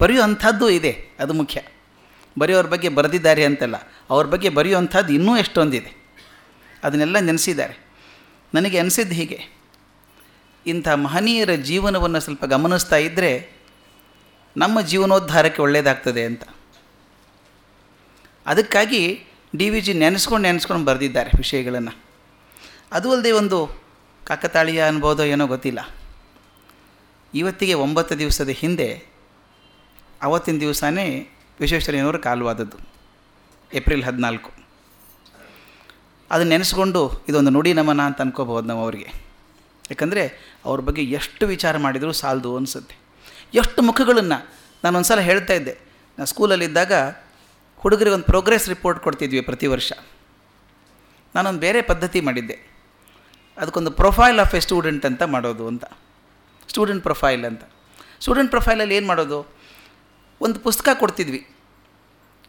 ಬರೆಯುವಂಥದ್ದು ಇದೆ, ಅದು ಮುಖ್ಯ. ಬರೆಯೋರ ಬಗ್ಗೆ ಬರೆದಿದ್ದಾರೆ ಅಂತಲ್ಲ, ಅವ್ರ ಬಗ್ಗೆ ಬರೆಯುವಂಥದ್ದು ಇನ್ನೂ ಎಷ್ಟೊಂದಿದೆ. ಅದನ್ನೆಲ್ಲ ನೆನೆಸಿದ್ದಾರೆ. ನನಗೆ ಅನಿಸಿದ್ದು ಹೀಗೆ, ಇಂಥ ಮಹನೀಯರ ಜೀವನವನ್ನು ಸ್ವಲ್ಪ ಗಮನಿಸ್ತಾ ಇದ್ದರೆ ನಮ್ಮ ಜೀವನೋದ್ಧಾರಕ್ಕೆ ಒಳ್ಳೆಯದಾಗ್ತದೆ ಅಂತ. ಅದಕ್ಕಾಗಿ ಡಿ ವಿ ಜಿ ನೆನೆಸ್ಕೊಂಡು ನೆನೆಸ್ಕೊಂಡು ಬರೆದಿದ್ದಾರೆ ವಿಷಯಗಳನ್ನು. ಅದು ಅಲ್ಲದೆ ಒಂದು ಕಾಕತಾಳೀಯ ಅನ್ಬೋದೋ ಏನೋ ಗೊತ್ತಿಲ್ಲ. ಇವತ್ತಿಗೆ ಒಂಬತ್ತು ದಿವಸದ ಹಿಂದೆ ಅವತ್ತಿನ ದಿವಸನೇ ವಿಶ್ವೇಶ್ವರಯ್ಯನವರು ಕಾಲವಾದದ್ದು, ಏಪ್ರಿಲ್ ಹದಿನಾಲ್ಕು. ಅದನ್ನು ನೆನೆಸ್ಕೊಂಡು ಇದೊಂದು ನುಡಿ ನಮನ ಅಂತ ಅನ್ಕೋಬೋದು ನಾವು ಅವರಿಗೆ. ಯಾಕಂದರೆ ಅವ್ರ ಬಗ್ಗೆ ಎಷ್ಟು ವಿಚಾರ ಮಾಡಿದರೂ ಸಾಲದು ಅನಿಸುತ್ತೆ. ಎಷ್ಟು ಮುಖಗಳನ್ನು ನಾನು ಒಂದು ಸಲ ಹೇಳ್ತಾ ಇದ್ದೆ. ನಾನು ಸ್ಕೂಲಲ್ಲಿದ್ದಾಗ ಹುಡುಗರಿಗೆ ಒಂದು ಪ್ರೋಗ್ರೆಸ್ ರಿಪೋರ್ಟ್ ಕೊಡ್ತಿದ್ವಿ ಪ್ರತಿ ವರ್ಷ. ನಾನೊಂದು ಬೇರೆ ಪದ್ಧತಿ ಮಾಡಿದ್ದೆ. ಅದಕ್ಕೊಂದು ಪ್ರೊಫೈಲ್ ಆಫ್ ಎ ಸ್ಟೂಡೆಂಟ್ ಅಂತ ಮಾಡೋದು ಅಂತ. ಸ್ಟೂಡೆಂಟ್ ಪ್ರೊಫೈಲ್ ಅಂತ. ಸ್ಟೂಡೆಂಟ್ ಪ್ರೊಫೈಲಲ್ಲಿ ಏನು ಮಾಡೋದು? ಒಂದು ಪುಸ್ತಕ ಕೊಡ್ತಿದ್ವಿ.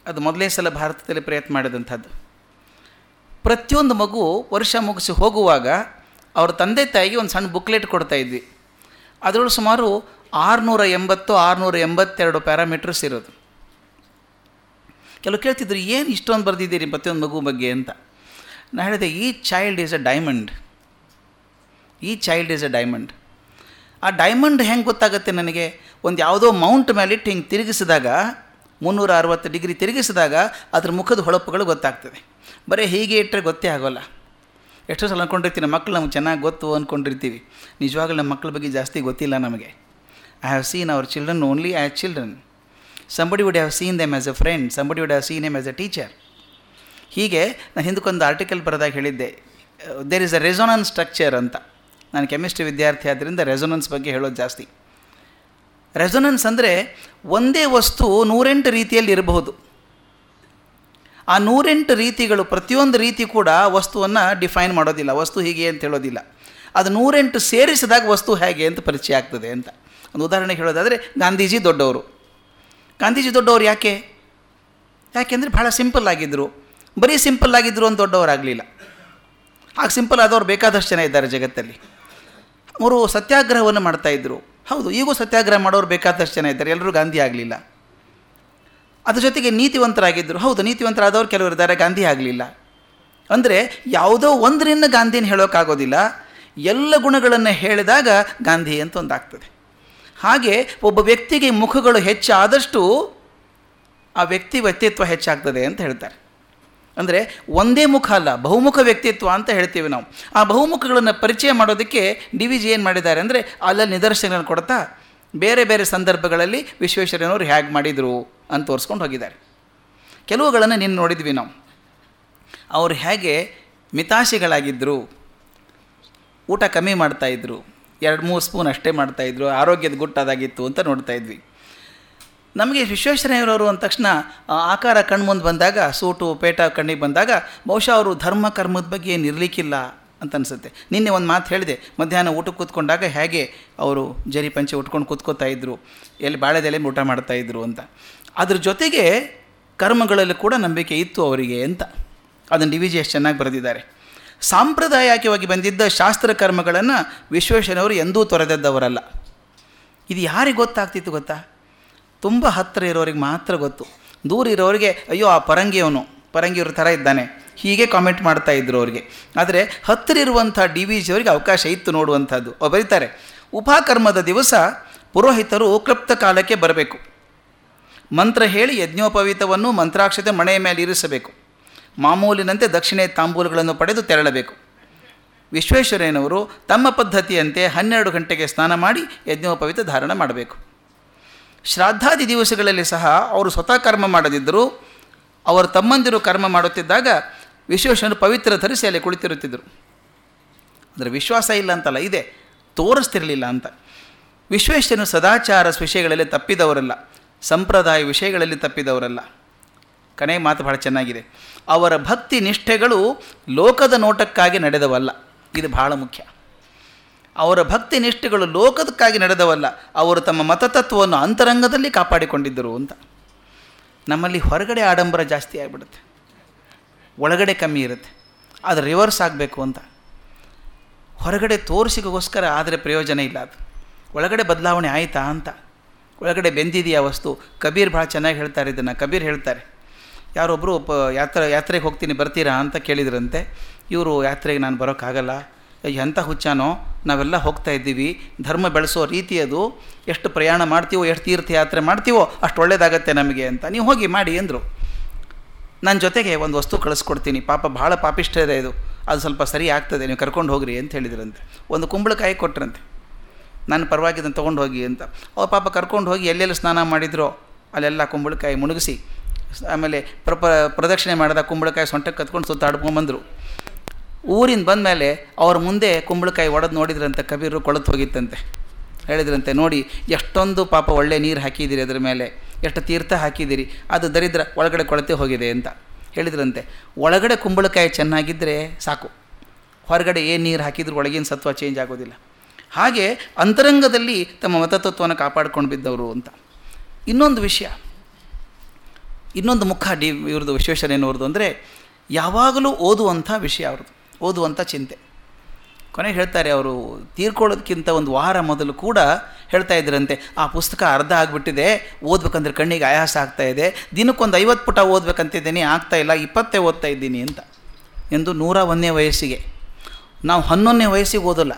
ಅದು ಮೊದಲನೇ ಸಲ ಭಾರತದಲ್ಲಿ ಪ್ರಯತ್ನ ಮಾಡಿದಂಥದ್ದು. ಪ್ರತಿಯೊಂದು ಮಗು ವರ್ಷ ಮುಗಿಸಿ ಹೋಗುವಾಗ ಅವ್ರ ತಂದೆ ತಾಯಿಗೆ ಒಂದು ಸಣ್ಣ ಬುಕ್ಲೆಟ್ ಕೊಡ್ತಾ ಇದ್ವಿ. ಅದರೊಳಗೆ ಸುಮಾರು ಆರುನೂರ ಎಂಬತ್ತು, ಆರುನೂರ ಎಂಬತ್ತೆರಡು ಪ್ಯಾರಾಮೀಟರ್ಸ್ ಇರೋದು. ಕೆಲವು ಕೇಳ್ತಿದ್ರು, ಏನು ಇಷ್ಟೊಂದು ಬರೆದಿದ್ದೀರಿ ಪ್ರತಿಯೊಂದು ಮಗು ಬಗ್ಗೆ ಅಂತ? ನಾನು ಹೇಳಿದೆ, ಈ ಚೈಲ್ಡ್ ಈಸ್ ಅ ಡೈಮಂಡ್ ಈ ಚೈಲ್ಡ್ ಈಸ್ ಅ ಡೈಮಂಡ್ ಆ ಡೈಮಂಡ್ ಹೆಂಗೆ ಗೊತ್ತಾಗುತ್ತೆ ನನಗೆ? ಒಂದು ಯಾವುದೋ ಮೌಂಟ್ ಮೇಲಿಟ್ಟು ಹಿಂಗೆ ತಿರುಗಿಸಿದಾಗ ಮುನ್ನೂರ ಅರವತ್ತು ಡಿಗ್ರಿ ತಿರುಗಿಸಿದಾಗ ಅದ್ರ ಮುಖದ ಹೊಳಪುಗಳು ಗೊತ್ತಾಗ್ತದೆ. ಬರೀ ಹೀಗೆ ಇಟ್ಟರೆ ಗೊತ್ತೇ ಆಗೋಲ್ಲ. ಎಷ್ಟೋ ಸಲ ಅಂದ್ಕೊಂಡಿರ್ತೀನಿ ಮಕ್ಕಳು ನಮ್ಗೆ ಚೆನ್ನಾಗಿ ಗೊತ್ತು ಅಂದ್ಕೊಂಡಿರ್ತೀವಿ ನಿಜವಾಗ್ಲೂ ನಮ್ಮ ಮಕ್ಕಳ ಬಗ್ಗೆ ಜಾಸ್ತಿ ಗೊತ್ತಿಲ್ಲ ನಮಗೆ. I have seen our children only as children somebody would have seen them as a friend somebody would have seen them as a teacher ಹೀಗೆ ನಾನು ಹಿಂದಕ್ಕೊಂದು ಆರ್ಟಿಕಲ್ ಬರೆದಾಗ ಹೇಳಿದ್ದೆ. There is a resonance structure ಅಂತ. ನಾನು ಕೆಮಿಸ್ಟ್ರಿ ವಿದ್ಯಾರ್ಥಿ ಆದ್ದರಿಂದ resonance ಬಗ್ಗೆ ಹೇಳೋದು ಜಾಸ್ತಿ. ರೆಸೊನೆನ್ಸ್ ಅಂದರೆ ಒಂದೇ ವಸ್ತು ನೂರೆಂಟು ರೀತಿಯಲ್ಲಿ ಇರಬಹುದು. ಆ ನೂರೆಂಟು ರೀತಿಗಳು ಪ್ರತಿಯೊಂದು ರೀತಿ ಕೂಡ ವಸ್ತುವನ್ನು ಡಿಫೈನ್ ಮಾಡೋದಿಲ್ಲ, ವಸ್ತು ಹೀಗೆ ಅಂತ ಹೇಳೋದಿಲ್ಲ. ಅದು ನೂರೆಂಟು ಸೇರಿಸಿದಾಗ ವಸ್ತು ಹೇಗೆ ಅಂತ ಪರಿಚಯ ಆಗ್ತದೆ ಅಂತ. ಒಂದು ಉದಾಹರಣೆಗೆ ಹೇಳೋದಾದರೆ ಗಾಂಧೀಜಿ ದೊಡ್ಡವರು. ಗಾಂಧೀಜಿ ದೊಡ್ಡವರು ಯಾಕೆ? ಯಾಕೆಂದರೆ ಭಾಳ ಸಿಂಪಲ್ ಆಗಿದ್ದರು ಬರೀ ಸಿಂಪಲ್ ಆಗಿದ್ದರು ಅಂತ ದೊಡ್ಡವರಾಗಲಿಲ್ಲ. ಹಾಗೆ ಸಿಂಪಲ್ ಆದವ್ರು ಬೇಕಾದಷ್ಟು ಜನ ಇದ್ದಾರೆ ಜಗತ್ತಲ್ಲಿ. ಅವರು ಸತ್ಯಾಗ್ರಹವನ್ನು ಮಾಡ್ತಾಯಿದ್ರು ಹೌದು, ಈಗೂ ಸತ್ಯಾಗ್ರಹ ಮಾಡೋರು ಬೇಕಾದಷ್ಟು ಜನ ಇದ್ದಾರೆ. ಎಲ್ಲರೂ ಗಾಂಧಿ ಆಗಲಿಲ್ಲ. ಅದ್ರ ಜೊತೆಗೆ ನೀತಿವಂತರಾಗಿದ್ದರು ಹೌದು, ನೀತಿವಂತರಾದವ್ರು ಕೆಲವರು ಇದ್ದಾರೆ, ಗಾಂಧಿ ಆಗಲಿಲ್ಲ. ಅಂದರೆ ಯಾವುದೋ ಒಂದರಿಂದ ಗಾಂಧಿನ ಹೇಳೋಕ್ಕಾಗೋದಿಲ್ಲ. ಎಲ್ಲ ಗುಣಗಳನ್ನು ಹೇಳಿದಾಗ ಗಾಂಧಿ ಅಂತ ಒಂದಾಗ್ತದೆ. ಹಾಗೆ ಒಬ್ಬ ವ್ಯಕ್ತಿಗೆ ಮುಖಗಳು ಹೆಚ್ಚಾದಷ್ಟು ಆ ವ್ಯಕ್ತಿ ವ್ಯಕ್ತಿತ್ವ ಹೆಚ್ಚಾಗ್ತದೆ ಅಂತ ಹೇಳ್ತಾರೆ. ಅಂದರೆ ಒಂದೇ ಮುಖ ಅಲ್ಲ, ಬಹುಮುಖ ವ್ಯಕ್ತಿತ್ವ ಅಂತ ಹೇಳ್ತೀವಿ ನಾವು. ಆ ಬಹುಮುಖಗಳನ್ನು ಪರಿಚಯ ಮಾಡೋದಕ್ಕೆ ಡಿ ವಿ ಜಿ ಏನು ಮಾಡಿದ್ದಾರೆ ಅಂದರೆ ಅಲ್ಲಲ್ಲಿ ನಿದರ್ಶನಗಳನ್ನು ಕೊಡ್ತಾ ಬೇರೆ ಬೇರೆ ಸಂದರ್ಭಗಳಲ್ಲಿ ವಿಶ್ವೇಶ್ವರಯ್ಯನವರು ಹೇಗೆ ಮಾಡಿದರು ಅಂತ ತೋರಿಸ್ಕೊಂಡು ಹೋಗಿದ್ದಾರೆ. ಕೆಲವುಗಳನ್ನು ನಿನ್ನ ನೋಡಿದ್ವಿ ನಾವು. ಅವರು ಹೇಗೆ ಮಿತಾಶಿಗಳಾಗಿದ್ದರು ಊಟ ಕಮ್ಮಿ ಮಾಡ್ತಾಯಿದ್ರು ಎರಡು ಮೂರು ಸ್ಪೂನ್ ಅಷ್ಟೇ ಮಾಡ್ತಾಯಿದ್ರು ಆರೋಗ್ಯದ ಗುಟ್ಟಾದಾಗಿತ್ತು ಅಂತ ನೋಡ್ತಾ ಇದ್ವಿ. ನಮಗೆ ವಿಶ್ವೇಶ್ವರಯ್ಯನವರು ಅಂದ ತಕ್ಷಣ ಆಕಾರ ಕಣ್ಮುಂದೆ ಬಂದಾಗ, ಸೂಟು, ಪೇಟ ಕಣ್ಣಿಗೆ ಬಂದಾಗ, ಬಹುಶಃ ಅವರು ಧರ್ಮ ಕರ್ಮದ ಬಗ್ಗೆ ಏನು ಇರಲಿಕ್ಕಿಲ್ಲ ಅಂತ ಅನಿಸುತ್ತೆ. ನಿನ್ನೆ ಒಂದು ಮಾತು ಹೇಳಿದೆ, ಮಧ್ಯಾಹ್ನ ಊಟಕ್ಕೆ ಕೂತ್ಕೊಂಡಾಗ ಹೇಗೆ ಅವರು ಜರಿ ಪಂಚೆ ಉಟ್ಕೊಂಡು ಕೂತ್ಕೋತಾ ಇದ್ದರು ಎಲ್ಲಿ ಬಾಳೆದೆಲೆ ಊಟ ಮಾಡ್ತಾಯಿದ್ರು ಅಂತ. ಅದ್ರ ಜೊತೆಗೆ ಕರ್ಮಗಳಲ್ಲಿ ಕೂಡ ನಂಬಿಕೆ ಇತ್ತು ಅವರಿಗೆ ಅಂತ. ಅದನ್ನು ಡಿ ವಿ ಜಿ ಎಷ್ಟು ಚೆನ್ನಾಗಿ ಬರೆದಿದ್ದಾರೆ. ಸಾಂಪ್ರದಾಯಿಕವಾಗಿ ಬಂದಿದ್ದ ಶಾಸ್ತ್ರ ಕರ್ಮಗಳನ್ನು ವಿಶ್ವೇಶ್ವರವರು ಎಂದೂ ತೊರೆದದ್ದವರಲ್ಲ. ಇದು ಯಾರಿಗೆ ಗೊತ್ತಾಗ್ತಿತ್ತು ಗೊತ್ತಾ? ತುಂಬ ಹತ್ತಿರ ಇರೋರಿಗೆ ಮಾತ್ರ ಗೊತ್ತು. ದೂರ ಇರೋರಿಗೆ, ಅಯ್ಯೋ, ಆ ಪರಂಗಿಯವನು, ಪರಂಗಿಯವ್ರ ಥರ ಇದ್ದಾನೆ. ಹೀಗೆ ಕಾಮೆಂಟ್ ಮಾಡ್ತಾ ಇದ್ರು ಅವರಿಗೆ. ಆದರೆ ಹತ್ತಿರ ಇರುವಂಥ ಡಿ ವಿ ಜಿ ಅವರಿಗೆ ಅವಕಾಶ ಇತ್ತು ನೋಡುವಂಥದ್ದು. ಅವ್ರು ಬರೀತಾರೆ, ಉಪಕರ್ಮದ ದಿವಸ ಪುರೋಹಿತರು ಕ್ಲಪ್ತ ಕಾಲಕ್ಕೆ ಬರಬೇಕು. ಮಂತ್ರ ಹೇಳಿ ಯಜ್ಞೋಪವೀತವನ್ನು ಮಂತ್ರಾಕ್ಷತೆ ಮಣೆಯ ಮೇಲೆ ಇರಿಸಬೇಕು. ಮಾಮೂಲಿನಂತೆ ದಕ್ಷಿಣೆ ತಾಂಬೂಲಗಳನ್ನು ಪಡೆದು ತೆರಳಬೇಕು. ವಿಶ್ವೇಶ್ವರಯ್ಯನವರು ತಮ್ಮ ಪದ್ಧತಿಯಂತೆ ಹನ್ನೆರಡು ಗಂಟೆಗೆ ಸ್ನಾನ ಮಾಡಿ ಯಜ್ಞೋಪವೀತ ಧಾರಣ ಮಾಡಬೇಕು. ಶ್ರಾದ್ದಾದಿ ದಿವಸಗಳಲ್ಲಿ ಸಹ ಅವರು ಸ್ವತಃ ಕರ್ಮ ಮಾಡದಿದ್ದರು ಅವರು ತಮ್ಮಂದಿರು ಕರ್ಮ ಮಾಡುತ್ತಿದ್ದಾಗ ವಿಶ್ವೇಶ್ವರನು ಪವಿತ್ರ ಧರಿಸಿ ಅಲ್ಲಿ ಕುಳಿತಿರುತ್ತಿದ್ದರು. ಅಂದರೆ ವಿಶ್ವಾಸ ಇಲ್ಲ ಅಂತಲ್ಲ, ಇದೆ, ತೋರಿಸ್ತಿರಲಿಲ್ಲ ಅಂತ. ವಿಶ್ವೇಶ್ವರನು ಸದಾಚಾರ ವಿಷಯಗಳಲ್ಲಿ ತಪ್ಪಿದವರಲ್ಲ, ಸಂಪ್ರದಾಯ ವಿಷಯಗಳಲ್ಲಿ ತಪ್ಪಿದವರಲ್ಲ. ಕನೆ ಮಾತು ಬಹಳ ಚೆನ್ನಾಗಿದೆ. ಅವರ ಭಕ್ತಿ ನಿಷ್ಠೆಗಳು ಲೋಕದ ನೋಟಕ್ಕಾಗಿ ನಡೆದವಲ್ಲ, ಇದು ಬಹಳ ಮುಖ್ಯ. ಅವರ ಭಕ್ತಿ ನಿಷ್ಠೆಗಳು ಲೋಕದಕ್ಕಾಗಿ ನಡೆದವಲ್ಲ, ಅವರು ತಮ್ಮ ಮತತತ್ವವನ್ನು ಅಂತರಂಗದಲ್ಲಿ ಕಾಪಾಡಿಕೊಂಡಿದ್ದರು ಅಂತ. ನಮ್ಮಲ್ಲಿ ಹೊರಗಡೆ ಆಡಂಬರ ಜಾಸ್ತಿ ಆಗಿಬಿಡುತ್ತೆ. ಒಳಗಡೆ ಕಮ್ಮಿ ಇರುತ್ತೆ. ಅದು ರಿವರ್ಸ್ ಆಗಬೇಕು ಅಂತ. ಹೊರಗಡೆ ತೋರಿಸಿಗೋಸ್ಕರ ಆದರೆ ಪ್ರಯೋಜನ ಇಲ್ಲ ಅದು. ಒಳಗಡೆ ಬದಲಾವಣೆ ಆಯಿತಾ ಅಂತ. ಒಳಗಡೆ ಬೆಂದಿದೆಯಾ ವಸ್ತು? ಕಬೀರ್ ಭಾಳ ಚೆನ್ನಾಗಿ ಹೇಳ್ತಾರೆ ಇದನ್ನು. ಕಬೀರ್ ಹೇಳ್ತಾರೆ ಯಾರೊಬ್ಬರು ಪ ಯಾತ್ರೆ, ಯಾತ್ರೆಗೆ ಹೋಗ್ತೀನಿ ಬರ್ತೀರಾ? ಅಂತ ಕೇಳಿದ್ರಂತೆ. ಇವರು ಯಾತ್ರೆಗೆ ನಾನು ಬರೋಕ್ಕಾಗಲ್ಲ. ಎಂಥ ಹುಚ್ಚಾನೋ? ನಾವೆಲ್ಲ ಹೋಗ್ತಾ ಇದ್ದೀವಿ. ಧರ್ಮ ಬೆಳೆಸೋ ರೀತಿ ಅದು. ಎಷ್ಟು ಪ್ರಯಾಣ ಮಾಡ್ತೀವೋ, ಎಷ್ಟು ತೀರ್ಥಯಾತ್ರೆ ಮಾಡ್ತೀವೋ, ಅಷ್ಟು ಒಳ್ಳೇದಾಗತ್ತೆ ನಮಗೆ ಅಂತ. ನೀವು ಹೋಗಿ ಮಾಡಿ ಅಂದರು. ನನ್ನ ಜೊತೆಗೆ ಒಂದು ವಸ್ತು ಕಳಿಸ್ಕೊಡ್ತೀನಿ. ಪಾಪ ಭಾಳ ಪಾಪಿಷ್ಠ ಇದೆ ಇದು. ಅದು ಸ್ವಲ್ಪ ಸರಿ ಆಗ್ತದೆ. ನೀವು ಕರ್ಕೊಂಡು ಹೋಗ್ರಿ ಅಂತ ಹೇಳಿದ್ರಂತೆ. ಒಂದು ಕುಂಬಳಕಾಯಿ ಕೊಟ್ರಂತೆ. ನಾನು ಪರವಾಗಿ ಇದನ್ನು ತೊಗೊಂಡು ಹೋಗಿ ಅಂತ. ಅವ್ರು ಪಾಪ ಕರ್ಕೊಂಡು ಹೋಗಿ ಎಲ್ಲೆಲ್ಲಿ ಸ್ನಾನ ಮಾಡಿದ್ರೋ, ಅಲ್ಲೆಲ್ಲ ಕುಂಬಳಕಾಯಿ ಮುಳುಗಿಸಿ ಆಮೇಲೆ ಪ್ರಪ, ಪ್ರದಕ್ಷಿಣೆ ಮಾಡಿದ ಕುಂಬಳಕಾಯಿ ಸೊಂಟಕ್ಕೆ ಕತ್ಕೊಂಡು ಸುತ್ತಾಡ್ಕೊಂಬಂದರು. ಊರಿಂದ ಬಂದಮೇಲೆ ಅವ್ರ ಮುಂದೆ ಕುಂಬಳಕಾಯಿ ಒಡೆದು ನೋಡಿದ್ರಂತೆ ಕಬೀರು ಕೊಳತು ಹೋಗಿತ್ತಂತೆ. ಹೇಳಿದ್ರಂತೆ, ನೋಡಿ, ಎಷ್ಟೊಂದು ಪಾಪ ಒಳ್ಳೆ ನೀರು ಹಾಕಿದ್ದೀರಿ ಅದರ ಮೇಲೆ, ಎಷ್ಟು ತೀರ್ಥ ಹಾಕಿದ್ದೀರಿ, ಅದು ದರಿದ್ರ ಒಳಗಡೆ ಕೊಳತೆ ಹೋಗಿದೆ ಅಂತ ಹೇಳಿದ್ರಂತೆ. ಒಳಗಡೆ ಕುಂಬಳಕಾಯಿ ಚೆನ್ನಾಗಿದ್ದರೆ ಸಾಕು. ಹೊರಗಡೆ ಏನು ನೀರು ಹಾಕಿದ್ರು ಒಳಗಿನ ಸತ್ವ ಚೇಂಜ್ ಆಗೋದಿಲ್ಲ. ಹಾಗೆ ಅಂತರಂಗದಲ್ಲಿ ತಮ್ಮ ಮತತತ್ವವನ್ನು ಕಾಪಾಡ್ಕೊಂಡು ಬಿದ್ದವರು ಅಂತ. ಇನ್ನೊಂದು ವಿಷಯ, ಇನ್ನೊಂದು ಮುಖ ಡಿ ಇವ್ರದ್ದು ವಿಶ್ವೇಶ್ವರಯ್ಯನವ್ರದ್ದು ಅಂದರೆ, ಯಾವಾಗಲೂ ಓದುವಂಥ ವಿಷಯ ಅವ್ರದ್ದು. ಓದುವಂಥ ಚಿಂತೆ. ಕೊನೆಗೆ ಹೇಳ್ತಾರೆ ಅವರು ತೀರ್ಕೊಳ್ಳೋದಕ್ಕಿಂತ ಒಂದು ವಾರ ಮೊದಲು ಕೂಡ ಹೇಳ್ತಾ ಇದ್ರಂತೆ, ಆ ಪುಸ್ತಕ ಅರ್ಧ ಆಗಿಬಿಟ್ಟಿದೆ, ಓದ್ಬೇಕಂದ್ರೆ ಕಣ್ಣಿಗೆ ಆಯಾಸ ಆಗ್ತಾ ಇದೆ, ದಿನಕ್ಕೊಂದು ಐವತ್ತು ಪುಟ ಓದ್ಬೇಕಂತಿದ್ದೀನಿ, ಆಗ್ತಾ ಇಲ್ಲ, ಇಪ್ಪತ್ತೇ ಓದ್ತಾ ಇದ್ದೀನಿ ಅಂತ. ಎಂದು ನೂರ ಒಂದನೇ ವಯಸ್ಸಿಗೆ, ನಾವು ಹನ್ನೊಂದನೇ ವಯಸ್ಸಿಗೆ ಓದೋಲ್ಲ,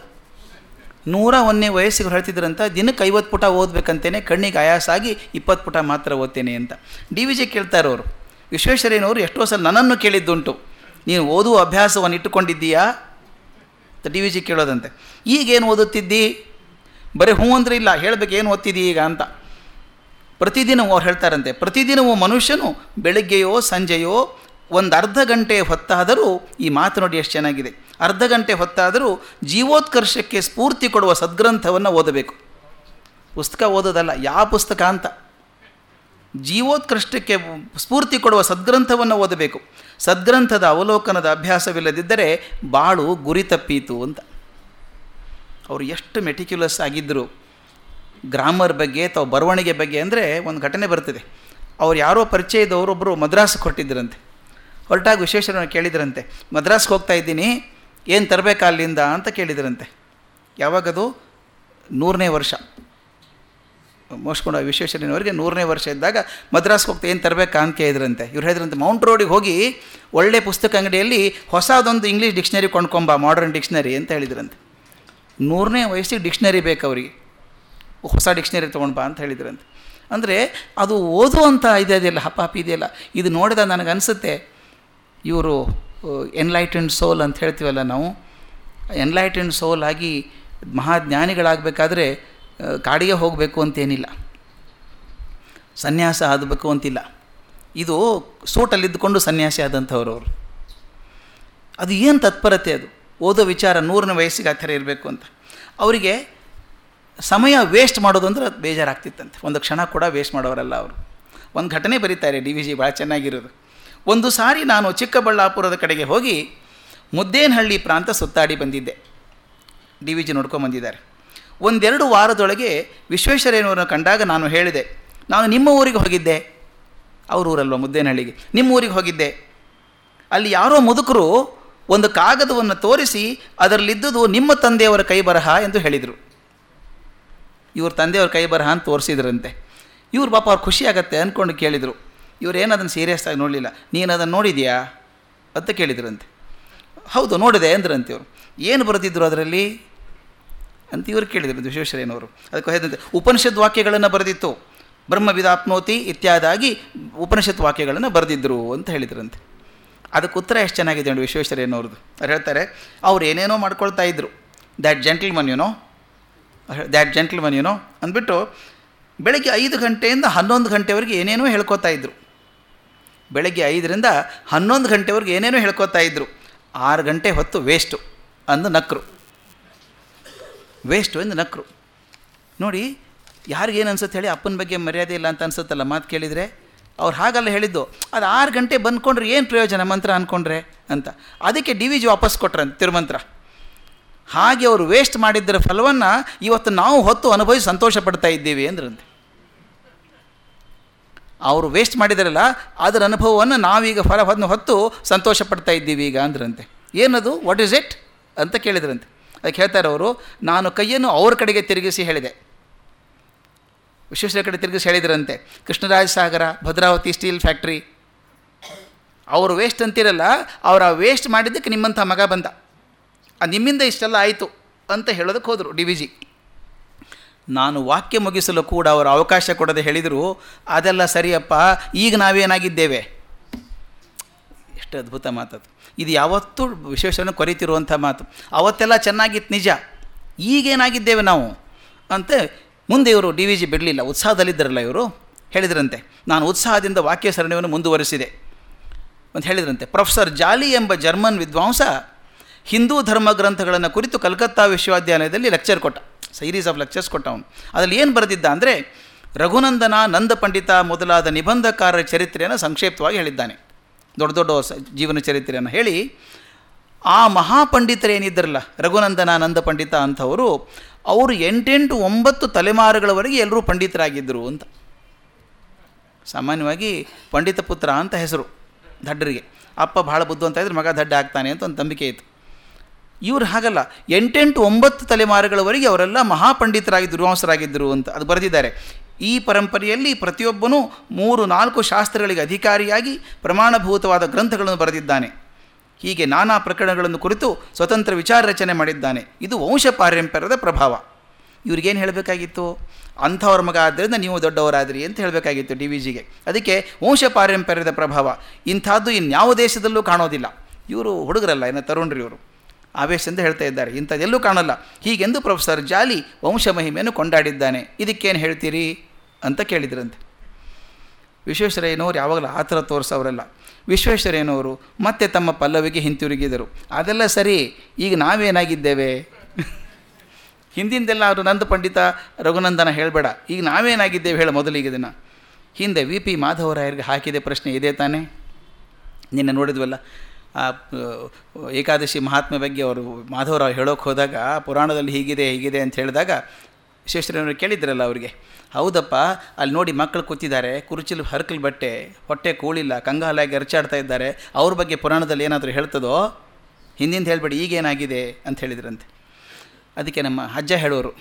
ನೂರ ಒಂದನೇ ವಯಸ್ಸಿಗೆ ಹೇಳ್ತಿದ್ರಂತ, ದಿನಕ್ಕೆ ಐವತ್ತು ಪುಟ ಓದಬೇಕಂತೇನೆ ಕಣ್ಣಿಗೆ ಆಯಾಸ ಆಗಿ ಇಪ್ಪತ್ತು ಪುಟ ಮಾತ್ರ ಓದ್ತೇನೆ ಅಂತ. ಡಿ ವಿ ಜಿ ಕೇಳ್ತಾರೆ ಅವರು ವಿಶ್ವೇಶ್ವರಯ್ಯನವರು ಎಷ್ಟೋ ಸಲ ನನ್ನನ್ನು ಕೇಳಿದ್ದುಂಟು. ನೀನು ಓದುವ ಅಭ್ಯಾಸವನ್ನು ಇಟ್ಟುಕೊಂಡಿದ್ದೀಯಾ? ಅಂತ ಡಿ ವಿ ಜಿ ಕೇಳೋದಂತೆ. ಈಗೇನು ಓದುತ್ತಿದ್ದಿ? ಬರೀ ಹ್ಞೂ ಅಂದರೆ ಇಲ್ಲ, ಹೇಳಬೇಕು ಏನು ಓದ್ತಿದ್ದಿ ಈಗ ಅಂತ. ಪ್ರತಿದಿನವೂ ಅವ್ರು ಹೇಳ್ತಾರಂತೆ, ಪ್ರತಿದಿನವೂ ಮನುಷ್ಯನು ಬೆಳಗ್ಗೆಯೋ ಸಂಜೆಯೋ ಒಂದು ಅರ್ಧ ಗಂಟೆ ಹೊತ್ತಾದರೂ ಈ ಮಾತು ನೋಡಿ ಎಷ್ಟು ಚೆನ್ನಾಗಿದೆ. ಅರ್ಧ ಗಂಟೆ ಹೊತ್ತಾದರೂ ಜೀವೋತ್ಕರ್ಷಕ್ಕೆ ಸ್ಫೂರ್ತಿ ಕೊಡುವ ಸದ್ಗ್ರಂಥವನ್ನು ಓದಬೇಕು. ಪುಸ್ತಕ ಓದೋದಲ್ಲ ಯಾವ ಪುಸ್ತಕ ಅಂತ. ಜೀವೋತ್ಕೃಷ್ಟಕ್ಕೆ ಸ್ಫೂರ್ತಿ ಕೊಡುವ ಸದ್ಗ್ರಂಥವನ್ನು ಓದಬೇಕು. ಸದ್ಗ್ರಂಥದ ಅವಲೋಕನದ ಅಭ್ಯಾಸವಿಲ್ಲದಿದ್ದರೆ ಬಾಳು ಗುರಿ ತಪ್ಪೀತು ಅಂತ. ಅವರು ಎಷ್ಟು ಮೆಟಿಕ್ಯುಲಸ್ ಆಗಿದ್ದರು ಗ್ರಾಮರ್ ಬಗ್ಗೆ ಅಥವಾ ಬರವಣಿಗೆ ಬಗ್ಗೆ ಅಂದರೆ ಒಂದು ಘಟನೆ ಬರ್ತದೆ. ಅವ್ರು ಯಾರೋ ಪರಿಚಯದವರೊಬ್ಬರು ಮದ್ರಾಸ್ ಕೊಟ್ಟಿದ್ದರಂತೆ ಹೊರಟಾಗಿ ವಿಶ್ವೇಶ್ವರನ ಕೇಳಿದ್ರಂತೆ. ಮದ್ರಾಸ್ಗೆ ಹೋಗ್ತಾ ಇದ್ದೀನಿ, ಏನು ತರಬೇಕಾ ಅಲ್ಲಿಂದ ಅಂತ ಕೇಳಿದ್ರಂತೆ. ಯಾವಾಗದು? ನೂರನೇ ವರ್ಷ. ಮೋಸ್ಕೊಂಡು ವಿಶ್ವೇಶ್ವರಯ್ಯನವರಿಗೆ ನೂರನೇ ವರ್ಷ ಇದ್ದಾಗ ಮದ್ರಾಸ್ಗೆ ಹೋಗ್ತಾ ಏನು ತರಬೇಕು ಅಂತ ಕೇಳಿದ್ರಂತೆ ಇವ್ರು ಹೇಳಿದ್ರಂತೆ ಮೌಂಟ್ ರೋಡಿಗೆ ಹೋಗಿ ಒಳ್ಳೆ ಪುಸ್ತಕ ಅಂಗಡಿಯಲ್ಲಿ ಹೊಸದೊಂದು ಇಂಗ್ಲೀಷ್ ಡಿಕ್ಷನರಿ ಕೊಂಡ್ಕೊಂಬ ಮಾಡರ್ನ್ ಡಿಕ್ಷನರಿ ಅಂತ ಹೇಳಿದ್ರಂತೆ. ನೂರನೇ ವಯಸ್ಸಿಗೆ ಡಿಕ್ಷನರಿ ಬೇಕು ಅವರಿಗೆ. ಹೊಸ ಡಿಕ್ಷನರಿ ಬಾ ಅಂತ ಹೇಳಿದ್ರಂತೆ. ಅಂದರೆ ಅದು ಓದುವಂಥ ಇದೆಯಲ್ಲ ಹಪಾಪಿ ಇದೆಯಲ್ಲ ಇದು ನೋಡಿದ ನನಗೆ ಅನಿಸುತ್ತೆ, ಇವರು ಎನ್ಲೈಟೆಂಡ್ ಸೋಲ್ ಅಂತ ಹೇಳ್ತೀವಲ್ಲ ನಾವು. ಎನ್ಲೈಟೆಂಡ್ ಸೋಲ್ ಆಗಿ ಮಹಾಜ್ಞಾನಿಗಳಾಗಬೇಕಾದ್ರೆ ಕಾಡಿಗೆ ಹೋಗಬೇಕು ಅಂತೇನಿಲ್ಲ. ಸನ್ಯಾಸ ಆಗಬೇಕು ಅಂತಿಲ್ಲ. ಇದು ಸೂಟಲ್ಲಿದ್ದುಕೊಂಡು ಸನ್ಯಾಸಿ ಆದಂಥವ್ರು ಅವರು. ಅದು ಏನು ತತ್ಪರತೆ ಅದು? ಓದೋ ವಿಚಾರ ನೂರನ ವಯಸ್ಸಿಗೆ ಆ ಥರ ಇರಬೇಕು ಅಂತ. ಅವರಿಗೆ ಸಮಯ ವೇಸ್ಟ್ ಮಾಡೋದು ಅಂದ್ರೆ ಅದು ಬೇಜಾರಾಗ್ತಿತ್ತಂತೆ. ಒಂದು ಕ್ಷಣ ಕೂಡ ವೇಸ್ಟ್ ಮಾಡೋರಲ್ಲ ಅವರು. ಒಂದು ಘಟನೆ ಬರೀತಾರೆ ಡಿ ವಿ ಜಿ ಭಾಳ ಚೆನ್ನಾಗಿರೋದು. ಒಂದು ಸಾರಿ ನಾನು ಚಿಕ್ಕಬಳ್ಳಾಪುರದ ಕಡೆಗೆ ಹೋಗಿ ಮುದ್ದೇನಹಳ್ಳಿ ಪ್ರಾಂತ ಸುತ್ತಾಡಿ ಬಂದಿದ್ದೆ. ಡಿ ವಿ ಜಿ ನೋಡ್ಕೊಂಬಂದಿದ್ದಾರೆ. ಒಂದೆರಡು ವಾರದೊಳಗೆ ವಿಶ್ವೇಶ್ವರಯ್ಯನವರನ್ನು ಕಂಡಾಗ ನಾನು ಹೇಳಿದೆ, ನಾನು ನಿಮ್ಮ ಊರಿಗೆ ಹೋಗಿದ್ದೆ. ಅವ್ರ ಊರಲ್ವ ಮುದ್ದೇನಹಳ್ಳಿಗೆ? ನಿಮ್ಮ ಊರಿಗೆ ಹೋಗಿದ್ದೆ. ಅಲ್ಲಿ ಯಾರೋ ಮುದುಕರು ಒಂದು ಕಾಗದವನ್ನು ತೋರಿಸಿ ಅದರಲ್ಲಿದ್ದುದು ನಿಮ್ಮ ತಂದೆಯವರ ಕೈ ಬರಹ ಎಂದು ಹೇಳಿದರು. ಇವ್ರ ತಂದೆಯವರ ಕೈ ಬರಹ ಅಂತ ತೋರಿಸಿದ್ರಂತೆ. ಇವ್ರು ಪಾಪ ಅವ್ರು ಖುಷಿ ಆಗತ್ತೆ ಅಂದ್ಕೊಂಡು ಕೇಳಿದರು. ಇವರೇನು ಅದನ್ನು ಸೀರಿಯಸ್ ಆಗಿ ನೋಡಲಿಲ್ಲ. ನೀನು ಅದನ್ನು ನೋಡಿದೆಯಾ? ಅಂತ ಕೇಳಿದ್ರಂತೆ. ಹೌದು, ನೋಡಿದೆ, ಅಂದ್ರಂತೆ ಇವರು. ಏನು ಬರೆದಿದ್ದರು ಅದರಲ್ಲಿ? ಅಂತ ಇವರು ಕೇಳಿದರು ವಿಶ್ವೇಶ್ವರಯ್ಯನವರು. ಅದಕ್ಕೆ ಹೇಳಿದಂತೆ ಉಪನಿಷತ್ ವಾಕ್ಯಗಳನ್ನು ಬರೆದಿತ್ತು. ಬ್ರಹ್ಮವಿದಾಪ್ನೋತಿ ಇತ್ಯಾದಾಗಿ ಉಪನಿಷತ್ ವಾಕ್ಯಗಳನ್ನು ಬರೆದಿದ್ದರು ಅಂತ ಹೇಳಿದ್ರಂತೆ. ಅದಕ್ಕೆ ಉತ್ತರ ಎಷ್ಟು ಚೆನ್ನಾಗಿದೆ ನೋಡಿ ವಿಶ್ವೇಶ್ವರಯ್ಯನವ್ರದ್ದು. ಅವ್ರು ಹೇಳ್ತಾರೆ, ಅವ್ರು ಏನೇನೋ ಮಾಡ್ಕೊಳ್ತಾ ಇದ್ರು. That gentleman you know that gentleman you know ಅಂದ್ಬಿಟ್ಟು ಬೆಳಗ್ಗೆ ಐದು ಗಂಟೆಯಿಂದ ಹನ್ನೊಂದು ಗಂಟೆವರೆಗೆ ಏನೇನೋ ಹೇಳ್ಕೊತಾ ಇದ್ದರು ಬೆಳಗ್ಗೆ ಐದರಿಂದ ಹನ್ನೊಂದು ಗಂಟೆವರೆಗೆ ಏನೇನೋ ಹೇಳ್ಕೊತಾ ಇದ್ದರು ಆರು ಗಂಟೆ ಹೊತ್ತು ವೇಸ್ಟು ಅಂದು ನಕ್ರು. ವೇಸ್ಟು ಎಂದು ನಕ್ರು. ನೋಡಿ, ಯಾರಿಗೇನು ಅನ್ಸುತ್ತೆ ಹೇಳಿ, ಅಪ್ಪನ ಬಗ್ಗೆ ಮರ್ಯಾದೆ ಇಲ್ಲ ಅಂತ ಅನ್ಸುತ್ತಲ್ಲ ಮಾತು ಕೇಳಿದರೆ, ಅವ್ರು ಹಾಗಲ್ಲ ಹೇಳಿದ್ದು, ಅದು ಆರು ಗಂಟೆ ಬಂದ್ಕೊಂಡ್ರೆ ಏನು ಪ್ರಯೋಜನ ಮಂತ್ರ ಅಂದ್ಕೊಂಡ್ರೆ ಅಂತ. ಅದಕ್ಕೆ ಡಿ ವಿ ಜಿ ವಾಪಸ್ ಕೊಟ್ರಂತೆ ತಿರುಮಂತ್ರ. ಹಾಗೆ ಅವರು ವೇಸ್ಟ್ ಮಾಡಿದ್ದರ ಫಲವನ್ನು ಇವತ್ತು ನಾವು ಹೊತ್ತು ಅನುಭವಿಸಿ ಸಂತೋಷ ಪಡ್ತಾ ಇದ್ದೀವಿ ಅಂದ್ರಂತೆ. ಅವರು ವೇಸ್ಟ್ ಮಾಡಿದಾರಲ್ಲ, ಅದರ ಅನುಭವವನ್ನು ನಾವೀಗ ಫಲವನ್ನು ಹೊತ್ತು ಸಂತೋಷ ಪಡ್ತಾ ಇದ್ದೀವಿ ಈಗ ಅಂದ್ರಂತೆ. ಏನದು? ವಾಟ್ ಈಸ್ ಇಟ್ ಅಂತ ಕೇಳಿದ್ರಂತೆ. ಅದಕ್ಕೆ ಹೇಳ್ತಾರೆ ಅವರು ನಾನು ಕೈಯನ್ನು ಅವ್ರ ಕಡೆಗೆ ತಿರುಗಿಸಿ ಹೇಳಿದೆ. ವಿಶ್ವೇಶ್ವರ ಕಡೆ ತಿರುಗಿಸಿ ಹೇಳಿದ್ರಂತೆ ಕೃಷ್ಣರಾಜ ಸಾಗರ ಭದ್ರಾವತಿ ಸ್ಟೀಲ್ ಫ್ಯಾಕ್ಟ್ರಿ. ಅವರು ವೇಸ್ಟ್ ಅಂತಿರಲ್ಲ, ಅವರ ವೇಸ್ಟ್ ಮಾಡಿದ್ದಕ್ಕೆ ನಿಮ್ಮಂಥ ಮಗ ಬಂದ. ನಿಮ್ಮಿಂದ ಇಷ್ಟೆಲ್ಲ ಆಯಿತು ಅಂತ ಹೇಳೋದಕ್ಕೆ ಹೋದರು ಡಿ ವಿ ನಾನು ವಾಕ್ಯ ಮುಗಿಸಲು ಕೂಡ ಅವರು ಅವಕಾಶ ಕೊಡದೆ ಹೇಳಿದರು, ಅದೆಲ್ಲ ಸರಿಯಪ್ಪ, ಈಗ ನಾವೇನಾಗಿದ್ದೇವೆ? ಎಷ್ಟು ಅದ್ಭುತ ಮಾತದು. ಇದು ಯಾವತ್ತೂ ವಿಶೇಷವನ್ನು ಕೊರಿತಿರುವಂಥ ಮಾತು. ಅವತ್ತೆಲ್ಲ ಚೆನ್ನಾಗಿತ್ತು ನಿಜ. ಈಗೇನಾಗಿದ್ದೇವೆ ನಾವು? ಅಂತ ಮುಂದೆ ಇವರು ಡಿ ವಿ ಜಿ ಬಿಡಲಿಲ್ಲ. ಉತ್ಸಾಹದಲ್ಲಿದ್ದರಲ್ಲ ಇವರು? ಹೇಳಿದ್ರಂತೆ. ನಾನು ಉತ್ಸಾಹದಿಂದ ವಾಕ್ಯ ಸರಣಿಯನ್ನು ಮುಂದುವರಿಸಿದೆ. ಅಂತ ಹೇಳಿದ್ರಂತೆ. ಪ್ರೊಫೆಸರ್ ಜಾಲಿ ಎಂಬ ಜರ್ಮನ್ ವಿದ್ವಾಂಸ ಹಿಂದೂ ಧರ್ಮ ಗ್ರಂಥಗಳನ್ನು ಕುರಿತು ಕಲ್ಕತ್ತಾ ವಿಶ್ವವಿದ್ಯಾಲಯದಲ್ಲಿ ಲೆಕ್ಚರ್ ಕೊಟ್ಟ. ಸೀರೀಸ್ ಆಫ್ ಲೆಕ್ಚರ್ಸ್ ಕೊಟ್ಟ ಅವನು. ಅದರಲ್ಲಿ ಏನು ಬರೆದಿದ್ದ ಅಂದರೆ, ರಘುನಂದನ ನಂದ ಪಂಡಿತ ಮೊದಲಾದ ನಿಬಂಧಕಾರರ ಚರಿತ್ರೆಯನ್ನು ಸಂಕ್ಷೇಪವಾಗಿ ಹೇಳಿದ್ದಾನೆ. ದೊಡ್ಡ ದೊಡ್ಡ ಜೀವನ ಚರಿತ್ರೆಯನ್ನು ಹೇಳಿ, ಆ ಮಹಾಪಂಡಿತರೇನಿದ್ದರಲ್ಲ ರಘುನಂದನ ನಂದ ಪಂಡಿತ ಅಂಥವರು, ಅವರು ಎಂಟೆಂಟು ಒಂಬತ್ತು ತಲೆಮಾರುಗಳವರೆಗೆ ಎಲ್ಲರೂ ಪಂಡಿತರಾಗಿದ್ದರು ಅಂತ. ಸಾಮಾನ್ಯವಾಗಿ ಪಂಡಿತ ಪುತ್ರ ಅಂತ ಹೆಸರು, ದಡ್ಡರಿಗೆ. ಅಪ್ಪ ಭಾಳ ಬುದ್ಧು ಅಂತ ಇದ್ರೆ ಮಗ ದಡ್ಡ ಆಗ್ತಾನೆ ಅಂತ ಒಂದು ನಂಬಿಕೆ ಇತ್ತು. ಇವರು ಹಾಗಲ್ಲ, ಎಂಟೆಂಟು ಒಂಬತ್ತು ತಲೆಮಾರುಗಳವರೆಗೆ ಅವರೆಲ್ಲ ಮಹಾಪಂಡಿತರಾಗಿದ್ದರು ದುರ್ವಾಂಸರಾಗಿದ್ದರು ಅಂತ ಅದು ಬರೆದಿದ್ದಾರೆ. ಈ ಪರಂಪರೆಯಲ್ಲಿ ಪ್ರತಿಯೊಬ್ಬನೂ ಮೂರು, ನಾಲ್ಕು ಶಾಸ್ತ್ರಗಳಿಗೆ ಅಧಿಕಾರಿಯಾಗಿ ಪ್ರಮಾಣಭೂತವಾದ ಗ್ರಂಥಗಳನ್ನು ಬರೆದಿದ್ದಾನೆ. ಹೀಗೆ ನಾನಾ ಪ್ರಕರಣಗಳನ್ನು ಕುರಿತು ಸ್ವತಂತ್ರ ವಿಚಾರ ರಚನೆ ಮಾಡಿದ್ದಾನೆ. ಇದು ವಂಶ ಪಾರಂಪರ್ಯದ ಪ್ರಭಾವ. ಇವ್ರಿಗೇನು ಹೇಳಬೇಕಾಗಿತ್ತು? ಅಂಥವ್ರ ಮಗ ಆದ್ದರಿಂದ ನೀವು ದೊಡ್ಡವರಾದ್ರಿ ಅಂತ ಹೇಳಬೇಕಾಗಿತ್ತು ಡಿ ವಿ ಜಿಗೆ. ಅದಕ್ಕೆ ವಂಶ ಪಾರಂಪರ್ಯದ ಪ್ರಭಾವ. ಇಂಥದ್ದು ಇನ್ಯಾವ ದೇಶದಲ್ಲೂ ಕಾಣೋದಿಲ್ಲ. ಇವರು ಹುಡುಗರಲ್ಲ, ಇನ್ನು ತರುಣ್ರಿ ಇವರು. ಆವೇಶದಿಂದ ಹೇಳ್ತಾ ಇದ್ದಾರೆ. ಇಂಥದ್ದೆಲ್ಲೂ ಕಾಣಲ್ಲ. ಹೀಗೆಂದು ಪ್ರೊಫೆಸರ್ ಜಾಲಿ ವಂಶ ಮಹಿಮೆಯನ್ನು ಕೊಂಡಾಡಿದ್ದಾನೆ. ಇದಕ್ಕೇನು ಹೇಳ್ತೀರಿ? ಅಂತ ಕೇಳಿದ್ರಂತೆ. ವಿಶ್ವೇಶ್ವರಯ್ಯನವರು ಯಾವಾಗಲೂ ಆ ಥರ ತೋರಿಸೋರೆಲ್ಲ ವಿಶ್ವೇಶ್ವರಯ್ಯನವರು ಮತ್ತೆ ತಮ್ಮ ಪಲ್ಲವಿಗೆ ಹಿಂತಿರುಗಿದರು. ಅದೆಲ್ಲ ಸರಿ, ಈಗ ನಾವೇನಾಗಿದ್ದೇವೆ? ಹಿಂದಿಂದೆಲ್ಲ ಅವರು ನಂದು ಪಂಡಿತ ರಘುನಂದನ ಹೇಳಬೇಡ. ಈಗ ನಾವೇನಾಗಿದ್ದೇವೆ ಹೇಳ ಮೊದಲಿಗೆ ದಿನ ಹಿಂದೆ ವಿ ಪಿ ಮಾಧವರಾಯರಿಗೆ ಹಾಕಿದೆ ಪ್ರಶ್ನೆ ಇದೆ ತಾನೇ? ನಿನ್ನೆ ನೋಡಿದ್ವಲ್ಲ, ಆ, ಏಕಾದಶಿ ಮಹಾತ್ಮೆ ಬಗ್ಗೆ ಅವರು ಮಾಧವರಾವ್ ಹೇಳೋಕೆ ಹೋದಾಗ ಪುರಾಣದಲ್ಲಿ ಹೀಗಿದೆ ಹೀಗಿದೆ ಅಂತ ಹೇಳಿದಾಗ ವಿಶ್ವೇಶ್ವರಯ್ಯನವರು ಕೇಳಿದ್ರಲ್ಲ ಅವರಿಗೆ. ಹೌದಪ್ಪ, ಅಲ್ಲಿ ನೋಡಿ ಮಕ್ಕಳು ಕೂತಿದ್ದಾರೆ, ಕುರುಚಿಲು ಹರ್ಕಲ್ ಬಟ್ಟೆ, ಹೊಟ್ಟೆ ಕೂಳಿಲ್ಲ, ಕಂಗಾಲಾಗಿ ಅರ್ಚಾಡ್ತಾ ಇದ್ದಾರೆ. ಅವ್ರ ಬಗ್ಗೆ ಪುರಾಣದಲ್ಲಿ ಏನಾದರೂ ಹೇಳ್ತದೋ? ಹಿಂದಿಂದ ಹೇಳಿಬಿಡಿ, ಈಗೇನಾಗಿದೆ ಅಂತ ಹೇಳಿದ್ರಂತೆ. ಅದಕ್ಕೆ ನಮ್ಮ ಅಜ್ಜ ಹೇಳೋರು,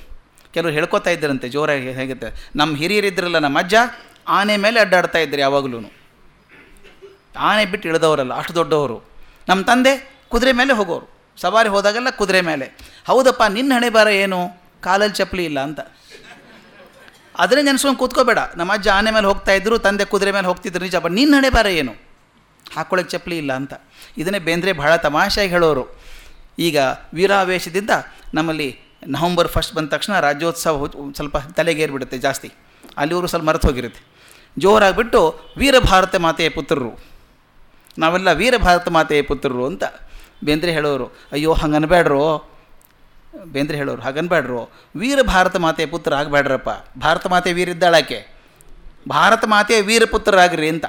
ಕೆಲವರು ಹೇಳ್ಕೊತಾ ಇದ್ದರಂತೆ, ಜೋರಾಗಿ ಹೇಗುತ್ತೆ ನಮ್ಮ ಹಿರಿಯರಿದ್ರಲ್ಲ ನಮ್ಮ ಅಜ್ಜ, ಆನೆ ಮೇಲೆ ಅಡ್ಡಾಡ್ತಾ ಇದ್ದರೆ ಯಾವಾಗಲೂ ಆನೆ ಬಿಟ್ಟು ಇಳಿದವರಲ್ಲ, ಅಷ್ಟು ದೊಡ್ಡವರು. ನಮ್ಮ ತಂದೆ ಕುದುರೆ ಮೇಲೆ ಹೋಗೋರು. ಸವಾರಿ ಹೋದಾಗೆಲ್ಲ ಕುದುರೆ ಮೇಲೆ. ಹೌದಪ್ಪ, ನಿನ್ನ ಹಣೆ ಬಾರ ಏನು? ಕಾಲಲ್ಲಿ ಚಪ್ಪಲಿ ಇಲ್ಲ ಅಂತ. ಅದನ್ನೇ ನೆನೆಸ್ಕೊಂಡು ಕೂತ್ಕೋಬೇಡ. ನಮ್ಮ ಅಜ್ಜ ಆನೆ ಮೇಲೆ ಹೋಗ್ತಾ ಇದ್ರು, ತಂದೆ ಕುದುರೆ ಮೇಲೆ ಹೋಗ್ತಿದ್ರು, ನಿಜ. ಬಟ್ ನಿನ್ನ ಹಣೆ ಬಾರ ಏನು? ಹಾಕ್ಕೊಳ್ಳೋಕ್ಕೆ ಚಪ್ಪಲಿ ಇಲ್ಲ ಅಂತ. ಇದನ್ನೇ ಬೇಂದ್ರೆ ಭಾಳ ತಮಾಷೆಯಾಗಿ ಹೇಳೋರು. ಈಗ ವೀರಾವೇಶದಿಂದ ನಮ್ಮಲ್ಲಿ ನವಂಬರ್ ಫಸ್ಟ್ ಬಂದ ತಕ್ಷಣ ರಾಜ್ಯೋತ್ಸವ ಸ್ವಲ್ಪ ತಲೆಗೇರಿಬಿಡುತ್ತೆ ಜಾಸ್ತಿ. ಅಲ್ಲಿವರು ಸ್ವಲ್ಪ ಮರೆತು ಹೋಗಿರುತ್ತೆ. ಜೋರಾಗಿಬಿಟ್ಟು ವೀರಭಾರತ ಮಾತೆಯ ಪುತ್ರರು. ನಾವೆಲ್ಲ ವೀರಭಾರತ ಮಾತೆಯ ಪುತ್ರರು ಅಂತ ಬೇಂದ್ರೆ ಹೇಳೋರು. ಅಯ್ಯೋ ಹಂಗೆ ಅನ್ಬೇಡ್ರು ಬೇಂದ್ರೆ ಹೇಳೋರು ಹಾಗನ್ಬೇಡ್ರು ವೀರ ಭಾರತ ಮಾತೆಯ ಪುತ್ರ ಆಗಬೇಡ್ರಪ್ಪ ಭಾರತ ಮಾತೆ ವೀರ ಇದ್ದಾಳಾಕೆ? ಭಾರತ ಮಾತೆಯ ವೀರ ಪುತ್ರರಾಗ್ರಿ ಅಂತ.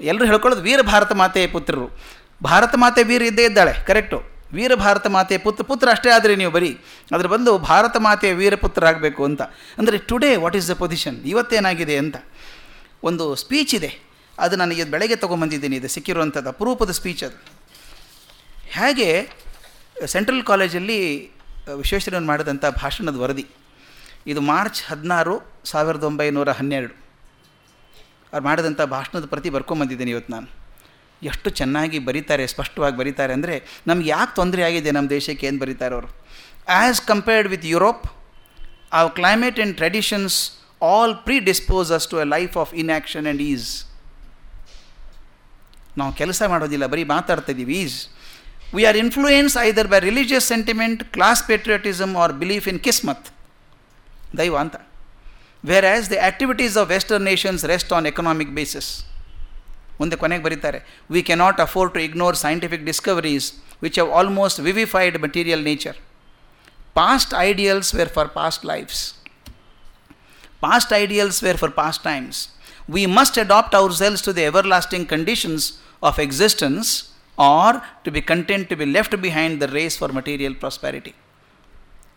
ಎಲ್ಲರೂ ಹೇಳ್ಕೊಳ್ಳೋದು ವೀರ ಭಾರತ ಮಾತೆಯ ಪುತ್ರರು. ಭಾರತ ಮಾತೆ ವೀರ ಇದ್ದೇ ಇದ್ದಾಳೆ ಕರೆಕ್ಟು ವೀರ ಭಾರತ ಮಾತೆಯ ಪುತ್ರ ಪುತ್ರ ಅಷ್ಟೇ ಆದರೆ ನೀವು ಬರೀ ಅದ್ರ ಬಂದು ಭಾರತ ಮಾತೆಯ ವೀರಪುತ್ರ ಆಗಬೇಕು ಅಂತ. ಅಂದರೆ today what is the position ಇವತ್ತೇನಾಗಿದೆ ಅಂತ. ಒಂದು ಸ್ಪೀಚ್ ಇದೆ. ಅದು ನನಗೆ ಬೆಳಗ್ಗೆ ತೊಗೊಂಬಂದಿದ್ದೀನಿ. ಇದು ಸಿಕ್ಕಿರುವಂಥದ್ದು ಅಪರೂಪದ ಸ್ಪೀಚ್ ಅದು. ಹೇಗೆ ಸೆಂಟ್ರಲ್ ಕಾಲೇಜಲ್ಲಿ ವಿಶ್ವೇಶ್ವರನ್ ಮಾಡಿದಂಥ ಭಾಷಣದ ವರದಿ. ಇದು ಮಾರ್ಚ್ ಹದಿನಾರು, ಸಾವಿರದ ಒಂಬೈನೂರ ಹನ್ನೆರಡು. ಅವ್ರು ಮಾಡಿದಂಥ ಭಾಷಣದ ಪ್ರತಿ ಬರ್ಕೊಂಬಂದಿದ್ದೀನಿ ಇವತ್ತು ನಾನು. ಎಷ್ಟು ಚೆನ್ನಾಗಿ ಬರೀತಾರೆ, ಸ್ಪಷ್ಟವಾಗಿ ಬರೀತಾರೆ ಅಂದರೆ, ನಮ್ಗೆ ಯಾಕೆ ತೊಂದರೆ ಆಗಿದೆ ನಮ್ಮ ದೇಶಕ್ಕೆ ಏನು ಬರೀತಾರೆ ಅವರು? As compared with Europe of climate and traditions all predispose us to a life of inaction and is ನಾವು ಕೆಲಸ ಮಾಡೋದಿಲ್ಲ, ಬರೀ ಮಾತಾಡ್ತಾ ಇದ್ದೀವಿ is We are influenced either by religious sentiment class patriotism or belief in Kismet ದೈವ ಅಂತ whereas the activities of western nations rest on economic basis ಮುಂದೆ ಕೊನೆಗೆ ಬರೀತಾರೆ we cannot afford to ignore scientific discoveries which have almost vivified material nature past ideals were for past lives. Past ideals were for past times. We must adopt ourselves to the everlasting conditions of existence or to be content to be left behind the race for material prosperity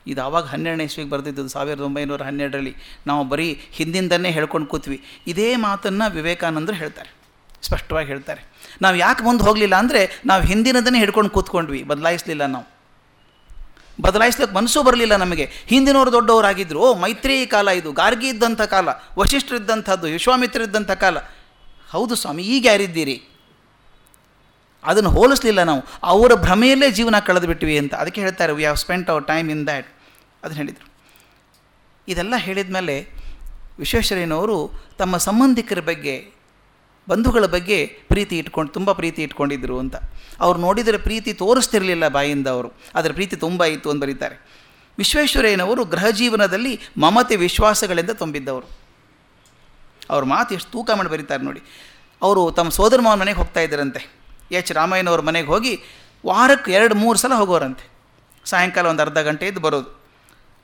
ಇದು ಆವಾಗ ಹನ್ನೆರಡನೇ ಇಸ್ವಿಗೆ ಬರೆದಿದ್ದು ಸಾವಿರದ ಒಂಬೈನೂರ ಹನ್ನೆರಡರಲ್ಲಿ. ನಾವು ಬರೀ ಹಿಂದಿಂದನೇ ಹೇಳ್ಕೊಂಡು ಕೂತ್ವಿ. ಇದೇ ಮಾತನ್ನು ವಿವೇಕಾನಂದರು ಹೇಳ್ತಾರೆ. ಸ್ಪಷ್ಟವಾಗಿ ಹೇಳ್ತಾರೆ. ನಾವು ಯಾಕೆ ಮುಂದೆ ಹೋಗಲಿಲ್ಲ ಅಂದರೆ ನಾವು ಹಿಂದಿನದನ್ನೇ ಹಿಡ್ಕೊಂಡು ಕೂತ್ಕೊಂಡ್ವಿ. ಬದಲಾಯಿಸಲಿಲ್ಲ ನಾವು. ಬದಲಾಯಿಸ್ಲಿಕ್ಕೆ ಮನಸ್ಸು ಬರಲಿಲ್ಲ ನಮಗೆ. ಹಿಂದಿನವರು ದೊಡ್ಡವರಾಗಿದ್ದರು ಓ, ಮೈತ್ರಿ ಕಾಲ ಇದು. ಗಾರ್ಗಿ ಇದ್ದಂಥ ಕಾಲ. ವಶಿಷ್ಠರಿದ್ದಂಥದ್ದು ವಿಶ್ವಾಮಿತ್ರ ಇದ್ದಂಥ ಕಾಲ. ಹೌದು ಸ್ವಾಮಿ, ಈಗ ಯಾರಿದ್ದೀರಿ? ಅದನ್ನು ಹೋಲಿಸಲಿಲ್ಲ ನಾವು. ಅವರ ಭ್ರಮೆಯಲ್ಲೇ ಜೀವನ ಕಳೆದು ಬಿಟ್ಟಿವಿ ಅಂತ. ಅದಕ್ಕೆ ಹೇಳ್ತಾರೆ we have spent our time in that ಅದನ್ನು ಹೇಳಿದರು. ಇದೆಲ್ಲ ಹೇಳಿದ ಮೇಲೆ ವಿಶ್ವೇಶ್ವರಯ್ಯನವರು ತಮ್ಮ ಸಂಬಂಧಿಕರ ಬಗ್ಗೆ, ಬಂಧುಗಳ ಬಗ್ಗೆ ಪ್ರೀತಿ ಇಟ್ಕೊಂಡು, ತುಂಬ ಪ್ರೀತಿ ಇಟ್ಕೊಂಡಿದ್ದರು ಅಂತ. ಅವ್ರು ನೋಡಿದರೆ ಪ್ರೀತಿ ತೋರಿಸ್ತಿರಲಿಲ್ಲ ಬಾಯಿಂದ ಅವರು. ಅದರ ಪ್ರೀತಿ ತುಂಬ ಇತ್ತು ಅಂತ ಬರೀತಾರೆ. ವಿಶ್ವೇಶ್ವರಯ್ಯನವರು ಗೃಹ ಜೀವನದಲ್ಲಿ ಮಮತೆ, ವಿಶ್ವಾಸಗಳಿಂದ ತುಂಬಿದ್ದವರು. ಅವ್ರ ಮಾತು ಎಷ್ಟು ತೂಕ ಮಾಡಿ ಬರೀತಾರೆ ನೋಡಿ. ಅವರು ತಮ್ಮ ಸೋದರ ಮಾವನ ಮನೆಗೆ ಹೋಗ್ತಾ ಇದ್ದರಂತೆ. ಎಚ್ ರಾಮಯ್ಯನವ್ರ ಮನೆಗೆ ಹೋಗಿ ವಾರಕ್ಕೆ ಎರಡು, ಮೂರು ಸಲ ಹೋಗೋರಂತೆ. ಸಾಯಂಕಾಲ ಒಂದು ಅರ್ಧ ಗಂಟೆ ಇದ್ದು ಬರೋದು.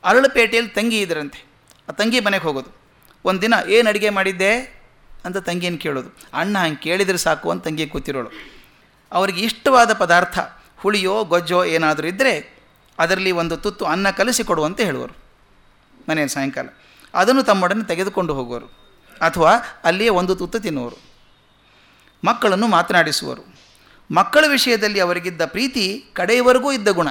ಅರಳುಪೇಟೆಯಲ್ಲಿ ತಂಗಿ ಇದ್ರಂತೆ. ಆ ತಂಗಿ ಮನೆಗೆ ಹೋಗೋದು. ಒಂದು ದಿನ ಏನು ಅಡುಗೆ ಮಾಡಿದ್ದೆ ಅಂತ ತಂಗಿಯನ್ನು ಕೇಳೋದು. ಅಣ್ಣ ಹಂಗೆ ಕೇಳಿದರೆ ಸಾಕು ಅಂತ ತಂಗಿ ಕೂತಿರೋಳು. ಅವರಿಗೆ ಇಷ್ಟವಾದ ಪದಾರ್ಥ, ಹುಳಿಯೋ, ಗೊಜ್ಜೋ ಏನಾದರೂ ಇದ್ದರೆ ಅದರಲ್ಲಿ ಒಂದು ತುತ್ತು ಅನ್ನ ಕಲಸಿ ಕೊಡುವಂತೆ ಹೇಳುವರು ಮನೆಯ ಸಾಯಂಕಾಲ. ಅದನ್ನು ತಮ್ಮೊಡನೆ ತೆಗೆದುಕೊಂಡು ಹೋಗುವರು. ಅಥವಾ ಅಲ್ಲಿಯೇ ಒಂದು ತುತ್ತು ತಿನ್ನುವರು. ಮಕ್ಕಳನ್ನು ಮಾತನಾಡಿಸುವರು. ಮಕ್ಕಳ ವಿಷಯದಲ್ಲಿ ಅವರಿಗಿದ್ದ ಪ್ರೀತಿ ಕಡೆಯವರೆಗೂ ಇದ್ದ ಗುಣ.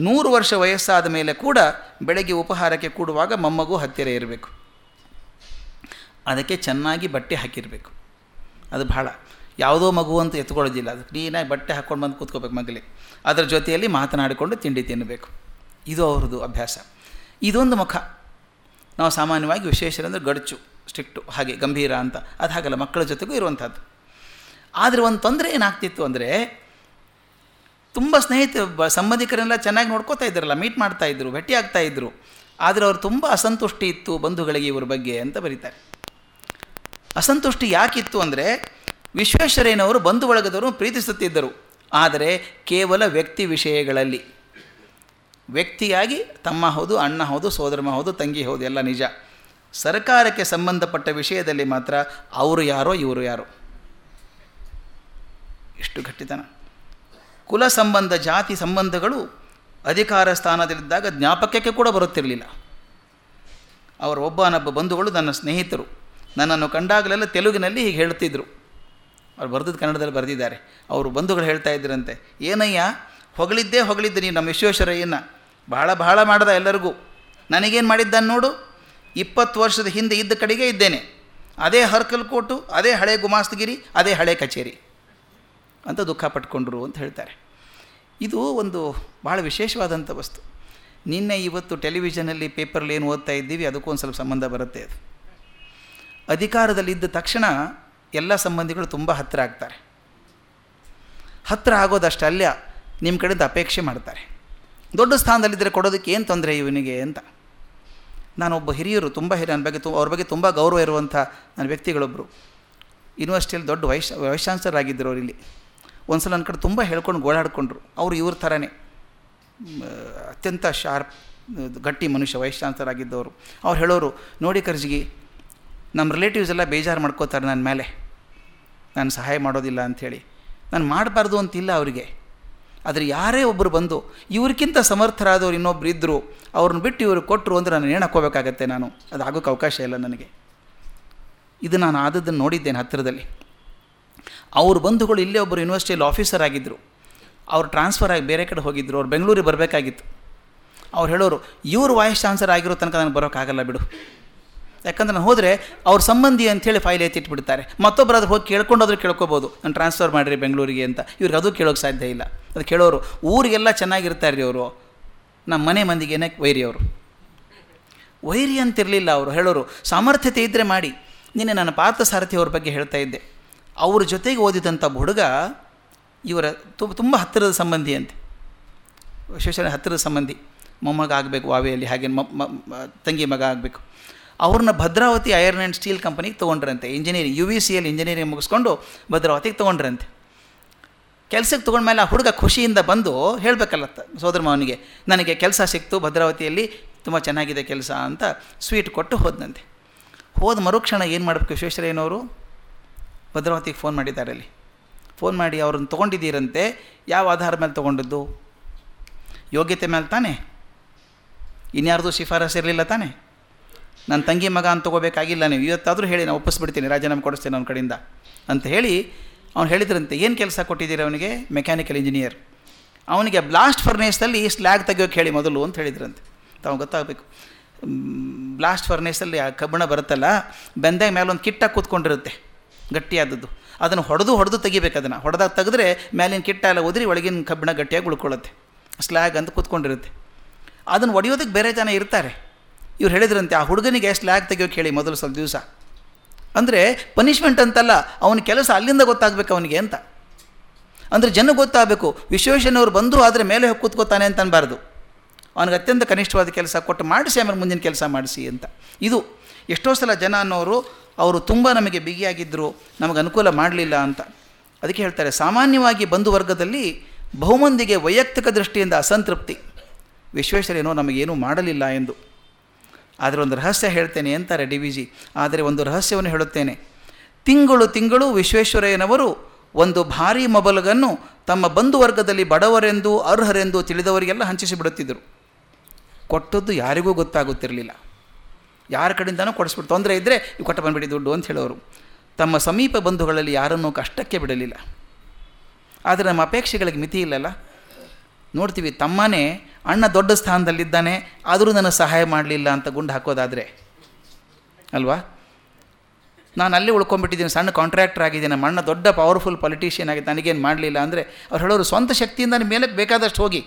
ನೂರು ವರ್ಷ ವಯಸ್ಸಾದ ಮೇಲೆ ಕೂಡ ಬೆಳಗ್ಗೆ ಉಪಹಾರಕ್ಕೆ ಕೂಡುವಾಗ ಮೊಮ್ಮಗೂ ಹತ್ತಿರ ಇರಬೇಕು. ಅದಕ್ಕೆ ಚೆನ್ನಾಗಿ ಬಟ್ಟೆ ಹಾಕಿರಬೇಕು. ಅದು ಬಹಳ ಯಾವುದೋ ಮಗು ಅಂತ ಎತ್ಕೊಳ್ಳೋದಿಲ್ಲ. ಅದು ಕ್ಲೀನಾಗಿ ಬಟ್ಟೆ ಹಾಕ್ಕೊಂಡು ಬಂದು ಕೂತ್ಕೋಬೇಕು ಮಗಲಿಗೆ ಅದರ ಜೊತೆಯಲ್ಲಿ ಮಾತನಾಡಿಕೊಂಡು ತಿಂಡಿ ತಿನ್ನಬೇಕು ಇದು ಅವ್ರದ್ದು ಅಭ್ಯಾಸ. ಇದೊಂದು ಮುಖ. ನಾವು ಸಾಮಾನ್ಯವಾಗಿ ವಿಶೇಷರಂದರೆ ಗಡಚು, ಸ್ಟ್ರಿಕ್ಟು, ಹಾಗೆ ಗಂಭೀರ ಅಂತ. ಅದು ಹಾಗಲ್ಲ, ಮಕ್ಕಳ ಜೊತೆಗೂ ಇರುವಂಥದ್ದು. ಆದರೆ ಒಂದು ತೊಂದರೆ ಏನಾಗ್ತಿತ್ತು ಅಂದರೆ ತುಂಬ ಸ್ನೇಹಿತ ಸಂಬಂಧಿಕರೆಲ್ಲ ಚೆನ್ನಾಗಿ ನೋಡ್ಕೋತಾ ಇದ್ದಾರಲ್ಲ ಮೀಟ್ ಮಾಡ್ತಾ ಇದ್ದರು ಭೇಟಿ ಆಗ್ತಾ ಇದ್ದರು ಆದರೆ ಅವರು ತುಂಬ ಅಸಂತುಷ್ಟಿ ಇತ್ತು ಬಂಧುಗಳಿಗೆ ಇವ್ರ ಬಗ್ಗೆ ಅಂತ ಬರೀತಾರೆ. ಅಸಂತುಷ್ಟಿ ಯಾಕಿತ್ತು ಅಂದರೆ ವಿಶ್ವೇಶ್ವರಯ್ಯನವರು ಬಂಧು ಬಳಗದವರು ಪ್ರೀತಿಸುತ್ತಿದ್ದರು. ಆದರೆ ಕೇವಲ ವ್ಯಕ್ತಿ ವಿಷಯಗಳಲ್ಲಿ. ವ್ಯಕ್ತಿಯಾಗಿ ತಮ್ಮ ಹೌದು, ಅಣ್ಣ ಹೌದು, ಸೋದರಮ್ಮ ಹೌದು, ತಂಗಿ ಹೌದು, ಎಲ್ಲ ನಿಜ. ಸರ್ಕಾರಕ್ಕೆ ಸಂಬಂಧಪಟ್ಟ ವಿಷಯದಲ್ಲಿ ಮಾತ್ರ ಅವರು ಯಾರೋ, ಇವರು ಯಾರೋ. ಎಷ್ಟು ಗಟ್ಟಿತನ. ಕುಲ ಸಂಬಂಧ, ಜಾತಿ ಸಂಬಂಧಗಳು ಅಧಿಕಾರ ಸ್ಥಾನದಲ್ಲಿದ್ದಾಗ ಜ್ಞಾಪಕಕ್ಕೆ ಕೂಡ ಬರುತ್ತಿರಲಿಲ್ಲ. ಅವರ ಒಬ್ಬನೊಬ್ಬ ಬಂಧುಗಳು ನನ್ನ ಸ್ನೇಹಿತರು. ನನ್ನನ್ನು ಕಂಡಾಗಲೆಲ್ಲ ತೆಲುಗಿನಲ್ಲಿ ಹೀಗೆ ಹೇಳ್ತಿದ್ರು ಅವ್ರು ಬರೆದದ್ದು ಕನ್ನಡದಲ್ಲಿ ಬರೆದಿದ್ದಾರೆ. ಅವರು ಬಂಧುಗಳು ಹೇಳ್ತಾ ಇದ್ದರಂತೆ ಏನಯ್ಯ, ಹೊಗಳಿದ್ದೇ ಹೊಗಳಿದ್ದೆ ನೀನು ನಮ್ಮ ವಿಶ್ವೇಶ್ವರಯ್ಯನ. ಬಹಳ ಬಹಳ ಮಾಡ್ದ ಎಲ್ಲರಿಗೂ. ನನಗೇನು ಮಾಡಿದ್ದಾನೆ ನೋಡು. ಇಪ್ಪತ್ತು ವರ್ಷದ ಹಿಂದೆ ಇದ್ದ ಕಡೆಗೆ ಇದ್ದೇನೆ. ಅದೇ ಹರ್ಕಲ್ ಕೋಟು ಅದೇ ಹಳೆ ಗುಮಾಸ್ತಗಿರಿ, ಅದೇ ಹಳೆ ಕಚೇರಿ. ಅಂತ ದುಃಖ ಪಟ್ಕೊಂಡ್ರು ಅಂತ ಹೇಳ್ತಾರೆ. ಇದು ಒಂದು ಭಾಳ ವಿಶೇಷವಾದಂಥ ವಸ್ತು. ನಿನ್ನೆ ಇವತ್ತು ಟೆಲಿವಿಷನಲ್ಲಿ ಪೇಪರಲ್ಲಿ ಏನು ಓದ್ತಾ ಇದ್ದೀವಿ, ಅದಕ್ಕೂ ಒಂದು ಸ್ವಲ್ಪ ಸಂಬಂಧ ಬರುತ್ತೆ ಅದು. ಅಧಿಕಾರದಲ್ಲಿದ್ದ ತಕ್ಷಣ ಎಲ್ಲ ಸಂಬಂಧಿಗಳು ತುಂಬ ಹತ್ತಿರ ಆಗ್ತಾರೆ. ಹತ್ತಿರ ಆಗೋದಷ್ಟಲ್ಲ ನಿಮ್ಮ ಕಡೆಯಿಂದ ಅಪೇಕ್ಷೆ ಮಾಡ್ತಾರೆ. ದೊಡ್ಡ ಸ್ಥಾನದಲ್ಲಿದ್ದರೆ ಕೊಡೋದಕ್ಕೆ ಏನು ತೊಂದರೆ ಇವನಿಗೆ ಅಂತ. ನಾನೊಬ್ಬ ಹಿರಿಯರು, ತುಂಬ ಹಿರಿಯ, ನನ್ನ ಬಗ್ಗೆ ತು, ಅವ್ರ ಬಗ್ಗೆ ತುಂಬ ಗೌರವ ಇರುವಂಥ ನನ್ನ ವ್ಯಕ್ತಿಗಳೊಬ್ಬರು ಯೂನಿವರ್ಸಿಟಿಯಲ್ಲಿ ದೊಡ್ಡ ವೈಶ್ ವೈಶಾನ್ಸರ್ ಆಗಿದ್ದರು ಅವರಿಲ್ಲಿ ಒಂದು ಸಲ ನನ್ನ ಕಡೆ ತುಂಬ ಹೇಳ್ಕೊಂಡು ಗೋಳಾಡಿಕೊಂಡ್ರು. ಅವರು ಇವ್ರ ಥರನೇ. ಅತ್ಯಂತ ಶಾರ್ಪ್ ಗಟ್ಟಿ ಮನುಷ್ಯ, ವಯಸ್ಸಾಂತರಾಗಿದ್ದವರು. ಅವ್ರು ಹೇಳೋರು, ನೋಡಿ ಕರ್ಜಿಗಿ, ನಮ್ಮ ರಿಲೇಟಿವ್ಸ್ ಎಲ್ಲ ಬೇಜಾರು ಮಾಡ್ಕೋತಾರೆ ನನ್ನ ಮೇಲೆ. ನಾನು ಸಹಾಯ ಮಾಡೋದಿಲ್ಲ ಅಂಥೇಳಿ. ನಾನು ಮಾಡಬಾರ್ದು ಅಂತಿಲ್ಲ ಅವರಿಗೆ. ಆದರೆ ಯಾರೇ ಒಬ್ಬರು ಬಂದು, ಇವ್ರಿಗಿಂತ ಸಮರ್ಥರಾದವ್ರು ಇನ್ನೊಬ್ರು ಇದ್ದರು ಅವ್ರನ್ನ ಬಿಟ್ಟು ಇವರು ಕೊಟ್ಟರು ಅಂದರೆ ನಾನು ಏನು ಹಾಕೋಬೇಕಾಗತ್ತೆ ನಾನು? ಅದು ಆಗೋಕ್ಕೆ ಅವಕಾಶ ಇಲ್ಲ ನನಗೆ. ಇದು ನಾನು ಆದದ್ದನ್ನು ನೋಡಿದ್ದೇನೆ ಹತ್ತಿರದಲ್ಲಿ. ಅವ್ರ ಬಂಧುಗಳು ಇಲ್ಲೇ ಒಬ್ಬರು ಯೂನಿವರ್ಸಿಟಿಯಲ್ಲಿ ಆಫೀಸರ್ ಆಗಿದ್ದರು ಅವ್ರು ಟ್ರಾನ್ಸ್ಫರ್ ಆಗಿ ಬೇರೆ ಕಡೆ ಹೋಗಿದ್ದರು ಅವ್ರು ಬೆಂಗಳೂರಿಗೆ ಬರಬೇಕಾಗಿತ್ತು. ಅವ್ರು ಹೇಳೋರು, ಇವರು ವಾಯ್ಸ್ ಚಾನ್ಸರ್ ಆಗಿರೋ ತನಕ ನನಗೆ ಬರೋಕ್ಕಾಗಲ್ಲ ಬಿಡು. ಯಾಕಂದ್ರೆ ನಾನು ಹೋದರೆ ಅವ್ರ ಸಂಬಂಧಿ ಅಂಥೇಳಿ ಫೈಲ್ ಎತ್ತಿಟ್ಬಿಡ್ತಾರೆ. ಮತ್ತೊಬ್ಬರಾದ್ರೂ ಹೋಗಿ ಕೇಳ್ಕೊಂಡಾದ್ರೂ ಕೇಳ್ಕೊಬೋದು, ನಾನು ಟ್ರಾನ್ಸ್ಫರ್ ಮಾಡಿರಿ ಬೆಂಗಳೂರಿಗೆ ಅಂತ. ಇವ್ರಿಗೆ ಅದು ಕೇಳೋಕ್ಕೆ ಸಾಧ್ಯ ಇಲ್ಲ. ಅದು ಕೇಳೋರು ಊರಿಗೆಲ್ಲ ಚೆನ್ನಾಗಿರ್ತಾರೆ ರೀ ಅವರು. ನಮ್ಮ ಮನೆ ಮಂದಿಗೇನೆ ವೈರಿ ಅವರು. ವೈರಿ ಅಂತಿರಲಿಲ್ಲ ಅವರು. ಹೇಳೋರು, ಸಾಮರ್ಥ್ಯತೆ ಇದ್ದರೆ ಮಾಡಿ. ನಿನ್ನೆ ನನ್ನ ಪಾರ್ಥಸಾರಥಿ ಅವ್ರ ಬಗ್ಗೆ ಹೇಳ್ತಾ ಇದ್ದೆ. ಅವ್ರ ಜೊತೆಗೆ ಓದಿದಂಥ ಹುಡುಗ ಇವರ ತುಂಬ ಹತ್ತಿರದ ಸಂಬಂಧಿ ಅಂತೆ. ವಿಶೇಷ ಹತ್ತಿರದ ಸಂಬಂಧಿ. ಮೊಮ್ಮಗ ಆಗಬೇಕು, ವಾವೆಯಲ್ಲಿ ಹಾಗೆ ತಂಗಿ ಮಗ ಆಗಬೇಕು. ಅವ್ರನ್ನ ಭದ್ರಾವತಿ ಐರನ್ ಆ್ಯಂಡ್ ಸ್ಟೀಲ್ ಕಂಪನಿಗೆ ತೊಗೊಂಡ್ರಂತೆ. ಇಂಜಿನಿಯರಿಂಗ್ ಯು ವಿ ಸಿಯಲ್ಲಿ ಇಂಜಿನಿಯರಿಂಗ್ ಮುಗಿಸ್ಕೊಂಡು ಭದ್ರಾವತಿಗೆ ತೊಗೊಂಡ್ರಂತೆ. ಕೆಲಸಕ್ಕೆ ತೊಗೊಂಡ್ಮೇಲೆ ಆ ಹುಡುಗ ಖುಷಿಯಿಂದ ಬಂದು ಹೇಳಬೇಕಲ್ಲ ಸೋದರ ಮಾವನಿಗೆ, ನನಗೆ ಕೆಲಸ ಸಿಕ್ತು, ಭದ್ರಾವತಿಯಲ್ಲಿ ತುಂಬ ಚೆನ್ನಾಗಿದೆ ಕೆಲಸ ಅಂತ ಸ್ವೀಟ್ ಕೊಟ್ಟು ಹೋದಂತೆ ಹೋದ ಮರುಕ್ಷಣ ಏನು ಮಾಡಬೇಕು ವಿಶ್ವೇಶ್ವರಯ್ಯನವರು ಭದ್ರಾವತಿಗೆ ಫೋನ್ ಮಾಡಿದ್ದಾರೆ ಅಲ್ಲಿ. ಫೋನ್ ಮಾಡಿ ಅವ್ರನ್ನ ತೊಗೊಂಡಿದ್ದೀರಂತೆ, ಯಾವ ಆಧಾರ ಮೇಲೆ ತೊಗೊಂಡಿದ್ದು? ಯೋಗ್ಯತೆ ಮೇಲೆ ತಾನೇ? ಇನ್ಯಾರ್ದು ಶಿಫಾರಸು ಇರಲಿಲ್ಲ ತಾನೇ? ನನ್ನ ತಂಗಿ ಮಗ ಅಂತ ತೊಗೋಬೇಕಾಗಿಲ್ಲ ನೀವು. ಇವತ್ತಾದರೂ ಹೇಳಿ, ನಾನು ಒಪ್ಪಿಸ್ಬಿಡ್ತೀನಿ, ರಾಜೀನಾಮೆ ಕೊಡಿಸ್ತೇನೆ ಅವನ ಕಡೆಯಿಂದ ಅಂತ ಹೇಳಿ ಅವ್ನು ಹೇಳಿದ್ರಂತೆ, ಏನು ಕೆಲಸ ಕೊಟ್ಟಿದ್ದೀರಿ ಅವನಿಗೆ? ಮೆಕ್ಯಾನಿಕಲ್ ಇಂಜಿನಿಯರ್ ಅವನಿಗೆ ಬ್ಲಾಸ್ಟ್ ಫರ್ನೇಸಲ್ಲಿ ಸ್ಲ್ಯಾಗ್ ತೆಗಿಯೋಕೆ ಹೇಳಿ ಮೊದಲು ಅಂತ ಹೇಳಿದ್ರಂತೆ. ತಾವು ಗೊತ್ತಾಗಬೇಕು. ಬ್ಲಾಸ್ಟ್ ಫರ್ನೇಸಲ್ಲಿ ಆ ಕಬ್ಬಣ ಬರುತ್ತಲ್ಲ, ಬೆಂದಾಗ ಮೇಲೆ ಒಂದು ಕಿಟ್ಟಾಗಿ ಕೂತ್ಕೊಂಡಿರುತ್ತೆ. ಗಟ್ಟಿಯಾದದ್ದು. ಅದನ್ನು ಹೊಡೆದು ಹೊಡೆದು ತೆಗಿಬೇಕು ಅದನ್ನು. ಹೊಡೆದಾಗ ತೆಗೆದ್ರೆ ಮೇಲಿನ ಕಿಟ್ಟ ಎಲ್ಲ ಉದ್ರಿ ಒಳಗಿನ ಕಬ್ಬಿಣ ಗಟ್ಟಿಯಾಗಿ ಉಳ್ಕೊಳ್ಳುತ್ತೆ. ಸ್ಲ್ಯಾಗ್ ಅಂತ ಕೂತ್ಕೊಂಡಿರುತ್ತೆ. ಅದನ್ನು ಒಡೆಯೋದಕ್ಕೆ ಬೇರೆ ಜನ ಇರ್ತಾರೆ. ಇವ್ರು ಹೇಳಿದ್ರಂತೆ, ಆ ಹುಡುಗನಿಗೆ ಸ್ಲ್ಯಾಗ್ ತೆಗಿಯೋಕೆ ಹೇಳಿ ಮೊದಲು ಸ್ವಲ್ಪ ದಿವಸ. ಅಂದರೆ ಪನಿಷ್ಮೆಂಟ್ ಅಂತಲ್ಲ, ಅವನ ಕೆಲಸ ಅಲ್ಲಿಂದ ಗೊತ್ತಾಗಬೇಕು ಅವನಿಗೆ ಅಂತ. ಅಂದರೆ ಜನ ಗೊತ್ತಾಗಬೇಕು ವಿಶ್ವೇಶ್ವರನವ್ರು ಬಂದು ಆದರೆ ಮೇಲೆ ಕೂತ್ಕೋತಾನೆ ಅಂತ ಅನ್ಬಾರ್ದು. ಅವನಿಗೆ ಅತ್ಯಂತ ಕನಿಷ್ಠವಾದ ಕೆಲಸ ಕೊಟ್ಟು ಮಾಡಿಸಿ, ಆಮೇಲೆ ಮುಂದಿನ ಕೆಲಸ ಮಾಡಿಸಿ ಅಂತ. ಇದು ಎಷ್ಟೋ ಸಲ ಜನ ಅನ್ನೋರು ಅವರು ತುಂಬ ನಮಗೆ ಬಿಗಿಯಾಗಿದ್ದರು ನಮಗೆ ಅನುಕೂಲ ಮಾಡಲಿಲ್ಲ ಅಂತ. ಅದಕ್ಕೆ ಹೇಳ್ತಾರೆ, ಸಾಮಾನ್ಯವಾಗಿ ಬಂಧು ವರ್ಗದಲ್ಲಿ ಬಹುಮಂದಿಗೆ ವೈಯಕ್ತಿಕ ದೃಷ್ಟಿಯಿಂದ ಅಸಂತೃಪ್ತಿ. ವಿಶ್ವೇಶ್ವರೇನೋ ನಮಗೇನೂ ಮಾಡಲಿಲ್ಲ ಎಂದು. ಆದರೆ ಒಂದು ರಹಸ್ಯ ಹೇಳ್ತೇನೆ ಅಂತಾರೆ ಡಿ ವಿ ಜಿ. ಆದರೆ ಒಂದು ರಹಸ್ಯವನ್ನು ಹೇಳುತ್ತೇನೆ. ತಿಂಗಳು ತಿಂಗಳು ವಿಶ್ವೇಶ್ವರಯ್ಯನವರು ಒಂದು ಭಾರೀ ಮೊಬಲಗನ್ನು ತಮ್ಮ ಬಂಧು ವರ್ಗದಲ್ಲಿ ಬಡವರೆಂದು ಅರ್ಹರೆಂದು ತಿಳಿದವರಿಗೆಲ್ಲ ಹಂಚಿಸಿಬಿಡುತ್ತಿದ್ದರು. ಕೊಟ್ಟದ್ದು ಯಾರಿಗೂ ಗೊತ್ತಾಗುತ್ತಿರಲಿಲ್ಲ. ಯಾರ ಕಡೆಯಿಂದನೂ ಕೊಡಿಸ್ಬಿಟ್ಟು ತೊಂದರೆ ಇದ್ದರೆ ಇವು ಕೊಟ್ಟು ಬಂದುಬಿಡಿ ದುಡ್ಡು ಅಂತ ಹೇಳೋರು. ತಮ್ಮ ಸಮೀಪ ಬಂಧುಗಳಲ್ಲಿ ಯಾರನ್ನೂ ಕಷ್ಟಕ್ಕೆ ಬಿಡಲಿಲ್ಲ. ಆದರೆ ನಮ್ಮ ಅಪೇಕ್ಷೆಗಳಿಗೆ ಮಿತಿ ಇಲ್ಲಲ್ಲ. ನೋಡ್ತೀವಿ, ತಮ್ಮನೇ ಅಣ್ಣ ದೊಡ್ಡ ಸ್ಥಾನದಲ್ಲಿದ್ದಾನೆ, ಆದರೂ ನನಗೆ ಸಹಾಯ ಮಾಡಲಿಲ್ಲ ಅಂತ ಗುಂಡು ಹಾಕೋದಾದರೆ. ಅಲ್ವಾ? ನಾನು ಅಲ್ಲಿ ಉಳ್ಕೊಂಡ್ಬಿಟ್ಟಿದ್ದೀನಿ, ಸಣ್ಣ ಕಾಂಟ್ರಾಕ್ಟರ್ ಆಗಿದ್ದೀನಿ, ನಮ್ಮ ಅಣ್ಣ ದೊಡ್ಡ ಪವರ್ಫುಲ್ ಪೊಲಿಟಿಷಿಯನ್ ಆಗಿದೆ ನನಗೇನು ಮಾಡಲಿಲ್ಲ ಅಂದರೆ ಅವ್ರು ಹೇಳೋರು ಸ್ವಂತ ಶಕ್ತಿಯಿಂದ ಮೇಲೆ ಬೇಕಾದಷ್ಟು ಹೋಗಿ.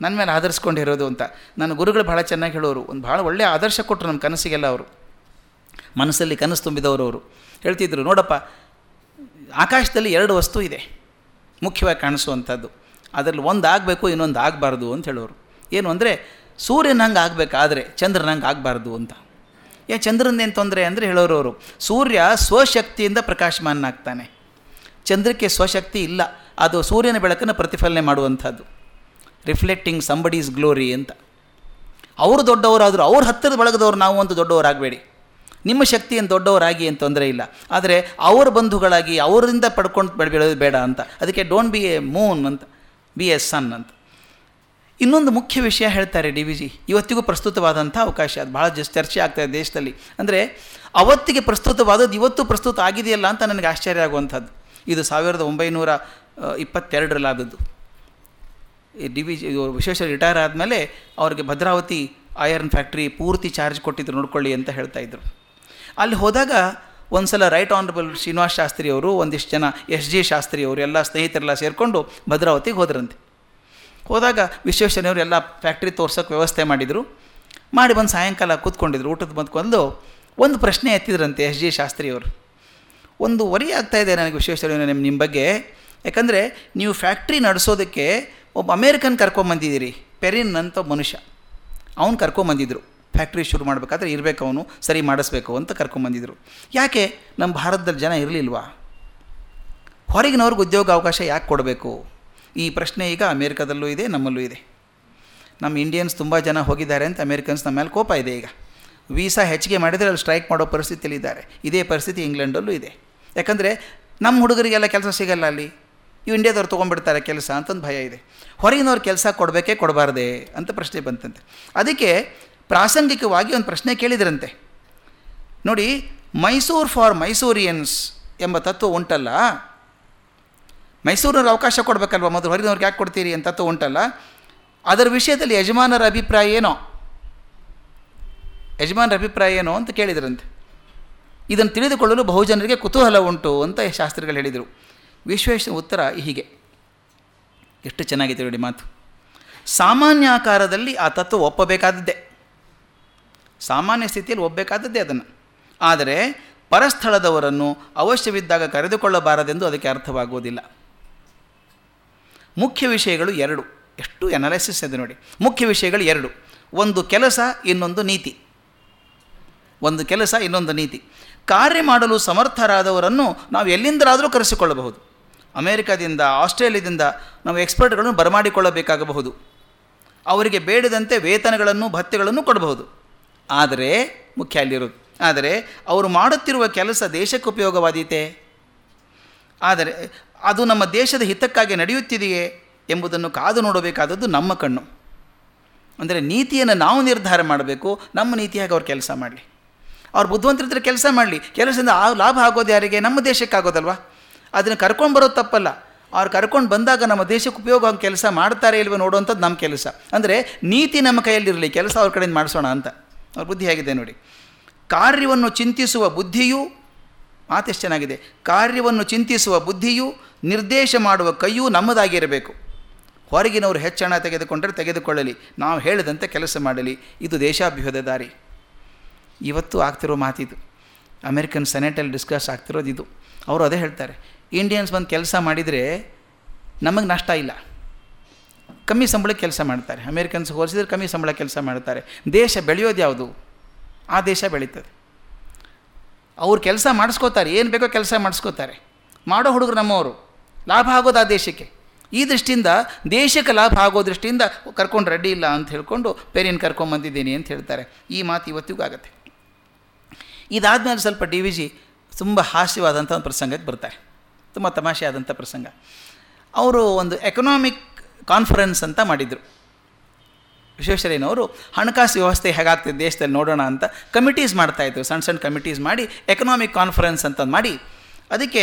ನನ್ನ ಮೇಲೆ ಆಧರಿಸ್ಕೊಂಡಿರೋದು ಅಂತ. ನನ್ನ ಗುರುಗಳು ಭಾಳ ಚೆನ್ನಾಗಿ ಹೇಳೋರು. ಒಂದು ಭಾಳ ಒಳ್ಳೆಯ ಆದರ್ಶ ಕೊಟ್ಟರು ನಮ್ಮ ಕನಸಿಗೆಲ್ಲ ಅವರು. ಮನಸ್ಸಲ್ಲಿ ಕನಸು ತುಂಬಿದವರು ಅವರು. ಹೇಳ್ತಿದ್ರು, ನೋಡಪ್ಪ, ಆಕಾಶದಲ್ಲಿ ಎರಡು ವಸ್ತು ಇದೆ. ಮುಖ್ಯವಾಗಿ ಕಾಣಿಸುವಂಥದ್ದು. ಅದರಲ್ಲಿ ಒಂದು ಆಗಬೇಕು, ಇನ್ನೊಂದು ಆಗಬಾರ್ದು ಅಂತ ಹೇಳೋರು. ಏನು ಅಂದರೆ, ಸೂರ್ಯನ ಹಂಗೆ ಆಗಬೇಕಾದ್ರೆ ಚಂದ್ರನ ಹಂಗೆ ಆಗಬಾರ್ದು ಅಂತ. ಏ ಚಂದ್ರನೇನು ತೊಂದರೆ ಅಂದರೆ ಹೇಳೋರು ಅವರು, ಸೂರ್ಯ ಸ್ವಶಕ್ತಿಯಿಂದ ಪ್ರಕಾಶಮಾನನಾಗ್ತಾನೆ. ಚಂದ್ರಕ್ಕೆ ಸ್ವಶಕ್ತಿ ಇಲ್ಲ. ಅದು ಸೂರ್ಯನ ಬೆಳಕನ್ನು ಪ್ರತಿಫಲನೆ ಮಾಡುವಂಥದ್ದು. ರಿಫ್ಲೆಕ್ಟಿಂಗ್ ಸಂಬಡೀಸ್ ಗ್ಲೋರಿ ಅಂತ. ಅವರು ದೊಡ್ಡವರಾದರೂ ಅವ್ರ ಹತ್ತಿರದ ಬಳಗದವ್ರು ನಾವು ಒಂದು ದೊಡ್ಡವರಾಗಬೇಡಿ. ನಿಮ್ಮ ಶಕ್ತಿಯನ್ನು ದೊಡ್ಡವರಾಗಿ ಏನು ತೊಂದರೆ ಇಲ್ಲ. ಆದರೆ ಅವರ ಬಂಧುಗಳಾಗಿ ಅವರಿಂದ ಪಡ್ಕೊಂಡು ಬೆಳೆಯೋದು ಬೇಡ ಅಂತ. ಅದಕ್ಕೆ ಡೋಂಟ್ ಬಿ ಎ ಮೂನ್ ಅಂತ ಬಿ ಎ ಸನ್ ಅಂತ. ಇನ್ನೊಂದು ಮುಖ್ಯ ವಿಷಯ ಹೇಳ್ತಾರೆ ಡಿ ವಿ ಜಿ. ಇವತ್ತಿಗೂ ಪ್ರಸ್ತುತವಾದಂಥ ಅವಕಾಶ. ಅದು ಭಾಳ ಜಸ್ಟ್ ಚರ್ಚೆ ಆಗ್ತಾಯಿದೆ ದೇಶದಲ್ಲಿ. ಅಂದರೆ ಅವತ್ತಿಗೆ ಪ್ರಸ್ತುತವಾದದ್ದು ಇವತ್ತು ಪ್ರಸ್ತುತ ಆಗಿದೆಯಲ್ಲ ಅಂತ ನನಗೆ ಆಶ್ಚರ್ಯ ಆಗುವಂಥದ್ದು. ಇದು ಸಾವಿರದ ಒಂಬೈನೂರ ಇಪ್ಪತ್ತೆರಡರಲ್ಲಿ ಆದದ್ದು ಈ ಡಿ ವಿ ಜಿ ವಿಶೇಷ ರಿಟೈರ್ ಆದಮೇಲೆ ಅವ್ರಿಗೆ ಭದ್ರಾವತಿ ಐರನ್ ಫ್ಯಾಕ್ಟ್ರಿ ಪೂರ್ತಿ ಚಾರ್ಜ್ ಕೊಟ್ಟಿದ್ರು, ನೋಡ್ಕೊಳ್ಳಿ ಅಂತ ಹೇಳ್ತಾಯಿದ್ರು ಅಲ್ಲಿ ಹೋದಾಗ ಒಂದು ಸಲ ರೈಟ್ ಆನರಬಲ್ ಶ್ರೀನಿವಾಸ್ ಶಾಸ್ತ್ರಿ ಅವರು, ಒಂದಿಷ್ಟು ಜನ ಎಸ್ ಜಿ ಶಾಸ್ತ್ರಿ ಅವರು, ಎಲ್ಲ ಸ್ನೇಹಿತರೆಲ್ಲ ಸೇರಿಕೊಂಡು ಭದ್ರಾವತಿಗೆ ಹೋದ್ರಂತೆ. ಹೋದಾಗ ವಿಶ್ವೇಶ್ವರಯ್ಯವರು ಎಲ್ಲ ಫ್ಯಾಕ್ಟ್ರಿ ತೋರ್ಸೋಕ್ಕೆ ವ್ಯವಸ್ಥೆ ಮಾಡಿದರು. ಮಾಡಿ ಬಂದು ಸಾಯಂಕಾಲ ಕೂತ್ಕೊಂಡಿದ್ರು, ಊಟದ ಬಂದ್ಕೊಂಡು ಒಂದು ಪ್ರಶ್ನೆ ಎತ್ತಿದ್ರಂತೆ ಎಸ್ ಜಿ ಶಾಸ್ತ್ರಿಯವರು ಒಂದು ವರಿ ಆಗ್ತಾಯಿದೆ ನನಗೆ ವಿಶ್ವೇಶ್ವರಯ್ಯ ನಿಮ್ಮ ನಿಮ್ಮ ಬಗ್ಗೆ. ಯಾಕಂದರೆ ನೀವು ಫ್ಯಾಕ್ಟ್ರಿ ನಡೆಸೋದಕ್ಕೆ ಒಬ್ಬ ಅಮೇರಿಕನ್ ಕರ್ಕೊಂಬಂದಿದ್ದೀರಿ. ಪೆರಿನ್ ಅಂತ ಮನುಷ್ಯ. ಅವ್ನು ಕರ್ಕೊಂಬಂದಿದ್ರು. ಫ್ಯಾಕ್ಟ್ರಿ ಶುರು ಮಾಡಬೇಕಾದ್ರೆ ಇರಬೇಕು ಅವನು, ಸರಿ ಮಾಡಿಸ್ಬೇಕು ಅಂತ ಕರ್ಕೊಂಬಂದಿದ್ರು. ಯಾಕೆ? ನಮ್ಮ ಭಾರತದಲ್ಲಿ ಜನ ಇರಲಿಲ್ವಾ? ಹೊರಗಿನವ್ರಿಗೆ ಉದ್ಯೋಗ ಅವಕಾಶ ಯಾಕೆ ಕೊಡಬೇಕು? ಈ ಪ್ರಶ್ನೆ ಈಗ ಅಮೇರಿಕಾದಲ್ಲೂ ಇದೆ, ನಮ್ಮಲ್ಲೂ ಇದೆ. ನಮ್ಮ ಇಂಡಿಯನ್ಸ್ ತುಂಬ ಜನ ಹೋಗಿದ್ದಾರೆ ಅಂತ ಅಮೇರಿಕನ್ಸ್ ನಮ್ಮ ಮೇಲೆ ಕೋಪ ಇದೆ ಈಗ. ವೀಸಾ ಹೆಚ್ಚಿಗೆ ಮಾಡಿದರೆ ಅಲ್ಲಿ ಸ್ಟ್ರೈಕ್ ಮಾಡೋ ಪರಿಸ್ಥಿತಿಯಲ್ಲಿ ಇದ್ದಾರೆ ಇದೇ ಪರಿಸ್ಥಿತಿ ಇಂಗ್ಲೆಂಡಲ್ಲೂ ಇದೆ. ಯಾಕಂದರೆ ನಮ್ಮ ಹುಡುಗರಿಗೆಲ್ಲ ಕೆಲಸ ಸಿಗಲ್ಲ ಅಲ್ಲಿ. ಇವು ಇಂಡಿಯಾದವ್ರು ತೊಗೊಂಡ್ಬಿಡ್ತಾರೆ ಕೆಲಸ ಅಂತಂದು ಭಯ ಇದೆ. ಹೊರಗಿನವ್ರು ಕೆಲಸ ಕೊಡಬೇಕೇ ಕೊಡಬಾರ್ದೆ ಅಂತ ಪ್ರಶ್ನೆ ಬಂತಂತೆ. ಅದಕ್ಕೆ ಪ್ರಾಸಂಗಿಕವಾಗಿ ಒಂದು ಪ್ರಶ್ನೆ ಕೇಳಿದ್ರಂತೆ. ನೋಡಿ, ಮೈಸೂರು ಫಾರ್ ಮೈಸೂರಿಯನ್ಸ್ ಎಂಬ ತತ್ವ ಉಂಟಲ್ಲ? ಮೈಸೂರಿನವ್ರಿಗೆ ಅವಕಾಶ ಕೊಡಬೇಕಲ್ವ? ಮೊದಲು ಹೊರಗಿನವ್ರಿಗೆ ಯಾಕೆ ಕೊಡ್ತೀರಿ ಅಂತ ತತ್ವ ಉಂಟಲ್ಲ? ಅದರ ವಿಷಯದಲ್ಲಿ ಯಜಮಾನರ ಅಭಿಪ್ರಾಯ ಏನೋ? ಯಜಮಾನರ ಅಭಿಪ್ರಾಯ ಏನೋ ಅಂತ ಕೇಳಿದ್ರಂತೆ. ಇದನ್ನು ತಿಳಿದುಕೊಳ್ಳಲು ಬಹುಜನರಿಗೆ ಕುತೂಹಲ ಉಂಟು ಅಂತ ಶಾಸ್ತ್ರಿಗಳು ಹೇಳಿದರು. ವಿಶ್ವೇಶ ಉತ್ತರ ಹೀಗೆ. ಎಷ್ಟು ಚೆನ್ನಾಗಿದೆ ನೋಡಿ ಮಾತು. ಸಾಮಾನ್ಯ ಆಕಾರದಲ್ಲಿ ಆ ತತ್ವ ಒಪ್ಪಬೇಕಾದದ್ದೇ. ಸಾಮಾನ್ಯ ಸ್ಥಿತಿಯಲ್ಲಿ ಒಪ್ಪಬೇಕಾದದ್ದೇ ಅದನ್ನು. ಆದರೆ ಪರಸ್ಥಳದವರನ್ನು ಅವಶ್ಯವಿದ್ದಾಗ ಕರೆದುಕೊಳ್ಳಬಾರದೆಂದು ಅದಕ್ಕೆ ಅರ್ಥವಾಗುವುದಿಲ್ಲ. ಮುಖ್ಯ ವಿಷಯಗಳು ಎರಡು. ಎಷ್ಟು ಅನಾಲಿಸಿಸ್ ಇದೆ ನೋಡಿ. ಮುಖ್ಯ ವಿಷಯಗಳು ಎರಡು. ಒಂದು ಕೆಲಸ, ಇನ್ನೊಂದು ನೀತಿ. ಒಂದು ಕೆಲಸ, ಇನ್ನೊಂದು ನೀತಿ. ಕಾರ್ಯ ಮಾಡಲು ಸಮರ್ಥರಾದವರನ್ನು ನಾವು ಎಲ್ಲಿಂದಲಾದರೂ ಕರೆಸಿಕೊಳ್ಳಬಹುದು. ಅಮೇರಿಕಾದಿಂದ, ಆಸ್ಟ್ರೇಲಿಯಾದಿಂದ ನಾವು ಎಕ್ಸ್ಪರ್ಟ್ಗಳನ್ನು ಬರಮಾಡಿಕೊಳ್ಳಬೇಕಾಗಬಹುದು. ಅವರಿಗೆ ಬೇಡದಂತೆ ವೇತನಗಳನ್ನು, ಭತ್ಯೆಗಳನ್ನು ಕೊಡಬಹುದು. ಆದರೆ, ಮುಖ್ಯ ಅಲ್ಲಿರೋದು ಆದರೆ ಅವರು ಮಾಡುತ್ತಿರುವ ಕೆಲಸ ದೇಶಕ್ಕೆ ಉಪಯೋಗವಾದೀತೆ. ಆದರೆ, ಅದು ನಮ್ಮ ದೇಶದ ಹಿತಕ್ಕಾಗಿ ನಡೆಯುತ್ತಿದೆಯೇ ಎಂಬುದನ್ನು ಕಾದು ನೋಡಬೇಕಾದದ್ದು ನಮ್ಮ ಕಣ್ಣು. ಅಂದರೆ ನೀತಿಯನ್ನು ನಾವು ನಿರ್ಧಾರ ಮಾಡಬೇಕು, ನಮ್ಮ ನೀತಿಯಾಗಿ ಅವ್ರು ಕೆಲಸ ಮಾಡಲಿ. ಅವ್ರು ಬುದ್ಧಿವಂತರಿದ್ದರೆ ಕೆಲಸ ಮಾಡಲಿ. ಕೆಲಸದಿಂದ ಆ ಲಾಭ ಆಗೋದು ಯಾರಿಗೆ? ನಮ್ಮ ದೇಶಕ್ಕೆ ಆಗೋದಲ್ವಾ? ಅದನ್ನು ಕರ್ಕೊಂಡು ಬರೋದು ತಪ್ಪಲ್ಲ. ಅವ್ರು ಕರ್ಕೊಂಡು ಬಂದಾಗ ನಮ್ಮ ದೇಶಕ್ಕೆ ಉಪಯೋಗ ಆಗೋ ಕೆಲಸ ಮಾಡ್ತಾರೆ ಇಲ್ವೋ ನೋಡುವಂಥದ್ದು ನಮ್ಮ ಕೆಲಸ. ಅಂದರೆ ನೀತಿ ನಮ್ಮ ಕೈಯಲ್ಲಿರಲಿ, ಕೆಲಸ ಅವ್ರ ಕಡೆಯಿಂದ ಮಾಡಿಸೋಣ ಅಂತ. ಅವ್ರ ಬುದ್ಧಿ ಆಗಿದೆ ನೋಡಿ. ಕಾರ್ಯವನ್ನು ಚಿಂತಿಸುವ ಬುದ್ಧಿಯು ಮಾತೆಷ್ಟು ಚೆನ್ನಾಗಿದೆ. ಕಾರ್ಯವನ್ನು ಚಿಂತಿಸುವ ಬುದ್ಧಿಯು, ನಿರ್ದೇಶ ಮಾಡುವ ಕೈಯೂ ನಮ್ಮದಾಗಿರಬೇಕು. ಹೊರಗಿನವರು ಹೆಚ್ಚಣ ತೆಗೆದುಕೊಂಡರೆ ತೆಗೆದುಕೊಳ್ಳಲಿ. ನಾವು ಹೇಳಿದಂತೆ ಕೆಲಸ ಮಾಡಲಿ. ಇದು ದೇಶಾಭ್ಯುದಯ ದಾರಿ. ಇವತ್ತು ಆಗ್ತಿರೋ ಮಾತಿದು. ಅಮೆರಿಕನ್ ಸೆನೆಟಲ್ಲಿ ಡಿಸ್ಕಸ್ ಆಗ್ತಿರೋದು ಇದು. ಅವರು ಅದೇ ಹೇಳ್ತಾರೆ. ಇಂಡಿಯನ್ಸ್ ಬಂದು ಕೆಲಸ ಮಾಡಿದರೆ ನಮಗೆ ನಷ್ಟ ಇಲ್ಲ. ಕಮ್ಮಿ ಸಂಬಳಕ್ಕೆ ಕೆಲಸ ಮಾಡ್ತಾರೆ. ಅಮೇರಿಕನ್ಸ್ ಹೋಲಿಸಿದ್ರೆ ಕಮ್ಮಿ ಸಂಬಳ ಕೆಲಸ ಮಾಡ್ತಾರೆ. ದೇಶ ಬೆಳೆಯೋದು ಯಾವುದು? ಆ ದೇಶ ಬೆಳೀತದೆ. ಅವ್ರು ಕೆಲಸ ಮಾಡಿಸ್ಕೋತಾರೆ. ಏನು ಬೇಕೋ ಕೆಲಸ ಮಾಡಿಸ್ಕೋತಾರೆ. ಮಾಡೋ ಹುಡುಗರು ನಮ್ಮವರು. ಲಾಭ ಆಗೋದು ಆ ದೇಶಕ್ಕೆ. ಈ ದೃಷ್ಟಿಯಿಂದ ದೇಶಕ್ಕೆ ಲಾಭ ಆಗೋ ದೃಷ್ಟಿಯಿಂದ ಕರ್ಕೊಂಡು ರೆಡಿ ಇಲ್ಲ ಅಂತ ಹೇಳ್ಕೊಂಡು ಪೇರಿಯನ್ ಕರ್ಕೊಂಬಂದಿದ್ದೀನಿ ಅಂತ ಹೇಳ್ತಾರೆ. ಈ ಮಾತು ಇವತ್ತಿಗೂ ಆಗುತ್ತೆ. ಇದಾದಮೇಲೆ ಸ್ವಲ್ಪ ಡಿ ವಿ ಜಿ ತುಂಬ ಹಾಸ್ಯವಾದಂಥ ಒಂದು ಪ್ರಸಂಗಕ್ಕೆ ಬರ್ತಾರೆ. ತುಂಬ ತಮಾಷೆ ಆದಂಥ ಪ್ರಸಂಗ. ಅವರು ಒಂದು ಎಕನಾಮಿಕ್ ಕಾನ್ಫರೆನ್ಸ್ ಅಂತ ಮಾಡಿದರು. ವಿಶ್ವೇಶ್ವರಯ್ಯನವರು, ಹಣಕಾಸು ವ್ಯವಸ್ಥೆ ಹೇಗಾಗ್ತಿದೆ ದೇಶದಲ್ಲಿ ನೋಡೋಣ ಅಂತ ಕಮಿಟೀಸ್ ಮಾಡ್ತಾಯಿದ್ರು ಸಣ್ಣ ಸಣ್ಣ ಕಮಿಟೀಸ್ ಮಾಡಿ ಎಕನಾಮಿಕ್ ಕಾನ್ಫರೆನ್ಸ್ ಅಂತ ಮಾಡಿ, ಅದಕ್ಕೆ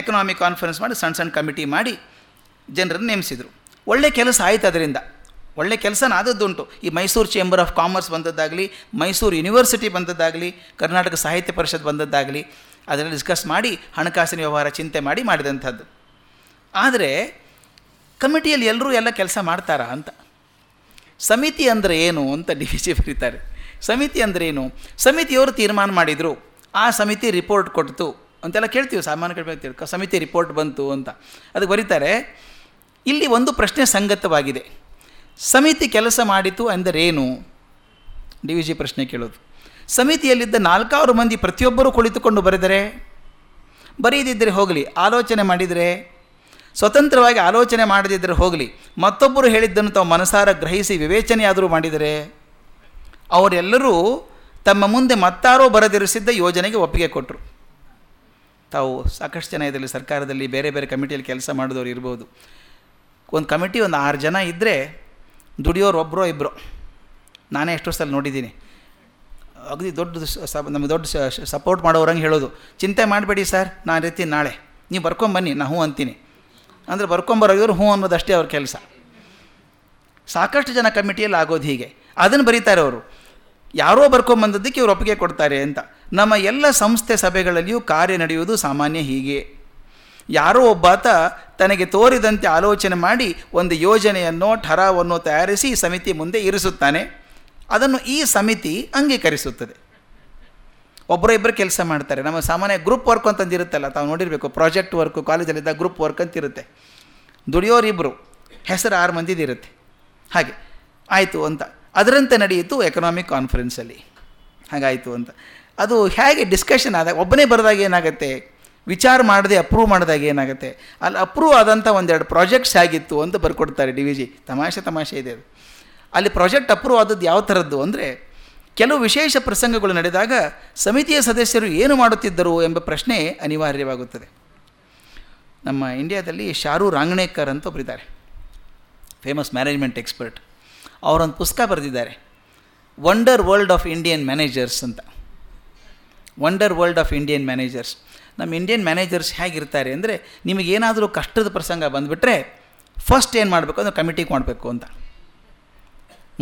ಎಕನಾಮಿಕ್ ಕಾನ್ಫರೆನ್ಸ್ ಮಾಡಿ ಸಣ್ಣ ಸಣ್ಣ ಕಮಿಟಿ ಮಾಡಿ ಜನರನ್ನು ನೇಮಿಸಿದರು. ಒಳ್ಳೆ ಕೆಲಸ ಆಯಿತು ಅದರಿಂದ. ಒಳ್ಳೆ ಕೆಲಸನ ಆದದ್ದುಂಟು ಈ ಮೈಸೂರು ಚೇಂಬರ್ ಆಫ್ ಕಾಮರ್ಸ್ ಬಂದದ್ದಾಗಲಿ, ಮೈಸೂರು ಯೂನಿವರ್ಸಿಟಿ ಬಂದದ್ದಾಗಲಿ, ಕರ್ನಾಟಕ ಸಾಹಿತ್ಯ ಪರಿಷತ್ ಬಂದದ್ದಾಗಲಿ ಅದರಲ್ಲಿ ಡಿಸ್ಕಸ್ ಮಾಡಿ, ಹಣಕಾಸಿನ ವ್ಯವಹಾರ ಚಿಂತೆ ಮಾಡಿ ಮಾಡಿದಂಥದ್ದು. ಆದರೆ, ಕಮಿಟಿಯಲ್ಲಿ ಎಲ್ಲರೂ ಎಲ್ಲ ಕೆಲಸ ಮಾಡ್ತಾರಾ ಅಂತ. ಸಮಿತಿ ಅಂದರೆ ಏನು ಅಂತ ಡಿ ವಿ ಜಿ ಬರೀತಾರೆ. ಸಮಿತಿ ಅಂದರೆ ಏನು? ಸಮಿತಿಯವರು ತೀರ್ಮಾನ ಮಾಡಿದರು, ಆ ಸಮಿತಿ ರಿಪೋರ್ಟ್ ಕೊಡ್ತು ಅಂತೆಲ್ಲ ಕೇಳ್ತೀವಿ, ಸಾಮಾನ್ಯ ಕೇಳ್ತೀವಿ. ಸಮಿತಿ ರಿಪೋರ್ಟ್ ಬಂತು ಅಂತ. ಅದಕ್ಕೆ ಬರೀತಾರೆ, ಇಲ್ಲಿ ಒಂದು ಪ್ರಶ್ನೆ ಸಂಗತವಾಗಿದೆ. ಸಮಿತಿ ಕೆಲಸ ಮಾಡಿತು ಅಂದರೇನು? ಡಿ ವಿ ಜಿ ಪ್ರಶ್ನೆ ಕೇಳೋದು. ಸಮಿತಿಯಲ್ಲಿದ್ದ ನಾಲ್ಕಾರು ಮಂದಿ ಪ್ರತಿಯೊಬ್ಬರೂ ಕುಳಿತುಕೊಂಡು ಬರೆದರೆ ಬರೀದಿದ್ದರೆ ಹೋಗಲಿ, ಆಲೋಚನೆ ಮಾಡಿದರೆ, ಸ್ವತಂತ್ರವಾಗಿ ಆಲೋಚನೆ ಮಾಡದಿದ್ದರೆ ಹೋಗಲಿ, ಮತ್ತೊಬ್ಬರು ಹೇಳಿದ್ದನ್ನು ತಾವು ಮನಸಾರ ಗ್ರಹಿಸಿ ವಿವೇಚನೆಯಾದರೂ ಮಾಡಿದರೆ, ಅವರೆಲ್ಲರೂ ತಮ್ಮ ಮುಂದೆ ಮತ್ತಾರೋ ಬರೆದಿರಿಸಿದ್ದ ಯೋಜನೆಗೆ ಒಪ್ಪಿಗೆ ಕೊಟ್ಟರು. ತಾವು ಸಾಕಷ್ಟು ಜನ ಇದರಲ್ಲಿ ಸರ್ಕಾರದಲ್ಲಿ ಬೇರೆ ಬೇರೆ ಕಮಿಟಿಯಲ್ಲಿ ಕೆಲಸ ಮಾಡಿದವರು ಇರ್ಬೋದು. ಒಂದು ಕಮಿಟಿ ಒಂದು ಆರು ಜನ ಇದ್ದರೆ ದುಡಿಯೋರು ಒಬ್ಬರೋ ಇಬ್ಬರು ನಾನೇ ಎಷ್ಟೋ ಸಲ ನೋಡಿದ್ದೀನಿ. ಅಗದಿ ದೊಡ್ಡ ಸ ನಮಗೆ ದೊಡ್ಡ ಸಪೋರ್ಟ್ ಮಾಡೋರಂಗೆ ಹೇಳೋದು. ಚಿಂತೆ ಮಾಡಬೇಡಿ ಸರ್, ನಾನು ರೀತಿ ನಾಳೆ. ನೀವು ಬರ್ಕೊಂಬನ್ನಿ ನಾನು ಹ್ಞೂ ಅಂತೀನಿ. ಅಂದರೆ ಬರ್ಕೊಂಬರೋಗಿದ್ರು ಹ್ಞೂ ಅನ್ನೋದಷ್ಟೇ ಅವ್ರ ಕೆಲಸ. ಸಾಕಷ್ಟು ಜನ ಕಮಿಟಿಯಲ್ಲಿ ಆಗೋದು ಹೀಗೆ. ಅದನ್ನು ಬರೀತಾರೆ ಅವರು. ಯಾರೋ ಬರ್ಕೊಂಬಂದದ್ದಕ್ಕೆ ಇವರು ಒಪ್ಪಿಗೆ ಕೊಡ್ತಾರೆ ಅಂತ. ನಮ್ಮ ಎಲ್ಲ ಸಂಸ್ಥೆ ಸಭೆಗಳಲ್ಲಿಯೂ ಕಾರ್ಯ ನಡೆಯುವುದು ಸಾಮಾನ್ಯ ಹೀಗೆ. ಯಾರೋ ಒಬ್ಬಾತ ತನಗೆ ತೋರಿದಂತೆ ಆಲೋಚನೆ ಮಾಡಿ ಒಂದು ಯೋಜನೆಯನ್ನು, ಠರಾವನ್ನು ತಯಾರಿಸಿ ಸಮಿತಿ ಮುಂದೆ ಇರಿಸುತ್ತಾನೆ. ಅದನ್ನು ಈ ಸಮಿತಿ ಅಂಗೀಕರಿಸುತ್ತದೆ. ಒಬ್ಬರು ಇಬ್ಬರು ಕೆಲಸ ಮಾಡ್ತಾರೆ. ನಮ್ಮ ಸಾಮಾನ್ಯ ಗ್ರೂಪ್ ವರ್ಕ್ ಅಂತಂದಿರುತ್ತಲ್ಲ ತಾವು ನೋಡಿರಬೇಕು ಪ್ರಾಜೆಕ್ಟ್ ವರ್ಕು ಕಾಲೇಜಲ್ಲಿದ್ದ ಗ್ರೂಪ್ ವರ್ಕ್ ಅಂತಿರುತ್ತೆ ದುಡಿಯೋರಿಬ್ಬರು ಹೆಸರು ಆರು ಮಂದಿದಿರುತ್ತೆ ಹಾಗೆ, ಆಯಿತು ಅಂತ. ಅದರಂತೆ ನಡೆಯಿತು ಎಕನಾಮಿಕ್ ಕಾನ್ಫರೆನ್ಸಲ್ಲಿ ಹಾಗಾಯಿತು ಅಂತ. ಅದು ಹೇಗೆ ಡಿಸ್ಕಷನ್ ಆದಾಗ, ಒಬ್ಬನೇ ಬರೆದಾಗ ಏನಾಗುತ್ತೆ? ವಿಚಾರ ಮಾಡದೆ ಅಪ್ರೂವ್ ಮಾಡಿದಾಗ ಏನಾಗುತ್ತೆ? ಅಲ್ಲಿ ಅಪ್ರೂವ್ ಆದಂಥ ಒಂದೆರಡು ಪ್ರಾಜೆಕ್ಟ್ಸ್ ಆಗಿತ್ತು ಅಂತ ಬರ್ಕೊಡ್ತಾರೆ ಡಿ ವಿ ಜಿ. ತಮಾಷೆ ತಮಾಷೆ ಇದೆ ಅದು. ಅಲ್ಲಿ ಪ್ರಾಜೆಕ್ಟ್ ಅಪ್ರೂವ್ ಆದದ್ದು ಯಾವ ಥರದ್ದು ಅಂದರೆ ಕೆಲವು ವಿಶೇಷ ಪ್ರಸಂಗಗಳು ನಡೆದಾಗ ಸಮಿತಿಯ ಸದಸ್ಯರು ಏನು ಮಾಡುತ್ತಿದ್ದರು ಎಂಬ ಪ್ರಶ್ನೆ ಅನಿವಾರ್ಯವಾಗುತ್ತದೆ. ನಮ್ಮ ಇಂಡಿಯಾದಲ್ಲಿ ಶಾರು ರಾಂಗಣೇಕರ್ ಅಂತ ಒಬ್ಬರಿದ್ದಾರೆ ಫೇಮಸ್ ಮ್ಯಾನೇಜ್ಮೆಂಟ್ ಎಕ್ಸ್ಪರ್ಟ್ ಅವರೊಂದು ಪುಸ್ತಕ ಬರೆದಿದ್ದಾರೆ. Wonder world of Indian managers ಅಂತ. Wonder world of Indian managers ನಮ್ಮ ಇಂಡಿಯನ್ ಮ್ಯಾನೇಜರ್ಸ್ ಹೇಗಿರ್ತಾರೆ ಅಂದರೆ ನಿಮಗೇನಾದರೂ ಕಷ್ಟದ ಪ್ರಸಂಗ ಬಂದುಬಿಟ್ರೆ ಫಸ್ಟ್ ಏನು ಮಾಡಬೇಕು ಅಂದರೆ ಕಮಿಟಿಗೆ ಮಾಡಬೇಕು ಅಂತ.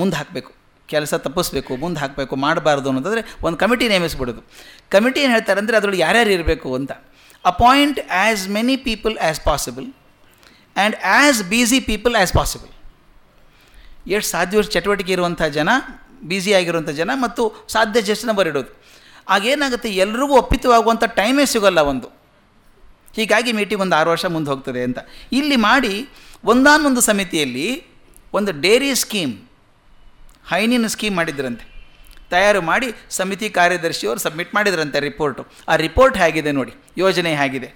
ಮುಂದೆ ಹಾಕಬೇಕು, ಕೆಲಸ ತಪ್ಪಿಸ್ಬೇಕು, ಮುಂದೆ ಹಾಕಬೇಕು, ಮಾಡಬಾರ್ದು ಅನ್ನೋದಾದರೆ ಒಂದು ಕಮಿಟಿ ನೇಮಿಸ್ಬಿಡೋದು. ಕಮಿಟಿ ಏನು ಹೇಳ್ತಾರೆ ಅಂದರೆ ಅದರೊಳಗೆ ಯಾರ್ಯಾರು ಇರಬೇಕು ಅಂತ. Appoint as many people as possible and as busy people as possible ಎಷ್ಟು ಸಾಧ್ಯ ಚಟುವಟಿಕೆ ಇರುವಂಥ ಜನ ಬ್ಯುಸಿ ಆಗಿರುವಂಥ ಜನ ಮತ್ತು ಸಾಧ್ಯ ಜನ ಬರಿಡೋದು ಆಗೇನಾಗುತ್ತೆ ಎಲ್ರಿಗೂ ಒಪ್ಪಿತವಾಗುವಂಥ ಟೈಮೇ ಸಿಗೋಲ್ಲ ಒಂದು. ಹೀಗಾಗಿ ಮೀಟಿಂಗ್ ಒಂದು ಆರು ವರ್ಷ ಮುಂದೆ ಹೋಗ್ತದೆ ಅಂತ. ಇಲ್ಲಿ ಮಾಡಿ ಒಂದಾನೊಂದು ಸಮಿತಿಯಲ್ಲಿ ಒಂದು ಡೇರಿ ಸ್ಕೀಮ್ ಹೈನಿನ ಸ್ಕೀಮ್ ಮಾಡಿದ್ರಂತೆ. ತಯಾರು ಮಾಡಿ ಸಮಿತಿ ಕಾರ್ಯದರ್ಶಿಯವರು ಸಬ್ಮಿಟ್ ಮಾಡಿದ್ರಂತೆ ರಿಪೋರ್ಟು ಆ ರಿಪೋರ್ಟ್ ಹೇಗಿದೆ ನೋಡಿ, ಯೋಜನೆ ಹೇಗಿದೆ.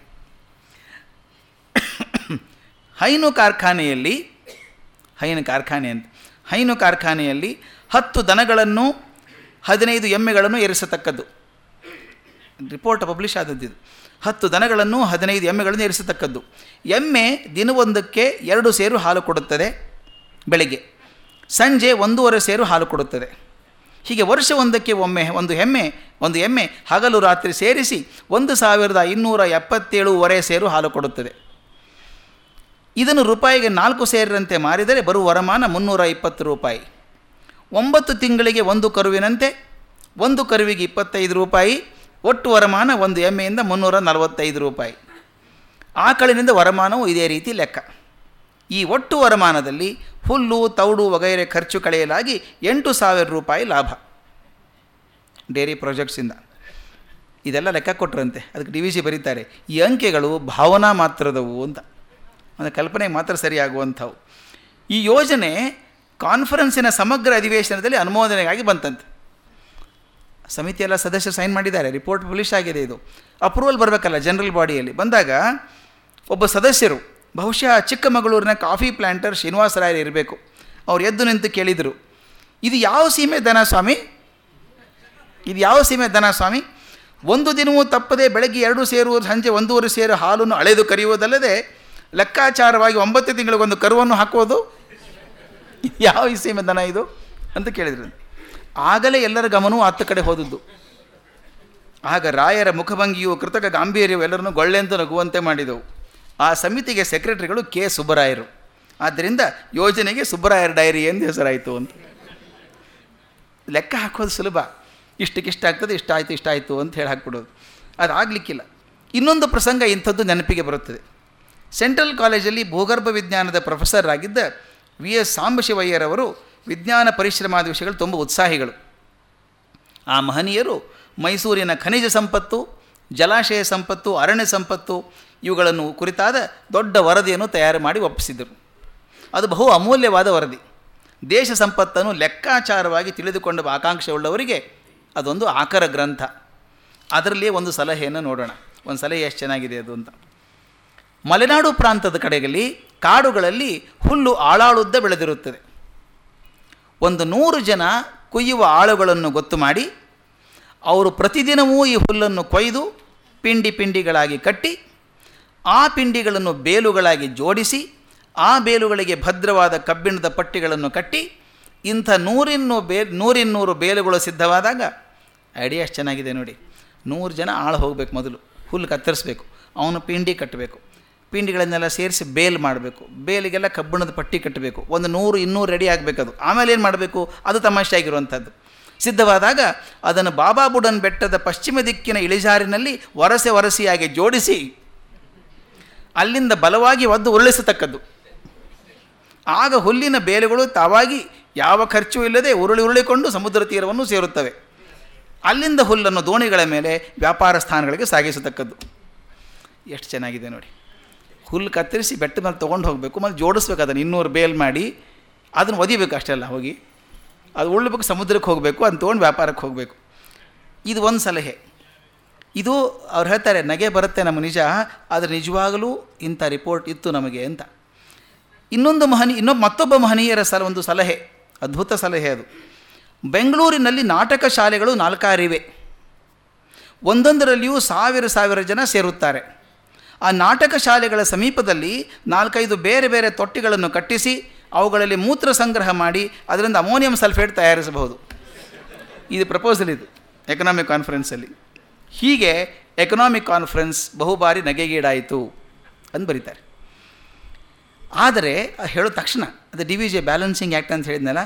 ಹೈನು ಕಾರ್ಖಾನೆಯಲ್ಲಿ, ಹೈನು ಕಾರ್ಖಾನೆ ಅಂತ, ಹೈನು ಕಾರ್ಖಾನೆಯಲ್ಲಿ ಹತ್ತು ದನಗಳನ್ನು, ಹದಿನೈದು ಎಮ್ಮೆಗಳನ್ನು ಏರಿಸತಕ್ಕದ್ದು. ರಿಪೋರ್ಟ್ ಪಬ್ಲಿಷ್ ಆದದ್ದಿದು ಹತ್ತು ದನಗಳನ್ನು, ಹದಿನೈದು ಎಮ್ಮೆಗಳನ್ನು ಏರಿಸತಕ್ಕದ್ದು. ಎಮ್ಮೆ ದಿನವೊಂದಕ್ಕೆ ಎರಡು ಸೇರು ಹಾಲು ಕೊಡುತ್ತದೆ ಬೆಳಗ್ಗೆ. ಸಂಜೆ ಒಂದೂವರೆ ಸೇರು ಹಾಲು ಕೊಡುತ್ತದೆ. ಹೀಗೆ ವರ್ಷ ಒಂದಕ್ಕೆ ಒಮ್ಮೆ, ಒಂದು ಹೆಮ್ಮೆ, ಒಂದು ಎಮ್ಮೆ ಹಗಲು ರಾತ್ರಿ ಸೇರಿಸಿ ಒಂದು ಸಾವಿರದ ಇನ್ನೂರ ಎಪ್ಪತ್ತೇಳುವರೆ ಸೇರು ಹಾಲು ಕೊಡುತ್ತದೆ. ಇದನ್ನು ರೂಪಾಯಿಗೆ ನಾಲ್ಕು ಸೇರಿದಂತೆ ಮಾರಿದರೆ ಬರುವ ವರಮಾನ ಮುನ್ನೂರ ಇಪ್ಪತ್ತು ರೂಪಾಯಿ. ಒಂಬತ್ತು ತಿಂಗಳಿಗೆ ಒಂದು ಕರುವಿನಂತೆ, ಒಂದು ಕರುವಿಗೆ ಇಪ್ಪತ್ತೈದು ರೂಪಾಯಿ, ಒಟ್ಟು ವರಮಾನ ಒಂದು ಎಮ್ಮೆಯಿಂದ ಮುನ್ನೂರ ನಲವತ್ತೈದು ರೂಪಾಯಿ. ಆಕಳಿನಿಂದ ವರಮಾನವು ಇದೇ ರೀತಿ ಲೆಕ್ಕ. ಈ ಒಟ್ಟು ವರಮಾನದಲ್ಲಿ ಹುಲ್ಲು, ತೌಡು ವಗೈರೆ ಖರ್ಚು ಕಳೆಯಲಾಗಿ ಎಂಟು ಸಾವಿರ ರೂಪಾಯಿ ಲಾಭ. ಡೇರಿ ಪ್ರಾಜೆಕ್ಟ್ಸಿಂದ ಇದೆಲ್ಲ ಲೆಕ್ಕ ಕೊಟ್ಟರಂತೆ ಅದಕ್ಕೆ ಡಿ ವಿ ಸಿ ಬರೀತಾರೆ. ಈ ಅಂಕೆಗಳು ಭಾವನಾ ಮಾತ್ರದವು ಅಂತ. ಅಂದರೆ ಕಲ್ಪನೆ ಮಾತ್ರ ಸರಿಯಾಗುವಂಥವು. ಈ ಯೋಜನೆ ಕಾನ್ಫರೆನ್ಸಿನ ಸಮಗ್ರ ಅಧಿವೇಶನದಲ್ಲಿ ಅನುಮೋದನೆಗಾಗಿ ಬಂತಂತೆ. ಸಮಿತಿಯೆಲ್ಲ ಸದಸ್ಯರು ಸೈನ್ ಮಾಡಿದ್ದಾರೆ. ರಿಪೋರ್ಟ್ ಪಬ್ಲಿಷ್ ಆಗಿದೆ ಇದು. ಅಪ್ರೂವಲ್ ಬರಬೇಕಲ್ಲ ಜನರಲ್ ಬಾಡಿಯಲ್ಲಿ. ಬಂದಾಗ ಒಬ್ಬ ಸದಸ್ಯರು ಬಹುಶಃ ಚಿಕ್ಕಮಗಳೂರಿನ ಕಾಫಿ ಪ್ಲ್ಯಾಂಟರ್ ಶ್ರೀನಿವಾಸ ರಾಯರು ಇರಬೇಕು. ಅವ್ರು ಎದ್ದು ನಿಂತು ಕೇಳಿದರು, ಇದು ಯಾವ ಸೀಮೆ ದನ ಸ್ವಾಮಿ? ಇದು ಯಾವ ಸೀಮೆ ದನ ಸ್ವಾಮಿ? ಒಂದು ದಿನವೂ ತಪ್ಪದೆ ಬೆಳಗ್ಗೆ ಎರಡು ಸೇರು, ಸಂಜೆ ಒಂದೂವರೆ ಸೇರು ಹಾಲನ್ನು ಅಳೆದು ಕರೆಯುವುದಲ್ಲದೆ ಲೆಕ್ಕಾಚಾರವಾಗಿ ಒಂಬತ್ತು ತಿಂಗಳಿಗೊಂದು ಕರುವನ್ನು ಹಾಕುವುದು? ಯಾವ ಸೀಮೆ ದನ ಇದು? ಅಂತ ಕೇಳಿದ್ರು. ಆಗಲೇ ಎಲ್ಲರ ಗಮನವೂ ಹತ್ತು ಕಡೆ ಹೋದದ್ದು. ಆಗ ರಾಯರ ಮುಖಭಂಗಿಯು ಕೃತಕ ಗಾಂಭೀರ್ಯವು ಎಲ್ಲರನ್ನು ಗೊಳ್ಳೆಂದು ನಗುವಂತೆ ಮಾಡಿದವು. ಆ ಸಮಿತಿಗೆ ಸೆಕ್ರೆಟರಿಗಳು ಕೆ ಸುಬ್ಬರಾಯರು. ಆದ್ದರಿಂದ ಯೋಜನೆಗೆ ಸುಬ್ಬರಾಯರ ಡೈರಿ ಎಂದು ಹೆಸರಾಯಿತು ಅಂತ. ಲೆಕ್ಕ ಹಾಕೋದು ಸುಲಭ. ಇಷ್ಟಕ್ಕಿಷ್ಟ ಆಗ್ತದೆ, ಇಷ್ಟ ಆಯಿತು ಇಷ್ಟ ಆಯಿತು ಅಂತ ಹೇಳಿ ಹಾಕ್ಬಿಡೋದು. ಅದು ಆಗಲಿಕ್ಕಿಲ್ಲ. ಇನ್ನೊಂದು ಪ್ರಸಂಗ ಇಂಥದ್ದು ನೆನಪಿಗೆ ಬರುತ್ತದೆ. ಸೆಂಟ್ರಲ್ ಕಾಲೇಜಲ್ಲಿ ಭೂಗರ್ಭ ವಿಜ್ಞಾನದ ಪ್ರೊಫೆಸರ್ ಆಗಿದ್ದ ವಿ ಎಸ್ ಸಾಂಬಶಿವಯ್ಯರವರು ವಿಜ್ಞಾನ ಪರಿಶ್ರಮಾದ ವಿಷಯಗಳು ತುಂಬ ಉತ್ಸಾಹಿಗಳು. ಆ ಮಹನೀಯರು ಮೈಸೂರಿನ ಖನಿಜ ಸಂಪತ್ತು, ಜಲಾಶಯ ಸಂಪತ್ತು, ಅರಣ್ಯ ಸಂಪತ್ತು ಇವುಗಳನ್ನು ಕುರಿತಾದ ದೊಡ್ಡ ವರದಿಯನ್ನು ತಯಾರು ಮಾಡಿ ಒಪ್ಪಿಸಿದರು. ಅದು ಬಹು ಅಮೂಲ್ಯವಾದ ವರದಿ. ದೇಶ ಸಂಪತ್ತನ್ನು ಲೆಕ್ಕಾಚಾರವಾಗಿ ತಿಳಿದುಕೊಂಡ ಆಕಾಂಕ್ಷೆ ಉಳ್ಳವರಿಗೆ ಅದೊಂದು ಆಕರ ಗ್ರಂಥ. ಅದರಲ್ಲಿ ಒಂದು ಸಲಹೆಯನ್ನು ನೋಡೋಣ. ಒಂದು ಸಲಹೆ ಎಷ್ಟು ಚೆನ್ನಾಗಿದೆ ಅದು ಅಂತ. ಮಲೆನಾಡು ಪ್ರಾಂತದ ಕಡೆಯಲ್ಲಿ ಕಾಡುಗಳಲ್ಲಿ ಹುಲ್ಲು ಆಳಾಳುದ್ದ ಬೆಳೆದಿರುತ್ತದೆ. ಒಂದು ನೂರು ಜನ ಕುಯ್ಯುವ ಆಳುಗಳನ್ನು ಗೊತ್ತು ಮಾಡಿ, ಅವರು ಪ್ರತಿದಿನವೂ ಈ ಹುಲ್ಲನ್ನು ಕೊಯ್ದು, ಪಿಂಡಿ ಪಿಂಡಿಗಳಾಗಿ ಕಟ್ಟಿ ಆ ಪಿಂಡಿಗಳನ್ನು ಬೇಲುಗಳಾಗಿ ಜೋಡಿಸಿ, ಆ ಬೇಲುಗಳಿಗೆ ಭದ್ರವಾದ ಕಬ್ಬಿಣದ ಪಟ್ಟಿಗಳನ್ನು ಕಟ್ಟಿ, ಇಂಥ ನೂರಿನ್ನೂ ಬೇ, ನೂರಿನ್ನೂರು ಬೇಲುಗಳು ಸಿದ್ಧವಾದಾಗ ಐಡಿಯಾ ಅಷ್ಟು ಚೆನ್ನಾಗಿದೆ ನೋಡಿ. ನೂರು ಜನ ಆಳು ಹೋಗಬೇಕು ಮೊದಲು ಹುಲ್ಲು ಕತ್ತರಿಸ್ಬೇಕು, ಅವನು ಪಿಂಡಿ ಕಟ್ಟಬೇಕು ಪಿಂಡಿಗಳನ್ನೆಲ್ಲ ಸೇರಿಸಿ ಬೇಲ್ ಮಾಡಬೇಕು, ಬೇಲಿಗೆಲ್ಲ ಕಬ್ಬಿಣದ ಪಟ್ಟಿ ಕಟ್ಟಬೇಕು ಒಂದು ನೂರು, ಇನ್ನೂರು ರೆಡಿ ಆಗಬೇಕದು. ಆಮೇಲೆ ಏನು ಮಾಡಬೇಕು? ಅದು ತಮಾಷೆ ಆಗಿರುವಂಥದ್ದು ಸಿದ್ಧವಾದಾಗ ಅದನ್ನು ಬಾಬಾ ಬುಡನ್ ಬೆಟ್ಟದ ಪಶ್ಚಿಮ ದಿಕ್ಕಿನ ಇಳಿಜಾರಿನಲ್ಲಿ ವರಸೆ ವರಸೆಯಾಗಿ ಜೋಡಿಸಿ ಅಲ್ಲಿಂದ ಬಲವಾಗಿ ಒದ್ದು ಉರುಳಿಸತಕ್ಕದ್ದು. ಆಗ ಹುಲ್ಲಿನ ಬೇಲೆಗಳು ತಾವಾಗಿ ಯಾವ ಖರ್ಚು ಇಲ್ಲದೆ ಉರುಳಿ ಉರುಳಿಕೊಂಡು ಸಮುದ್ರ ತೀರವನ್ನು ಸೇರುತ್ತವೆ. ಅಲ್ಲಿಂದ ಹುಲ್ಲನ್ನು ದೋಣಿಗಳ ಮೇಲೆ ವ್ಯಾಪಾರ ಸ್ಥಾನಗಳಿಗೆ ಸಾಗಿಸತಕ್ಕದ್ದು. ಎಷ್ಟು ಚೆನ್ನಾಗಿದೆ ನೋಡಿ. ಹುಲ್ಲು ಕತ್ತರಿಸಿ ಬೆಟ್ಟ ಮೇಲೆ ತೊಗೊಂಡು ಹೋಗಬೇಕು, ಮತ್ತು ಜೋಡಿಸ್ಬೇಕು, ಅದನ್ನು ಇನ್ನೂರು ಬೇಲ್ ಮಾಡಿ ಅದನ್ನು ಒದಿಬೇಕು ಅಷ್ಟೆಲ್ಲ ಹೋಗಿ. ಅದು ಉಳ್ಬೇಕು ಸಮುದ್ರಕ್ಕೆ ಹೋಗಬೇಕು, ಅದನ್ನು ತೊಗೊಂಡು ವ್ಯಾಪಾರಕ್ಕೆ ಹೋಗಬೇಕು. ಇದು ಒಂದು ಸಲಹೆ. ಇದು ಅವ್ರು ಹೇಳ್ತಾರೆ, ನಗೆ ಬರುತ್ತೆ ನಮ್ಮ ನಿಜ, ಆದರೆ ನಿಜವಾಗಲೂ ಇಂಥ ರಿಪೋರ್ಟ್ ಇತ್ತು ನಮಗೆ ಅಂತ. ಇನ್ನೊಂದು ಮಹನಿ ಇನ್ನೊಬ್ಬ ಮತ್ತೊಬ್ಬ ಮಹನೀಯರ ಸಲ, ಒಂದು ಸಲಹೆ, ಅದ್ಭುತ ಸಲಹೆ ಅದು. ಬೆಂಗಳೂರಿನಲ್ಲಿ ನಾಟಕ ಶಾಲೆಗಳು ನಾಲ್ಕಾರಿವೆ. ಒಂದೊಂದರಲ್ಲಿಯೂ ಸಾವಿರ ಸಾವಿರ ಜನ ಸೇರುತ್ತಾರೆ. ಆ ನಾಟಕ ಶಾಲೆಗಳ ಸಮೀಪದಲ್ಲಿ ನಾಲ್ಕೈದು ಬೇರೆ ಬೇರೆ ತೊಟ್ಟಿಗಳನ್ನು ಕಟ್ಟಿಸಿ, ಅವುಗಳಲ್ಲಿ ಮೂತ್ರ ಸಂಗ್ರಹ ಮಾಡಿ, ಅದರಿಂದ ಅಮೋನಿಯಂ ಸಲ್ಫೇಟ್ ತಯಾರಿಸಬಹುದು. ಇದು ಪ್ರಪೋಸಲ್ ಇದು ಎಕನಾಮಿಕ್ ಕಾನ್ಫರೆನ್ಸಲ್ಲಿ ಹೀಗೆ ಎಕನಾಮಿಕ್ ಕಾನ್ಫರೆನ್ಸ್ ಬಹುಬಾರಿ ನಗೆಗೀಡಾಯಿತು ಅಂತ ಬರೀತಾರೆ. ಆದರೆ ಹೇಳೋ ತಕ್ಷಣ, ಅದು D V J balancing act ಅಂತ ಹೇಳಿದ್ನಲ್ಲ,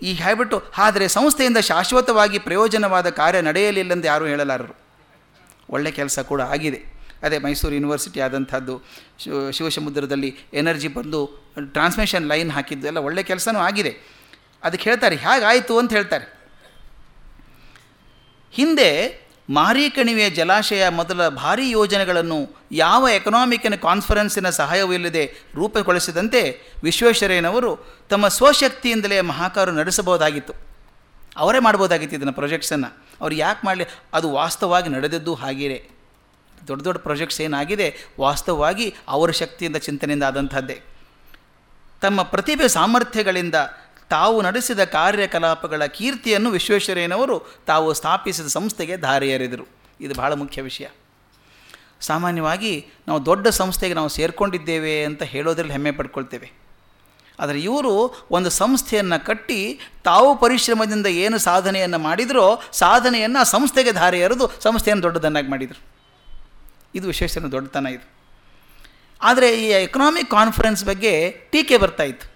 ಈ ಹೇಳ್ಬಿಟ್ಟು ಆದರೆ ಸಂಸ್ಥೆಯಿಂದ ಶಾಶ್ವತವಾಗಿ ಪ್ರಯೋಜನವಾದ ಕಾರ್ಯ ನಡೆಯಲಿಲ್ಲ ಅಂತ ಯಾರೂ ಹೇಳಲಾರರು. ಒಳ್ಳೆ ಕೆಲಸ ಕೂಡ ಆಗಿದೆ. ಅದೇ ಮೈಸೂರು ಯೂನಿವರ್ಸಿಟಿ ಆದಂಥದ್ದು ಶಿವ ಶಿವಸಮುದ್ರದಲ್ಲಿ ಎನರ್ಜಿ ಬಂದು ಟ್ರಾನ್ಸ್ಮಿಷನ್ ಲೈನ್ ಹಾಕಿದ್ದು ಎಲ್ಲ ಒಳ್ಳೆ ಕೆಲಸನೂ ಆಗಿದೆ. ಅದಕ್ಕೆ ಹೇಳ್ತಾರೆ ಹೇಗಾಯಿತು ಅಂತ ಹೇಳ್ತಾರೆ. ಹಿಂದೆ ಮಾರಿಕಣಿವೆಯ ಜಲಾಶಯ ಮೊದಲ ಭಾರೀ ಯೋಜನೆಗಳನ್ನು ಯಾವ ಎಕನಾಮಿಕ್ನ ಕಾನ್ಫರೆನ್ಸಿನ ಸಹಾಯವಿಲ್ಲದೆ ರೂಪುಗೊಳಿಸಿದಂತೆ ವಿಶ್ವೇಶ್ವರಯ್ಯನವರು ತಮ್ಮ ಸ್ವಶಕ್ತಿಯಿಂದಲೇ ಮಹಾಕಾರು ನಡೆಸಬಹುದಾಗಿತ್ತು. ಅವರೇ ಮಾಡ್ಬೋದಾಗಿತ್ತು ಇದನ್ನು ಪ್ರೊಜೆಕ್ಟ್ಸನ್ನು ಅವ್ರು ಯಾಕೆ ಮಾಡಲಿ? ಅದು ವಾಸ್ತವವಾಗಿ ನಡೆದದ್ದು ಹಾಗೆಯೇ. ದೊಡ್ಡ ದೊಡ್ಡ ಪ್ರಾಜೆಕ್ಟ್ಸ್ ಏನಾಗಿದೆ? ವಾಸ್ತವವಾಗಿ ಅವರ ಶಕ್ತಿಯಿಂದ ಚಿಂತನೆಯಿಂದ ಆದಂಥದ್ದೇ. ತಮ್ಮ ಪ್ರತಿಭೆ ಸಾಮರ್ಥ್ಯಗಳಿಂದ ತಾವು ನಡೆಸಿದ ಕಾರ್ಯಕಲಾಪಗಳ ಕೀರ್ತಿಯನ್ನು ವಿಶ್ವೇಶ್ವರಯ್ಯನವರು ತಾವು ಸ್ಥಾಪಿಸಿದ ಸಂಸ್ಥೆಗೆ ಧಾರೆಯೆರೆದರು. ಇದು ಬಹಳ ಮುಖ್ಯ ವಿಷಯ. ಸಾಮಾನ್ಯವಾಗಿ ನಾವು ದೊಡ್ಡ ಸಂಸ್ಥೆಗೆ ನಾವು ಸೇರಿಕೊಂಡಿದ್ದೇವೆ ಅಂತ ಹೇಳೋದ್ರಲ್ಲಿ ಹೆಮ್ಮೆ ಪಡ್ಕೊಳ್ತೇವೆ. ಆದರೆ ಇವರು ಒಂದು ಸಂಸ್ಥೆಯನ್ನು ಕಟ್ಟಿ ತಾವು ಪರಿಶ್ರಮದಿಂದ ಏನು ಸಾಧನೆಯನ್ನು ಮಾಡಿದರೋ ಸಾಧನೆಯನ್ನು ಆ ಸಂಸ್ಥೆಗೆ ಧಾರೆ ಎರೆದು ಸಂಸ್ಥೆಯನ್ನು ದೊಡ್ಡದನ್ನಾಗಿ ಮಾಡಿದರು. ಇದು ವಿಶ್ವೇಶ್ವರನ ದೊಡ್ಡತನ ಇದು. ಆದರೆ ಈ ಎಕನಾಮಿಕ್ ಕಾನ್ಫರೆನ್ಸ್ ಬಗ್ಗೆ ಟೀಕೆ ಬರ್ತಾಯಿತ್ತು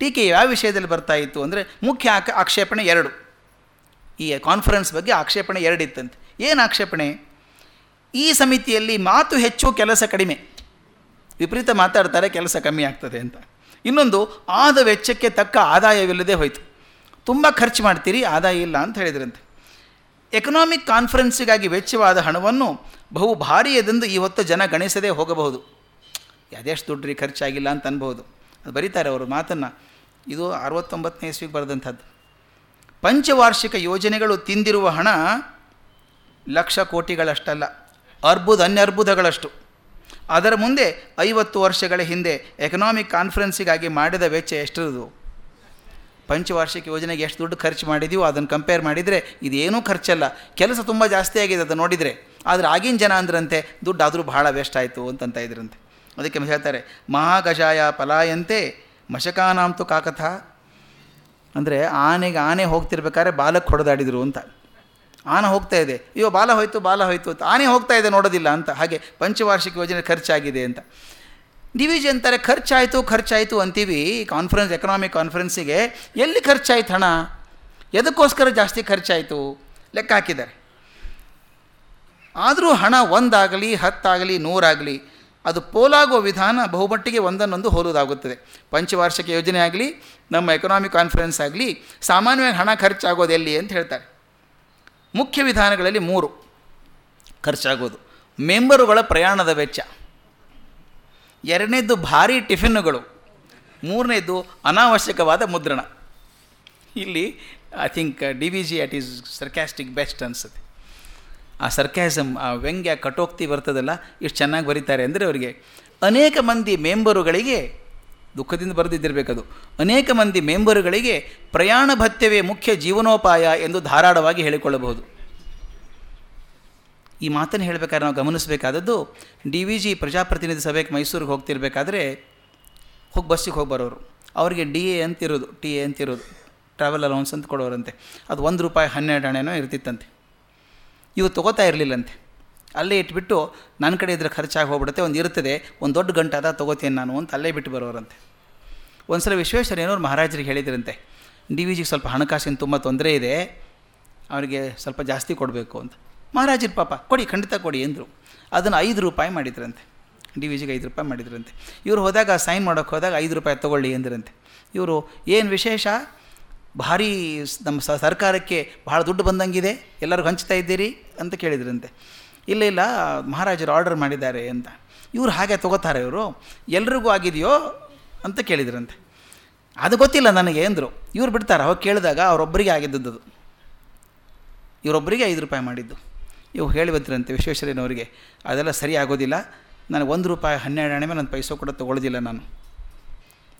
ಟೀಕೆ ಯಾವ ವಿಷಯದಲ್ಲಿ ಬರ್ತಾಯಿತ್ತು ಅಂದರೆ ಮುಖ್ಯ ಆಕ್ಷೇಪಣೆ ಎರಡು. ಈ ಕಾನ್ಫರೆನ್ಸ್ ಬಗ್ಗೆ ಆಕ್ಷೇಪಣೆ ಎರಡಿತ್ತಂತೆ. ಏನು ಆಕ್ಷೇಪಣೆ? ಈ ಸಮಿತಿಯಲ್ಲಿ ಮಾತು ಹೆಚ್ಚು, ಕೆಲಸ ಕಡಿಮೆ. ವಿಪರೀತ ಮಾತಾಡ್ತಾರೆ, ಕೆಲಸ ಕಮ್ಮಿ ಆಗ್ತದೆ ಅಂತ. ಇನ್ನೊಂದು, ಆದ ವೆಚ್ಚಕ್ಕೆ ತಕ್ಕ ಆದಾಯವಿಲ್ಲದೆ ಹೋಯಿತು. ತುಂಬ ಖರ್ಚು ಮಾಡ್ತೀರಿ, ಆದಾಯ ಇಲ್ಲ ಅಂತ ಹೇಳಿದ್ರಂತೆ. ಎಕನಾಮಿಕ್ ಕಾನ್ಫರೆನ್ಸಿಗಾಗಿ ವೆಚ್ಚವಾದ ಹಣವನ್ನು ಬಹು ಭಾರಿಯದೆಂದು ಇವತ್ತು ಜನ ಗಣಿಸದೇ ಹೋಗಬಹುದು. ಅದೆಷ್ಟು ದುಡ್ಡು ರೀ, ಖರ್ಚಾಗಿಲ್ಲ ಅಂತ ಅನ್ಬೋದು ಅದು ಬರೀತಾರೆ ಅವರು ಮಾತನ್ನು. ಇದು ಅರವತ್ತೊಂಬತ್ತನೇ ಇಸ್ವಿಗೆ ಬರೆದಂಥದ್ದು. ಪಂಚವಾರ್ಷಿಕ ಯೋಜನೆಗಳು ತಿಂದಿರುವ ಹಣ ಲಕ್ಷ ಕೋಟಿಗಳಷ್ಟಲ್ಲ, ಅರ್ಬುದ ಅನ್ಯರ್ಬುದಗಳಷ್ಟು. ಅದರ ಮುಂದೆ ಐವತ್ತು ವರ್ಷಗಳ ಹಿಂದೆ ಎಕನಾಮಿಕ್ ಕಾನ್ಫರೆನ್ಸಿಗಾಗಿ ಮಾಡಿದ ವೆಚ್ಚ ಎಷ್ಟಿರೋದು ಪಂಚವಾರ್ಷಿಕ ಯೋಜನೆಗೆ ಎಷ್ಟು ದುಡ್ಡು ಖರ್ಚು ಮಾಡಿದೀವೋ ಅದನ್ನು ಕಂಪೇರ್ ಮಾಡಿದರೆ ಇದೇನೂ ಖರ್ಚಲ್ಲ. ಕೆಲಸ ತುಂಬ ಜಾಸ್ತಿ ಆಗಿದೆ ಅದು ನೋಡಿದರೆ, ಆದರೆ ಆಗಿನ ಜನ ಅಂದ್ರಂತೆ ದುಡ್ಡು ಆದರೂ ಭಾಳ ವೇಸ್ಟ್ ಆಯಿತು ಅಂತಂತ ಇದ್ರಂತೆ. ಅದಕ್ಕೆ ಹೇಳ್ತಾರೆ, ಮಹಾಗಜಾಯ ಪಲಾಯಂತೆ ಮಶಕಾನಾಂತು ಕಾಕಥ. ಅಂದರೆ ಆನೆಗೆ ಆನೆ ಹೋಗ್ತಿರ್ಬೇಕಾದ್ರೆ ಬಾಲಕ್ಕೆ ಹೊಡೆದಾಡಿದ್ರು ಅಂತ. ಆನೆ ಹೋಗ್ತಾ ಇದೆ. ಅಯ್ಯೋ, ಬಾಲ ಹೋಯ್ತು ಬಾಲ ಹೋಯ್ತು ಅಂತ. ಆನೆ ಹೋಗ್ತಾ ಇದೆ ನೋಡೋದಿಲ್ಲ ಅಂತ. ಹಾಗೆ ಪಂಚವಾರ್ಷಿಕ ಯೋಜನೆ ಖರ್ಚಾಗಿದೆ ಅಂತ. ಡಿವಿಜಿ ಅಂತಾರೆ, ಖರ್ಚಾಯಿತು ಖರ್ಚಾಯಿತು ಅಂತೀವಿ ಕಾನ್ಫರೆನ್ಸ್ ಎಕನಾಮಿಕ್ ಕಾನ್ಫರೆನ್ಸಿಗೆ ಎಲ್ಲಿ ಖರ್ಚಾಯ್ತು ಹಣ? ಎದಕ್ಕೋಸ್ಕರ ಜಾಸ್ತಿ ಖರ್ಚಾಯಿತು? ಲೆಕ್ಕ ಹಾಕಿದ್ದಾರೆ. ಆದರೂ ಹಣ ಒಂದಾಗಲಿ, ಹತ್ತಾಗಲಿ, ನೂರಾಗಲಿ ಅದು ಪೋಲಾಗುವ ವಿಧಾನ ಬಹುಮಟ್ಟಿಗೆ ಒಂದನ್ನೊಂದು ಹೋಲುವುದಾಗುತ್ತದೆ. ಪಂಚವಾರ್ಷಿಕ ಯೋಜನೆ ಆಗಲಿ, ನಮ್ಮ ಎಕನಾಮಿಕ್ ಕಾನ್ಫರೆನ್ಸ್ ಆಗಲಿ, ಸಾಮಾನ್ಯವಾಗಿ ಹಣ ಖರ್ಚಾಗೋದು ಎಲ್ಲಿ ಅಂತ ಹೇಳ್ತಾರೆ. ಮುಖ್ಯ ವಿಧಾನಗಳಲ್ಲಿ ಮೂರು ಖರ್ಚಾಗೋದು. ಮೆಂಬರುಗಳ ಪ್ರಯಾಣದ ವೆಚ್ಚ. ಎರಡನೇದ್ದು ಭಾರಿ ಟಿಫಿನ್ನುಗಳು. ಮೂರನೇದ್ದು ಅನಾವಶ್ಯಕವಾದ ಮುದ್ರಣ. ಇಲ್ಲಿ I think D V G at his sarcastic best ಅನಿಸುತ್ತೆ. ಆ ಸರ್ಕ್ಯಾಸಮ್ ಆ ವ್ಯಂಗ್ಯ ಕಟೋಕ್ತಿ ಬರ್ತದಲ್ಲ, ಇಷ್ಟು ಚೆನ್ನಾಗಿ ಬರೀತಾರೆ. ಅಂದರೆ ಅವರಿಗೆ ಅನೇಕ ಮಂದಿ ಮೆಂಬರುಗಳಿಗೆ ದುಃಖದಿಂದ ಬರೆದಿದ್ದಿರಬೇಕದು. ಅನೇಕ ಮಂದಿ ಮೆಂಬರುಗಳಿಗೆ ಪ್ರಯಾಣ ಭತ್ಯವೇ ಮುಖ್ಯ ಜೀವನೋಪಾಯ ಎಂದು ಧಾರಾಳವಾಗಿ ಹೇಳಿಕೊಳ್ಳಬಹುದು. ಈ ಮಾತನ್ನು ಹೇಳಬೇಕಾದ್ರೆ ನಾವು ಗಮನಿಸಬೇಕಾದದ್ದು, ಡಿ ವಿ ಜಿ ಪ್ರಜಾಪ್ರತಿನಿಧಿ ಸಭೆಗೆ ಮೈಸೂರಿಗೆ ಹೋಗ್ತಿರ್ಬೇಕಾದ್ರೆ ಹೋಗಿ ಬಸ್ಸಿಗೆ ಹೋಗಿ ಬರೋರು. ಅವರಿಗೆ ಡಿ ಎ ಅಂತಿರೋದು, ಟಿ ಎ ಅಂತಿರೋದು ಟ್ರಾವೆಲ್ ಅಲೌನ್ಸ್ ಅಂತ ಕೊಡೋರಂತೆ. ಅದು ಒಂದು ರೂಪಾಯಿ ಹನ್ನೆರಡು ಹಣೆನೋ ಇರ್ತಿತ್ತಂತೆ. ಇವು ತೊಗೋತಾ ಇರಲಿಲ್ಲಂತೆ. ಅಲ್ಲೇ ಇಟ್ಬಿಟ್ಟು ನನ್ನ ಕಡೆ ಇದ್ರೆ ಖರ್ಚಾಗಿ ಹೋಗ್ಬಿಡುತ್ತೆ, ಒಂದು ಇರ್ತದೆ, ಒಂದು ದೊಡ್ಡ ಗಂಟೆ ಅದ ತೊಗೋತೀನಿ ನಾನು ಅಂತ ಅಲ್ಲೇ ಬಿಟ್ಟು ಬರೋರಂತೆ. ಒಂದು ಸಲ ಏನೋ ಮಹಾರಾಜರಿಗೆ ಹೇಳಿದ್ರಂತೆ, ಡಿ ವಿ ಜಿಗೆ ಸ್ವಲ್ಪ ಹಣಕಾಸಿನ ತುಂಬ ತೊಂದರೆ ಇದೆ, ಅವರಿಗೆ ಸ್ವಲ್ಪ ಜಾಸ್ತಿ ಕೊಡಬೇಕು ಅಂತ. ಮಹಾರಾಜರ ಪಾಪ, ಕೊಡಿ, ಖಂಡಿತ ಕೊಡಿ, ಅಂದರು. ಅದನ್ನು ಐದು ರೂಪಾಯಿ ಮಾಡಿದ್ರಂತೆ. ಡಿ ವಿ ಜಿಗೆ ಐದು ರೂಪಾಯಿ ಮಾಡಿದ್ರಂತೆ. ಇವರು ಹೋದಾಗ, ಸೈನ್ ಮಾಡೋಕ್ಕೆ ಹೋದಾಗ ಐದು ರೂಪಾಯಿ ತೊಗೊಳ್ಳಿ ಅಂದ್ರಂತೆ. ಇವರು, ಏನು ವಿಶೇಷ? ಭಾರಿ ನಮ್ಮ ಸ ಸರ್ಕಾರಕ್ಕೆ ಬಹಳ ದುಡ್ಡು ಬಂದಂಗಿದೆ ಎಲ್ಲರಿಗೂ ಹಂಚ್ತಾ ಇದ್ದೀರಿ ಅಂತ ಕೇಳಿದ್ರಂತೆ. ಇಲ್ಲ ಇಲ್ಲ, ಮಹಾರಾಜರು ಆರ್ಡರ್ ಮಾಡಿದ್ದಾರೆ ಅಂತ. ಇವರು ಹಾಗೆ ತೊಗೋತಾರೆ ಇವರು, ಎಲ್ರಿಗೂ ಆಗಿದೆಯೋ ಅಂತ ಕೇಳಿದ್ರಂತೆ. ಅದು ಗೊತ್ತಿಲ್ಲ ನನಗೆ ಅಂದರು. ಇವ್ರು ಬಿಡ್ತಾರೆ, ಅವಾಗ ಕೇಳಿದಾಗ ಅವರೊಬ್ಬರಿಗೆ ಆಗಿದ್ದದ್ದು ಇವರೊಬ್ಬರಿಗೆ ಐದು ರೂಪಾಯಿ ಮಾಡಿದ್ದು. ಇವು ಹೇಳಿ ಬಂದ್ರಂತೆ ವಿಶ್ವೇಶ್ವರಯ್ಯನವರಿಗೆ, ಅದೆಲ್ಲ ಸರಿ ಆಗೋದಿಲ್ಲ, ನನಗೆ ಒಂದು ರೂಪಾಯಿ ಹನ್ನೆರಡು ಹಣೆ ಮೇಲೆ ನನ್ನ ಪೈಸೆ ಕೂಡ ತೊಗೊಳ್ಳೋದಿಲ್ಲ ನಾನು.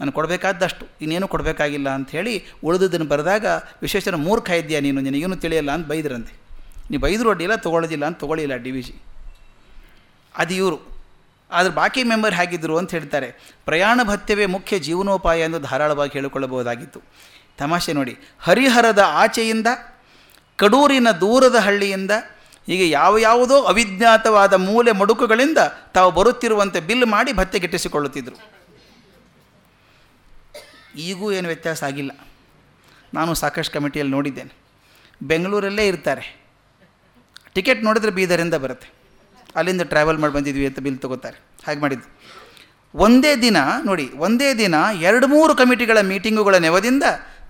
ನಾನು ಕೊಡಬೇಕಾದಷ್ಟು ಇನ್ನೇನು ಕೊಡಬೇಕಾಗಿಲ್ಲ ಅಂಥೇಳಿ ಉಳಿದದನ್ನು ಬರೆದಾಗ ವಿಶೇಷನ ಮೂರ್ಖ ಇದೆಯಾ ನೀನು, ನಿನಗೇನು ತಿಳಿಯಲ್ಲ ಅಂತ ಬೈದ್ರಂತೆ. ನೀವು ಬೈದರೂ ಅಡ್ಡಿಲ್ಲ ತೊಗೊಳ್ಳೋದಿಲ್ಲ ಅಂತ ತೊಗೊಳ್ಳಿಲ್ಲ ಡಿ ವಿ ಜಿ. ಅದು ಇವರು. ಆದರೆ ಬಾಕಿ ಮೆಂಬರ್ ಹೇಗಿದ್ದರು ಅಂತ ಹೇಳ್ತಾರೆ, ಪ್ರಯಾಣ ಭತ್ಯವೇ ಮುಖ್ಯ ಜೀವನೋಪಾಯ ಎಂದು ಧಾರಾಳವಾಗಿ ಹೇಳಿಕೊಳ್ಳಬಹುದಾಗಿತ್ತು. ತಮಾಷೆ ನೋಡಿ, ಹರಿಹರದ ಆಚೆಯಿಂದ, ಕಡೂರಿನ ದೂರದ ಹಳ್ಳಿಯಿಂದ, ಹೀಗೆ ಯಾವ ಯಾವುದೋ ಅವಿಜ್ಞಾತವಾದ ಮೂಲೆ ಮಡುಕುಗಳಿಂದ ತಾವು ಬರುತ್ತಿರುವಂತೆ ಬಿಲ್ ಮಾಡಿ ಭತ್ತೆ ಗಿಟ್ಟಿಸಿಕೊಳ್ಳುತ್ತಿದ್ದರು ಈಗೂ ಏನು ವ್ಯತ್ಯಾಸ ಆಗಿಲ್ಲ. ನಾನು ಸಾಕಷ್ಟು ಕಮಿಟಿಯಲ್ಲಿ ನೋಡಿದ್ದೇನೆ. ಬೆಂಗಳೂರಲ್ಲೇ ಇರ್ತಾರೆ. ಟಿಕೆಟ್ ನೋಡಿದ್ರೆ ಬೀದರಿಂದ ಬರುತ್ತೆ. ಅಲ್ಲಿಂದ ಟ್ರಾವೆಲ್ ಮಾಡಿ ಬಂದಿದ್ವಿ ಅಂತ ಬಿಲ್ ತೊಗೋತಾರೆ. ಹಾಗೆ ಮಾಡಿದ್ದು. ಒಂದೇ ದಿನ, ನೋಡಿ, ಒಂದೇ ದಿನ ಎರಡು ಮೂರು ಕಮಿಟಿಗಳ ಮೀಟಿಂಗುಗಳ ನೆವದಿಂದ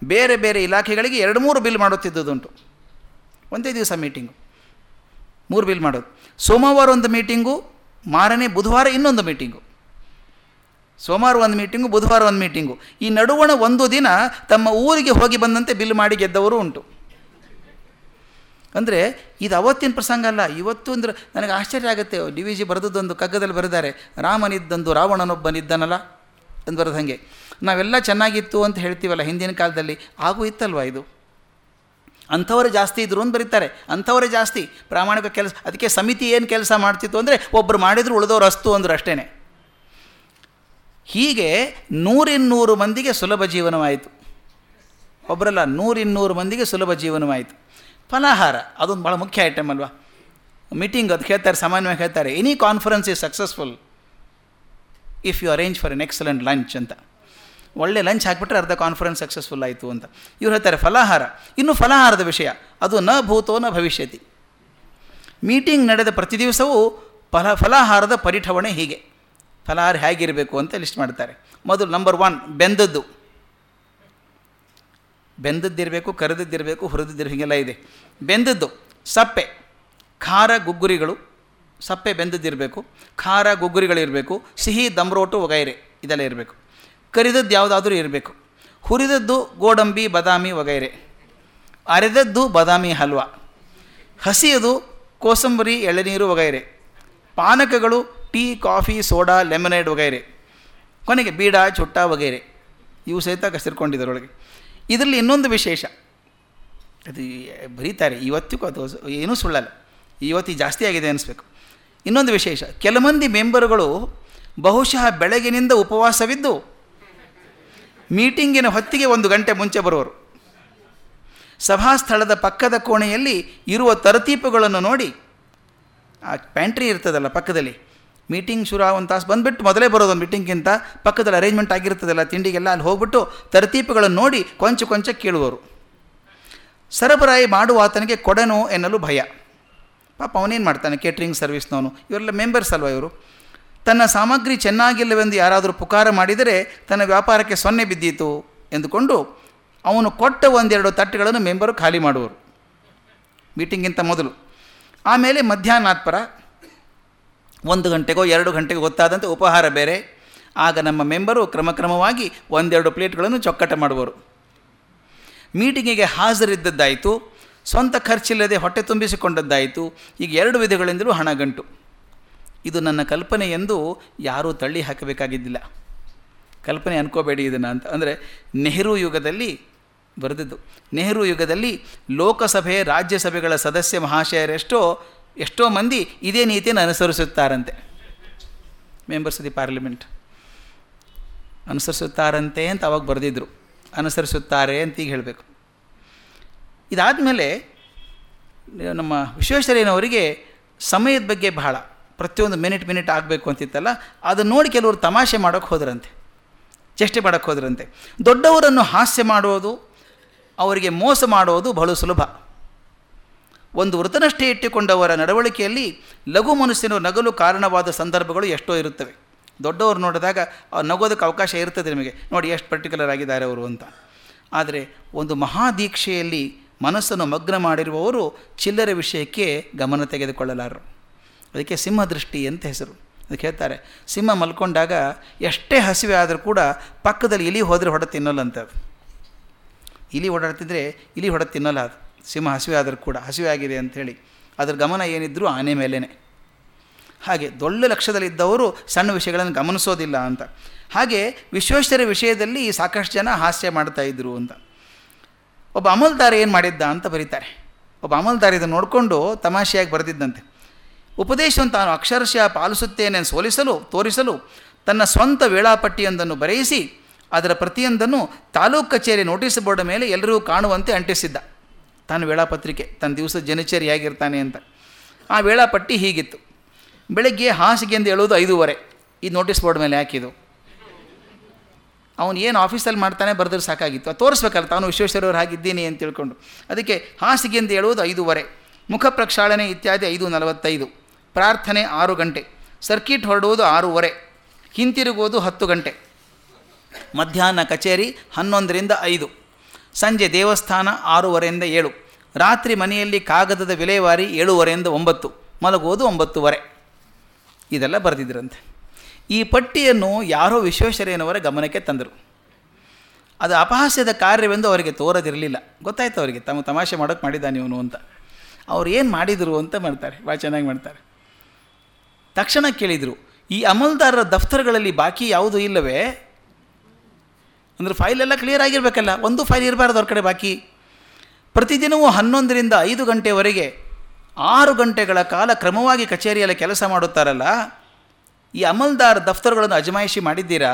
ಬೇರೆ ಬೇರೆ ಇಲಾಖೆಗಳಿಗೆ ಎರಡು ಮೂರು ಬಿಲ್ ಮಾಡುತ್ತಿದ್ದುದುಂಟು. ಒಂದೇ ದಿವಸ ಮೀಟಿಂಗು ಮೂರು ಬಿಲ್ ಮಾಡೋದು. ಸೋಮವಾರ ಒಂದು ಮೀಟಿಂಗು ಮಾರನೇ ಬುಧವಾರ ಇನ್ನೊಂದು ಮೀಟಿಂಗು ಸೋಮವಾರ ಒಂದು ಮೀಟಿಂಗು ಬುಧವಾರ ಒಂದು ಮೀಟಿಂಗು ಈ ನಡುವಣ ಒಂದು ದಿನ ತಮ್ಮ ಊರಿಗೆ ಹೋಗಿ ಬಂದಂತೆ ಬಿಲ್ ಮಾಡಿ ಗೆದ್ದವರು ಉಂಟು. ಅಂದರೆ ಇದು ಅವತ್ತಿನ ಪ್ರಸಂಗ ಅಲ್ಲ, ಇವತ್ತು ಅಂದ್ರೆ ನನಗೆ ಆಶ್ಚರ್ಯ ಆಗುತ್ತೆ. ಡಿ ವಿ ಜಿ ಬರೆದದ್ದೊಂದು ಕಗ್ಗದಲ್ಲಿ ಬರೆದಾರೆ, ರಾಮನಿದ್ದಂದು, ರಾವಣನೊಬ್ಬನಿದ್ದನಲ್ಲ ಅಂತ ಬರೋದು ಹಾಗೆ. ನಾವೆಲ್ಲ ಚೆನ್ನಾಗಿತ್ತು ಅಂತ ಹೇಳ್ತೀವಲ್ಲ ಹಿಂದಿನ ಕಾಲದಲ್ಲಿ, ಆಗೂ ಇತ್ತಲ್ವ ಇದು? ಅಂಥವರೇ ಜಾಸ್ತಿ ಇದ್ರು ಅಂತ ಬರೀತಾರೆ, ಅಂಥವರೇ ಜಾಸ್ತಿ. ಪ್ರಾಮಾಣಿಕ ಕೆಲಸ, ಅದಕ್ಕೆ ಸಮಿತಿ ಏನು ಕೆಲಸ ಮಾಡ್ತಿತ್ತು ಅಂದರೆ ಒಬ್ಬರು ಮಾಡಿದ್ರು ಉಳಿದವ್ರು ಅಸ್ತು ಅಂದರು ಅಷ್ಟೇ ಹೀಗೆ ನೂರಿನ್ನೂರು ಮಂದಿಗೆ ಸುಲಭ ಜೀವನವಾಯಿತು. ಒಬ್ಬರಲ್ಲ ನೂರಿನ್ನೂರು ಮಂದಿಗೆ ಸುಲಭ ಜೀವನವಾಯಿತು. ಫಲಾಹಾರ, ಅದೊಂದು ಭಾಳ ಮುಖ್ಯ ಐಟಮ್ ಅಲ್ವಾ? ಮೀಟಿಂಗ್ ಅದು ಹೇಳ್ತಾರೆ ಸಾಮಾನ್ಯವಾಗಿ ಹೇಳ್ತಾರೆ any conference is successful if you arrange for an excellent lunch ಅಂತ. ಒಳ್ಳೆ ಲಂಚ್ ಹಾಕಿಬಿಟ್ರೆ ಅರ್ಧ ಕಾನ್ಫರೆನ್ಸ್ ಸಕ್ಸಸ್ಫುಲ್ ಆಯಿತು ಅಂತ. ಇವ್ರು ಹೇಳ್ತಾರೆ, ಫಲಾಹಾರ, ಇನ್ನು ಫಲಾಹಾರದ ವಿಷಯ, ಅದು ನ ಭೂತೋ ನ ಭವಿಷ್ಯತಿ. ಮೀಟಿಂಗ್ ನಡೆದ ಪ್ರತಿ ದಿವಸವೂ ಫಲ, ಫಲಾಹಾರದ ಪರಿಠವಣೆ ಹೀಗೆ. ಫಲಾಹಾರ ಹೇಗಿರಬೇಕು ಅಂತ ಲಿಸ್ಟ್ ಮಾಡ್ತಾರೆ. ಮೊದಲು ನಂಬರ್ ಒನ್ ಬೆಂದದ್ದು. ಬೆಂದದ್ದಿರಬೇಕು, ಕರೆದದ್ದಿರಬೇಕು ಹುರಿದಿದ್ದಿರ ಹೀಗೆಲ್ಲ ಇದೆ. ಬೆಂದದ್ದು, ಸಪ್ಪೆ. ಖಾರ ಗುಗ್ಗುರಿಗಳು, ಸಪ್ಪೆ ಬೆಂದದ್ದಿರಬೇಕು. ಖಾರ ಗುಗ್ಗುರಿಗಳಿರಬೇಕು ಸಿಹಿ ದಮ್ರೋಟು ವಗೈರೆ ಇದೆಲ್ಲ ಇರಬೇಕು. ಕರಿದದ್ದು ಯಾವುದಾದ್ರೂ ಇರಬೇಕು. ಹುರಿದದ್ದು ಗೋಡಂಬಿ, ಬಾದಾಮಿ ವಗೈರೆ ಅರೆದದ್ದು ಬಾದಾಮಿ ಹಲ್ವಾ. ಹಸಿಯದು ಕೋಸಂಬರಿ, ಎಳನೀರು ವಗೈರೆ ಪಾನಕಗಳು ಟೀ, ಕಾಫಿ, ಸೋಡಾ, ಲೆಮನೇಡ್ ವಗೈರೆ. ಕೊನೆಗೆ ಬೀಡ, ಚುಟ್ಟ ವಗೈರೆ. ಇವು ಸಹಿತ ಕಸಿರ್ಕೊಂಡಿದ್ದರೊಳಗೆ. ಇದರಲ್ಲಿ ಇನ್ನೊಂದು ವಿಶೇಷ. ಅದು ಬರೀತಾರೆ, ಇವತ್ತಿಗೂ ಅದು ಏನೂ ಸುಳ್ಳಲ್ಲ. ಇವತ್ತಿಗೆ ಜಾಸ್ತಿ ಆಗಿದೆ ಅನಿಸ್ಬೇಕು. ಇನ್ನೊಂದು ವಿಶೇಷ, ಕೆಲ ಮಂದಿ ಮೆಂಬರುಗಳು ಬಹುಶಃ ಬೆಳಗಿನಿಂದ ಉಪವಾಸವಿದ್ದು, ಮೀಟಿಂಗಿನ ಹೊತ್ತಿಗೆ ಒಂದು ಗಂಟೆ ಮುಂಚೆ ಬರುವರು ಸಭಾಸ್ಥಳದ ಪಕ್ಕದ ಕೋಣೆಯಲ್ಲಿ ಇರುವ ತರತೀಪುಗಳನ್ನು ನೋಡಿ, ಆ ಪ್ಯಾಂಟ್ರಿ ಇರ್ತದಲ್ಲ ಪಕ್ಕದಲ್ಲಿ ಮೀಟಿಂಗ್ ಶುರು ಒಂದು ತಾಸು ಬಂದುಬಿಟ್ಟು ಮೊದಲೇ ಬರೋದು ಒಂದು ಮೀಟಿಂಗ್ಗಿಂತ ಪಕ್ಕದಲ್ಲಿ ಅರೇಂಜ್ಮೆಂಟ್ ಆಗಿರ್ತದಲ್ಲ ತಿಂಡಿಗೆಲ್ಲ ಅಲ್ಲಿ ಹೋಗ್ಬಿಟ್ಟು ತರತೀಪುಗಳನ್ನು ನೋಡಿ ಕೊಂಚ ಕೊಂಚ ಕೇಳುವರು ಸರಬರಾಯಿ ಮಾಡುವ ಆತನಿಗೆ ಕೊಡನು ಎನ್ನಲು ಭಯ. ಪಾಪ ಅವನೇನು ಮಾಡ್ತಾನೆ ಕೇಟ್ರಿಂಗ್ ಸರ್ವಿಸ್ನವನು ಇವರೆಲ್ಲ ಮೆಂಬರ್ಸ್ ಅಲ್ವ ಇವರು? ತನ್ನ ಸಾಮಗ್ರಿ ಚೆನ್ನಾಗಿಲ್ಲವೆಂದು ಯಾರಾದರೂ ಪುಕಾರ ಮಾಡಿದರೆ ತನ್ನ ವ್ಯಾಪಾರಕ್ಕೆ ಸೊನ್ನೆ ಬಿದ್ದೀತು ಎಂದುಕೊಂಡು ಅವನು ಕೊಟ್ಟ ಒಂದೆರಡು ತಟ್ಟೆಗಳನ್ನು ಮೆಂಬರು ಖಾಲಿ ಮಾಡುವರು. ಮೀಟಿಂಗ್ಗಿಂತ ಮೊದಲು. ಆಮೇಲೆ ಮಧ್ಯಾಹ್ನಾತ್ಪರ ಒಂದು ಗಂಟೆಗೋ ಎರಡು ಗಂಟೆಗೋ ಗೊತ್ತಾದಂತೆ ಉಪಹಾರ ಬೇರೆ. ಆಗ ನಮ್ಮ ಮೆಂಬರು ಕ್ರಮಕ್ರಮವಾಗಿ ಒಂದೆರಡು ಪ್ಲೇಟ್ಗಳನ್ನು ಚೊಕ್ಕಟ ಮಾಡುವರು. ಮೀಟಿಂಗಿಗೆ ಹಾಜರಿದ್ದದ್ದಾಯಿತು. ಸ್ವಂತ ಖರ್ಚಿಲ್ಲದೆ ಹೊಟ್ಟೆ ತುಂಬಿಸಿಕೊಂಡದ್ದಾಯಿತು. ಈಗ ಎರಡು ವಿಧಗಳಿಂದಲೂ ಹಣ ಗಂಟು. ಇದು ನನ್ನ ಕಲ್ಪನೆ ಎಂದು ಯಾರೂ ತಳ್ಳಿ ಹಾಕಬೇಕಾಗಿದ್ದಿಲ್ಲ. ಕಲ್ಪನೆ ಅನ್ಕೋಬೇಡಿ ಇದನ್ನು ಅಂತ. ಅಂದರೆ ನೆಹರು ಯುಗದಲ್ಲಿ ಬರೆದಿದ್ದು. ನೆಹರು ಯುಗದಲ್ಲಿ ಲೋಕಸಭೆ, ರಾಜ್ಯಸಭೆಗಳ ಸದಸ್ಯ ಮಹಾಶಯರೆಷ್ಟೋ ಎಷ್ಟೋ ಮಂದಿ ಇದೇ ನೀತಿಯನ್ನು ಅನುಸರಿಸುತ್ತಾರಂತೆ. ಮೆಂಬರ್ಸ್ ದಿ ಪಾರ್ಲಿಮೆಂಟ್ ಅನುಸರಿಸುತ್ತಾರಂತೆ ಅಂತ ಅವಾಗ ಬರೆದಿದ್ರು. ಅನುಸರಿಸುತ್ತಾರೆ ಅಂತ ಈಗ ಹೇಳಬೇಕು. ಇದಾದಮೇಲೆ, ನಮ್ಮ ವಿಶ್ವೇಶ್ವರಯ್ಯನವರಿಗೆ ಸಮಯದ ಬಗ್ಗೆ ಬಹಳ, ಪ್ರತಿಯೊಂದು ಮಿನಿಟ್ ಮಿನಿಟ್ ಆಗಬೇಕು ಅಂತಿತ್ತಲ್ಲ, ಅದನ್ನು ನೋಡಿ ಕೆಲವರು ತಮಾಷೆ ಮಾಡೋಕ್ಕೆ ಹೋದ್ರಂತೆ. ಚೇಷ್ಟೆ ಮಾಡೋಕ್ಕೆ ಹೋದ್ರಂತೆ. ದೊಡ್ಡವರನ್ನು ಹಾಸ್ಯ ಮಾಡೋದು ಅವರಿಗೆ ಮೋಸ ಮಾಡೋದು ಬಹಳ ಸುಲಭ. ಒಂದು ವೃತನಷ್ಟೇ ಇಟ್ಟುಕೊಂಡವರ ನಡವಳಿಕೆಯಲ್ಲಿ ಲಘು ಮನಸ್ಸಿನ ನಗಲು ಕಾರಣವಾದ ಸಂದರ್ಭಗಳು ಎಷ್ಟೋ ಇರುತ್ತವೆ. ದೊಡ್ಡವರು ನೋಡಿದಾಗ ನಗೋದಕ್ಕೆ ಅವಕಾಶ ಇರ್ತದೆ ನಿಮಗೆ. ನೋಡಿ ಎಷ್ಟು ಪರ್ಟಿಕ್ಯುಲರ್ ಆಗಿದ್ದಾರೆ ಅವರು ಅಂತ. ಆದರೆ ಒಂದು ಮಹಾದೀಕ್ಷೆಯಲ್ಲಿ ಮನಸ್ಸನ್ನು ಮಗ್ನ ಮಾಡಿರುವವರು ಚಿಲ್ಲರೆ ವಿಷಯಕ್ಕೆ ಗಮನ ತೆಗೆದುಕೊಳ್ಳಲಾರರು. ಅದಕ್ಕೆ ಸಿಂಹದೃಷ್ಟಿ ಅಂತ ಹೆಸರು? ಅದಕ್ಕೆ ಹೇಳ್ತಾರೆ, ಸಿಂಹ ಮಲ್ಕೊಂಡಾಗ ಎಷ್ಟೇ ಹಸಿವೆ ಆದರೂ ಕೂಡ ಪಕ್ಕದಲ್ಲಿ ಇಲಿ ಹೋದರೆ ಹೊಡೆ ತಿನ್ನಲ್ಲ ಅಂತ. ಇಲಿ ಓಡಾಡ್ತಿದ್ರೆ ಇಲಿ ಹೊಡೆ ತಿನ್ನಲ್ಲ ಅದು. ಸಿಂಹ ಹಸಿವೆ ಆದರೂ ಕೂಡ ಹಸಿವೆ ಆಗಿದೆ ಅಂಥೇಳಿ ಅದ್ರ ಗಮನ ಏನಿದ್ರೂ ಆನೆ ಮೇಲೇ ಹಾಗೆ ದೊಡ್ಡ ಲಕ್ಷ್ಯದಲ್ಲಿದ್ದವರು ಸಣ್ಣ ವಿಷಯಗಳನ್ನು ಗಮನಿಸೋದಿಲ್ಲ ಅಂತ. ಹಾಗೆ ವಿಶ್ವೇಶ್ವರ ವಿಷಯದಲ್ಲಿ ಸಾಕಷ್ಟು ಜನ ಹಾಸ್ಯ ಮಾಡ್ತಾ ಇದ್ರು ಅಂತ. ಒಬ್ಬ ಅಮಲ್ದಾರ ಏನು ಮಾಡಿದ್ದ ಅಂತ ಬರೀತಾರೆ. ಒಬ್ಬ ಅಮಲ್ದಾರ ಇದನ್ನು ನೋಡಿಕೊಂಡು ತಮಾಷೆಯಾಗಿ ಬರೆದಿದ್ದಂತೆ. ಉಪದೇಶವನ್ನು ತಾನು ಅಕ್ಷರಶಃ ಪಾಲಿಸುತ್ತೇನೆ ಸೋಲಿಸಲು, ತೋರಿಸಲು ತನ್ನ ಸ್ವಂತ ವೇಳಾಪಟ್ಟಿಯೊಂದನ್ನು ಬರೆಯಿಸಿ ಅದರ ಪ್ರತಿಯೊಂದನ್ನು ತಾಲೂಕು ಕಚೇರಿ ನೋಟಿಸ್ ಬೋರ್ಡ್ ಮೇಲೆ ಎಲ್ಲರೂ ಕಾಣುವಂತೆ ಅಂಟಿಸಿದ್ದ. ತಾನು ವೇಳಾಪತ್ರಿಕೆ, ತನ್ನ ದಿವಸ ಜನಚರಿ ಹೇಗಿರ್ತಾನೆ ಅಂತ. ಆ ವೇಳಾಪಟ್ಟಿ ಹೀಗಿತ್ತು. ಬೆಳಗ್ಗೆ ಹಾಸಿಗೆಂದು ಹೇಳೋದು ಐದೂವರೆ. ಈ ನೋಟಿಸ್ ಬೋರ್ಡ್ ಮೇಲೆ ಹಾಕಿದ್ದು ಅವನು ಏನು ಆಫೀಸಲ್ಲಿ ಮಾಡ್ತಾನೆ ಬರೆದ್ರೆ ಸಾಕಾಗಿತ್ತು. ಅದು ತೋರಿಸ್ಬೇಕಲ್ಲ, ತಾನು ವಿಶ್ವೇಶ್ವರವ್ರು ಹಾಗಿದ್ದೀನಿ ಅಂತ ತಿಳ್ಕೊಂಡು. ಅದಕ್ಕೆ ಹಾಸಿಗೆಂದು ಹೇಳುವುದು ಐದೂವರೆ. ಮುಖ ಪ್ರಕ್ಷಾಳನೆ ಇತ್ಯಾದಿ ಐದು ನಲವತ್ತೈದು. ಪ್ರಾರ್ಥನೆ ಆರು ಗಂಟೆ. ಸರ್ಕಿಟ್ ಹೊರಡುವುದು ಆರೂವರೆ. ಹಿಂತಿರುಗುವುದು ಹತ್ತು ಗಂಟೆ. ಮಧ್ಯಾಹ್ನ ಕಚೇರಿ ಹನ್ನೊಂದರಿಂದ ಐದು. ಸಂಜೆ ದೇವಸ್ಥಾನ ಆರೂವರೆಯಿಂದ ಏಳು. ರಾತ್ರಿ ಮನೆಯಲ್ಲಿ ಕಾಗದದ ವಿಲೇವಾರಿ ಏಳುವರೆಯಿಂದ ಒಂಬತ್ತು. ಮಲಗುವುದು ಒಂಬತ್ತುವರೆ. ಇದೆಲ್ಲ ಬರೆದಿದ್ರಂತೆ. ಈ ಪಟ್ಟಿಯನ್ನು ಯಾರೋ ವಿಶ್ವೇಶ್ವರಯ್ಯನವರ ಗಮನಕ್ಕೆ ತಂದರು. ಅದು ಅಪಹಾಸ್ಯದ ಕಾರ್ಯವೆಂದು ಅವರಿಗೆ ತೋರದಿರಲಿಲ್ಲ. ಗೊತ್ತಾಯ್ತು ಅವರಿಗೆ, ತಮ್ಮ ತಮಾಷೆ ಮಾಡೋಕ್ಕೆ ಮಾಡಿದ್ದಾನೆ ಇವನು ಅಂತ. ಅವ್ರು ಏನು ಮಾಡಿದರು ಅಂತ ಮಾಡ್ತಾರೆ ಭಾಳ ಚೆನ್ನಾಗಿ ಮಾಡ್ತಾರೆ. ತಕ್ಷಣ ಕೇಳಿದರು, ಈ ಅಮಲ್ದಾರರ ದಫ್ತರ್ಗಳಲ್ಲಿ ಬಾಕಿ ಯಾವುದೂ ಇಲ್ಲವೇ? ಅಂದರೆ ಫೈಲೆಲ್ಲ ಕ್ಲಿಯರ್ ಆಗಿರಬೇಕಲ್ಲ, ಒಂದು ಫೈಲ್ ಇರಬಾರ್ದು ಅವ್ರ ಕಡೆ ಬಾಕಿ. ಪ್ರತಿದಿನವೂ ಹನ್ನೊಂದರಿಂದ ಐದು ಗಂಟೆವರೆಗೆ ಆರು ಗಂಟೆಗಳ ಕಾಲ ಕ್ರಮವಾಗಿ ಕಚೇರಿಯಲ್ಲಿ ಕೆಲಸ ಮಾಡುತ್ತಾರಲ್ಲ, ಈ ಅಮಲ್ದಾರ್ ದಫ್ತರ್ಗಳನ್ನು ಅಜಮಾಯಿಷಿ ಮಾಡಿದ್ದೀರಾ?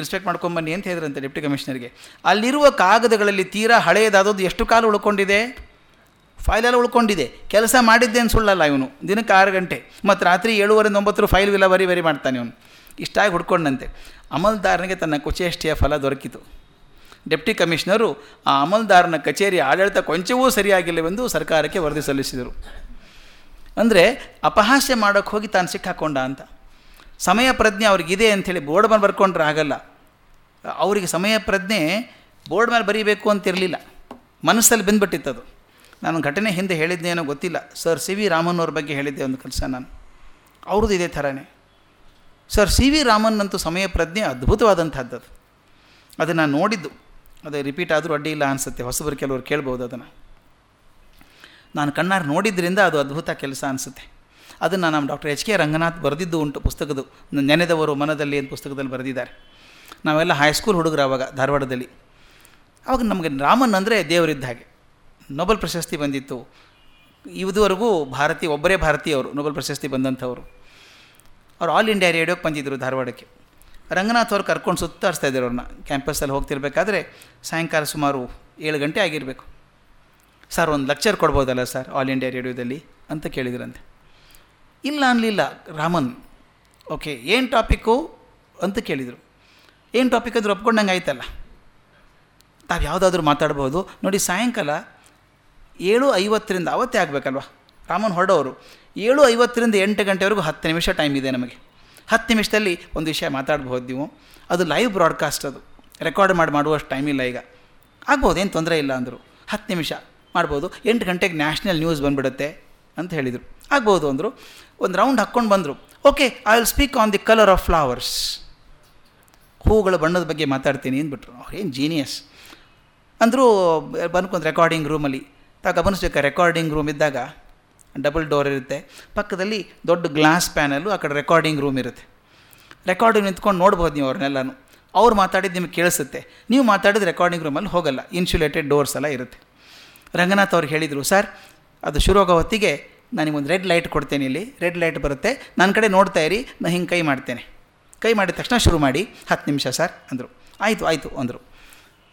ಇನ್ಸ್ಪೆಕ್ಟ್ ಮಾಡ್ಕೊಂಬನ್ನಿ ಅಂತ ಹೇಳಿದ್ರಂತೆ ಡೆಪ್ಟಿ ಕಮಿಷನರ್ಗೆ. ಅಲ್ಲಿರುವ ಕಾಗದಗಳಲ್ಲಿ ತೀರಾ ಹಳೆಯದಾದದ್ದು ಎಷ್ಟು ಕಾಲ ಉಳ್ಕೊಂಡಿದೆ? ಫೈಲೆಲ್ಲ ಉಳ್ಕೊಂಡಿದೆ. ಕೆಲಸ ಮಾಡಿದ್ದೇನು ಸುಳ್ಳಲ್ಲ ಇವನು. ದಿನಕ್ಕೆ ಆರು ಗಂಟೆ. ಮತ್ತು ರಾತ್ರಿ ಏಳುವರೆ ಒಂಬತ್ತರ ಫೈಲ್ ವಿಲವರಿ ಬರಿ ಮಾಡ್ತಾನೆ ಇವನು. ಇಷ್ಟಾಗಿ ಹುಡ್ಕೊಂಡಂತೆ. ಅಮಲ್ದಾರನಿಗೆ ತನ್ನ ಕುಚೇಷ್ಟಿಯ ಫಲ ದೊರಕಿತು. ಡೆಪ್ಟಿ ಕಮಿಷನರು ಆ ಅಮಲ್ದಾರನ ಕಚೇರಿ ಆಡಳಿತ ಕೊಂಚವೂ ಸರಿಯಾಗಿಲ್ಲವೆಂದು ಸರ್ಕಾರಕ್ಕೆ ವರದಿ ಸಲ್ಲಿಸಿದರು. ಅಂದರೆ ಅಪಹಾಸ್ಯ ಮಾಡೋಕ್ಕೆ ಹೋಗಿ ತಾನು ಸಿಕ್ಕಾಕೊಂಡ ಅಂತ. ಸಮಯ ಪ್ರಜ್ಞೆ ಅವ್ರಿಗಿದೆ ಅಂಥೇಳಿ ಬೋರ್ಡ್ ಮೇಲೆ ಬರ್ಕೊಂಡ್ರೆ ಆಗಲ್ಲ. ಅವರಿಗೆ ಸಮಯ ಪ್ರಜ್ಞೆ ಬೋರ್ಡ್ ಮೇಲೆ ಬರೀಬೇಕು ಅಂತಿರಲಿಲ್ಲ. ಮನಸ್ಸಲ್ಲಿ ಬಂದುಬಿಟ್ಟಿತ್ತದು. ನಾನು ಘಟನೆ ಹಿಂದೆ ಹೇಳಿದ್ದೇನೋ ಗೊತ್ತಿಲ್ಲ. ಸರ್ ಸಿ ವಿ ರಾಮನ್ ಅವ್ರ ಬಗ್ಗೆ ಹೇಳಿದ್ದೆ ಒಂದು ಕೆಲಸ ನಾನು. ಅವ್ರದ್ದು ಇದೇ ಥರನೇ. ಸರ್, ಸಿ ವಿ ರಾಮನ್ ಅಂತೂ ಸಮಯ ಪ್ರಜ್ಞೆ ಅದ್ಭುತವಾದಂಥದ್ದು. ಅದು ಅದನ್ನು ನಾನು ನೋಡಿದ್ದು. ಅದು ರಿಪೀಟ್ ಆದರೂ ಅಡ್ಡಿ ಇಲ್ಲ ಅನಿಸುತ್ತೆ. ಹೊಸಬರು ಕೆಲವರು ಕೇಳ್ಬೋದು ಅದನ್ನು. ನಾನು ಕಣ್ಣಾರು ನೋಡಿದ್ರಿಂದ ಅದು ಅದ್ಭುತ ಕೆಲಸ ಅನಿಸುತ್ತೆ. ಅದನ್ನು ನಮ್ಮ ಡಾಕ್ಟರ್ ಎಚ್ ಕೆ ರಂಗನಾಥ್ ಬರೆದಿದ್ದು ಉಂಟು ಪುಸ್ತಕದ್ದು. ನೆನೆದವರು ಮನದಲ್ಲಿ ಅಂತ ಪುಸ್ತಕದಲ್ಲಿ ಬರೆದಿದ್ದಾರೆ. ನಾವೆಲ್ಲ ಹೈಸ್ಕೂಲ್ ಹುಡುಗರು ಆವಾಗ ಧಾರವಾಡದಲ್ಲಿ. ಆವಾಗ ನಮಗೆ ರಾಮನ್ ಅಂದರೆ ದೇವರಿದ್ದ ಹಾಗೆ. ನೊಬೆಲ್ ಪ್ರಶಸ್ತಿ ಬಂದಿತ್ತು. ಇದುವರೆಗೂ ಭಾರತೀಯ, ಒಬ್ಬರೇ ಭಾರತೀಯವರು ನೊಬೆಲ್ ಪ್ರಶಸ್ತಿ ಬಂದಂಥವರು. ಅವ್ರು ಆಲ್ ಇಂಡಿಯಾ ರೇಡಿಯೋಗೆ ಬಂದಿದ್ದರು ಧಾರವಾಡಕ್ಕೆ. ರಂಗನಾಥ್ ಅವ್ರು ಕರ್ಕೊಂಡು ಸುತ್ತಾಡಿಸ್ತಾ ಇದ್ದರು ಅವ್ರನ್ನ. ಕ್ಯಾಂಪಸ್ಸಲ್ಲಿ ಹೋಗ್ತಿರ್ಬೇಕಾದ್ರೆ ಸಾಯಂಕಾಲ ಸುಮಾರು ಏಳು ಗಂಟೆ ಆಗಿರಬೇಕು. ಸರ್, ಒಂದು ಲೆಕ್ಚರ್ ಕೊಡ್ಬೋದಲ್ಲ ಸರ್ ಆಲ್ ಇಂಡಿಯಾ ರೇಡಿಯೋದಲ್ಲಿ ಅಂತ ಕೇಳಿದ್ರಂತೆ. ಇಲ್ಲ ಅನ್ನಲಿಲ್ಲ ರಾಮನ್. ಓಕೆ, ಏನು ಟಾಪಿಕ್ಕು ಅಂತ ಕೇಳಿದರು. ಏನು ಟಾಪಿಕ್ ಆದರೂ ಒಪ್ಕೊಂಡಂಗೆ ಆಯ್ತಲ್ಲ. ತಾವು ಯಾವುದಾದ್ರೂ ಮಾತಾಡ್ಬೋದು. ನೋಡಿ, ಸಾಯಂಕಾಲ ಏಳು ಐವತ್ತರಿಂದ, ಅವತ್ತೇ ಆಗಬೇಕಲ್ವ? ರಾಮನ್ ಹೊರಡೋರು. ಏಳು ಐವತ್ತರಿಂದ ಎಂಟು ಗಂಟೆವರೆಗೂ ಹತ್ತು ನಿಮಿಷ ಟೈಮ್ ಇದೆ ನಮಗೆ. ಹತ್ತು ನಿಮಿಷದಲ್ಲಿ ಒಂದು ವಿಷಯ ಮಾತಾಡ್ಬೋದು ನೀವು. ಅದು ಲೈವ್ ಬ್ರಾಡ್ಕಾಸ್ಟ್ ಅದು. ರೆಕಾರ್ಡ್ ಮಾಡಿ ಮಾಡುವಷ್ಟು ಟೈಮ್ ಇಲ್ಲ ಈಗ. ಆಗ್ಬೋದು, ಏನು ತೊಂದರೆ ಇಲ್ಲ ಅಂದರು. ಹತ್ತು ನಿಮಿಷ ಮಾಡ್ಬೋದು. ಎಂಟು ಗಂಟೆಗೆ ನ್ಯಾಷನಲ್ ನ್ಯೂಸ್ ಬಂದುಬಿಡುತ್ತೆ ಅಂತ ಹೇಳಿದರು. ಆಗ್ಬೋದು ಅಂದರು. ಒಂದು ರೌಂಡ್ ಹಾಕ್ಕೊಂಡು ಬಂದರು. Okay I will speak on the colour of flowers ಹೂಗಳ ಬಣ್ಣದ ಬಗ್ಗೆ ಮಾತಾಡ್ತೀನಿ ಅಂದ್ಬಿಟ್ರು. ಏನು ಜೀನಿಯಸ್ ಅಂದರೂ, ಬಂದ್ಕೊಂಡು ರೆಕಾರ್ಡಿಂಗ್ ರೂಮಲ್ಲಿ ತಾ ಗಮನಿಸ್ಬೇಕು ರೆಕಾರ್ಡಿಂಗ್ ರೂಮ್ ಇದ್ದಾಗ ಡಬಲ್ ಡೋರ್ ಇರುತ್ತೆ. ಪಕ್ಕದಲ್ಲಿ ದೊಡ್ಡ ಗ್ಲಾಸ್ ಪ್ಯಾನಲ್ಲು, ಆ ಕಡೆ ರೆಕಾರ್ಡಿಂಗ್ ರೂಮ್ ಇರುತ್ತೆ. ರೆಕಾರ್ಡಿಂಗ್ ನಿಂತ್ಕೊಂಡು ನೋಡ್ಬೋದು ನೀವು ಅವ್ರನ್ನೆಲ್ಲನೂ. ಅವ್ರು ಮಾತಾಡಿದ್ದು ನಿಮಗೆ ಕೇಳಿಸುತ್ತೆ. ನೀವು ಮಾತಾಡಿದ ರೆಕಾರ್ಡಿಂಗ್ ರೂಮಲ್ಲಿ ಹೋಗಲ್ಲ. ಇನ್ಸುಲೇಟೆಡ್ ಡೋರ್ಸ್ ಎಲ್ಲ ಇರುತ್ತೆ. ರಂಗನಾಥ್ ಅವ್ರು ಹೇಳಿದರು, ಸರ್, ಅದು ಶುರು ಆಗೋ ಹೊತ್ತಿಗೆ ನನಗೊಂದು ರೆಡ್ ಲೈಟ್ ಕೊಡ್ತೇನೆ ಇಲ್ಲಿ. ರೆಡ್ ಲೈಟ್ ಬರುತ್ತೆ. ನನ್ನ ಕಡೆ ನೋಡ್ತಾ ಇರಿ. ನಾನು ಹಿಂಗೆ ಕೈ ಮಾಡ್ತೇನೆ. ಕೈ ಮಾಡಿದ ತಕ್ಷಣ ಶುರು ಮಾಡಿ, ಹತ್ತು ನಿಮಿಷ ಸರ್, ಅಂದರು. ಆಯಿತು ಆಯಿತು, ಅಂದರು.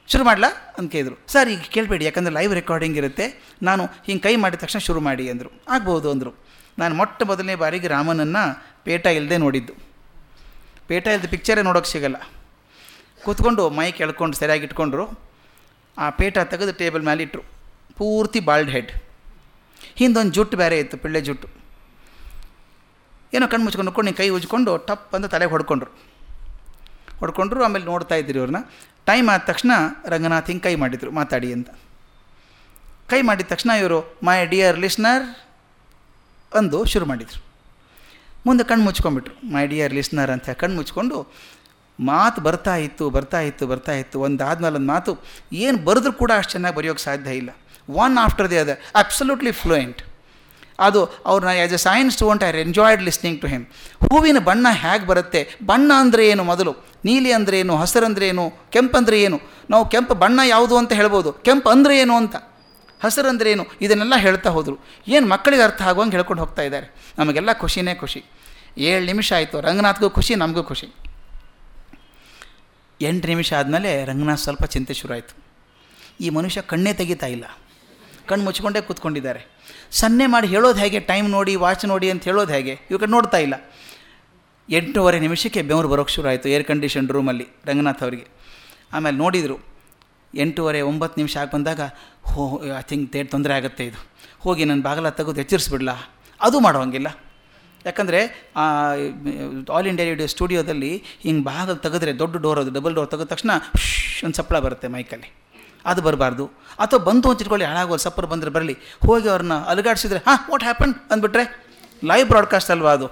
ಶುರು ಮಾಡಲಾ? ಅಂತ ಕೇಳಿದರು. ಸರ್, ಈಗ ಕೇಳಬೇಡಿ, ಯಾಕಂದರೆ ಲೈವ್ ರೆಕಾರ್ಡಿಂಗ್ ಇರುತ್ತೆ. ನಾನು ಹಿಂಗೆ ಕೈ ಮಾಡಿದ ತಕ್ಷಣ ಶುರು ಮಾಡಿ, ಅಂದರು. ಆಗ್ಬೋದು, ಅಂದರು. ನಾನು ಮೊಟ್ಟ ಮೊದಲನೇ ಬಾರಿಗೆ ರಾಮನನ್ನು ಪೇಟ ಇಲ್ಲದೆ ನೋಡಿದ್ದು. ಪೇಟ ಇಲ್ಲದ ಪಿಕ್ಚರೇ ನೋಡೋಕ್ಕೆ ಸಿಗಲ್ಲ. ಕೂತ್ಕೊಂಡು ಮೈಕ್ ಎಳ್ಕೊಂಡು ಸರಿಯಾಗಿ ಇಟ್ಕೊಂಡ್ರು. ಆ ಪೇಟ ತೆಗೆದು ಟೇಬಲ್ ಮೇಲೆ ಇಟ್ಟರು ಪೂರ್ತಿ ಬಾಲ್ಡ್ ಹೆಡ್ ಹಿಂದೊಂದು ಜುಟ್ಟು ಬೇರೆ ಇತ್ತು, ಪಿಳ್ಳೆ ಜುಟ್ಟು. ಏನೋ ಕಣ್ಣು ಮುಚ್ಕೊಂಡು ಕೊಂಡು ಕೈ ಉಜ್ಕೊಂಡು, ಟಪ್ ಅಂತ ತಲೆಗೆ ಹೊಡ್ಕೊಂಡ್ರು. ಹೊಡ್ಕೊಂಡ್ರು, ಆಮೇಲೆ ನೋಡ್ತಾ ಇದ್ದೀರಿ ಅವ್ರನ್ನ ಟೈಮ್ ಆದ ತಕ್ಷಣ ರಂಗನಾಥ್ ಹಿಂಗೆ ಕೈ ಮಾಡಿದರು, ಮಾತಾಡಿ ಅಂತ. ಕೈ ಮಾಡಿದ ತಕ್ಷಣ ಇವರು ಮೈ ಡಿಯರ್ ಲಿಸ್ನರ್ ಅಂದು ಶುರು ಮಾಡಿದರು. ಮುಂದೆ ಕಣ್ಣು ಮುಚ್ಕೊಂಡ್ಬಿಟ್ರು. ಮೈ ಡಿಯರ್ ಲಿಸ್ನರ್ ಅಂತ ಕಣ್ಣು ಮುಚ್ಕೊಂಡು, ಮಾತು ಬರ್ತಾ ಇತ್ತು ಬರ್ತಾ ಇತ್ತು ಬರ್ತಾ ಇತ್ತು. ಒಂದು ಆದ್ಮೇಲೆ ಒಂದು ಮಾತು, ಏನು ಬರೆದ್ರೂ ಕೂಡ ಅಷ್ಟು ಚೆನ್ನಾಗಿ ಬರೆಯೋಕ್ಕೆ ಸಾಧ್ಯ ಇಲ್ಲ. One after the other absolutely fluent ಅದು ಅವ್ರನ್ನ as a science student I enjoyed listening to him ಹೂವಿನ ಬಣ್ಣ ಹೇಗೆ ಬರುತ್ತೆ? ಬಣ್ಣ ಅಂದರೆ ಏನು ಮೊದಲು? ನೀಲಿ ಅಂದರೆ ಏನು? ಹಸಿರಂದ್ರೆ ಏನು? ಕೆಂಪಂದರೆ ಏನು? ನಾವು ಕೆಂಪು ಬಣ್ಣ ಯಾವುದು ಅಂತ ಹೇಳ್ಬೋದು. ಕೆಂಪು ಅಂದರೆ ಏನು ಅಂತ? ಹಸಿರಂದ್ರೆ ಏನು? ಇದನ್ನೆಲ್ಲ ಹೇಳ್ತಾ ಹೋದರು. ಏನು ಮಕ್ಕಳಿಗೆ ಅರ್ಥ ಆಗುವಂಗೆ ಹೇಳ್ಕೊಂಡು ಹೋಗ್ತಾ ಇದ್ದಾರೆ. ನಮಗೆಲ್ಲ ಖುಷಿನೇ ಖುಷಿ. ಏಳು ನಿಮಿಷ ಆಯಿತು. ರಂಗನಾಥ್ಗೂ ಖುಷಿ, ನಮಗೂ ಖುಷಿ. ಎಂಟು ನಿಮಿಷ ಆದಮೇಲೆ ರಂಗನಾಥ್ ಸ್ವಲ್ಪ ಚಿಂತೆ ಶುರು ಆಯಿತು. ಈ ಮನುಷ್ಯ ಕಣ್ಣೇ ತೆಗಿತಾ ಇಲ್ಲ. ಕಣ್ಣು ಮುಚ್ಕೊಂಡೇ ಕೂತ್ಕೊಂಡಿದ್ದಾರೆ. ಸನ್ನೆ ಮಾಡಿ ಹೇಳೋದು ಹೇಗೆ? ಟೈಮ್ ನೋಡಿ ವಾಚ್ ನೋಡಿ ಅಂತ ಹೇಳೋದು ಹೇಗೆ? ಇವಾಗ ನೋಡ್ತಾ ಇಲ್ಲ. ಎಂಟೂವರೆ ನಿಮಿಷಕ್ಕೆ ಬೆವರು ಬರೋಕ್ಕೆ ಶುರು ಆಯಿತು ಏರ್ ಕಂಡೀಷನ್ ರೂಮಲ್ಲಿ ರಂಗನಾಥ್ ಅವರಿಗೆ. ಆಮೇಲೆ ನೋಡಿದರು, ಎಂಟೂವರೆ ಒಂಬತ್ತು ನಿಮಿಷ ಆಗಿ ಬಂದಾಗ, ಹೋ ಐ ಥಿಂಕ್ ತೇಟ್ ತೊಂದರೆ ಆಗುತ್ತೆ ಇದು. ಹೋಗಿ ನನ್ನ ಬಾಗಲ ತೆಗೆದು ಎಚ್ಚರಿಸ್ಬಿಡ್ಲಾ? ಅದು ಮಾಡೋಂಗಿಲ್ಲ. ಯಾಕಂದರೆ ಆಲ್ ಇಂಡಿಯಾ ರೇಡಿಯೋ ಸ್ಟುಡಿಯೋದಲ್ಲಿ ಹಿಂಗೆ ಬಾಗಲು ತೆಗೆದ್ರೆ, ದೊಡ್ಡ ಡೋರ್ ಅದು ಡಬಲ್ ಡೋರ್ ತೆಗೆದ ತಕ್ಷಣ ಒಂದು ಸಪ್ಪಳ ಬರುತ್ತೆ ಮೈಕಲ್ಲಿ. ಅದು ಬರಬಾರ್ದು. ಅಥವಾ ಬಂತು ಅಂತ ಇಟ್ಕೊಳ್ಳಿ ಹಾಳಾಗೋದು ಸಪ್ಪರ್ ಬಂದರೆ ಬರಲಿ. ಹೋಗಿ ಅವ್ರನ್ನ ಅಲುಗಾಡಿಸಿದ್ರೆ, ಹಾಂ ವಾಟ್ ಹ್ಯಾಪನ್ ಅಂದ್ಬಿಟ್ರೆ ಲೈವ್ ಬ್ರಾಡ್ಕಾಸ್ಟ್ ಅಲ್ವಾ ಅದು?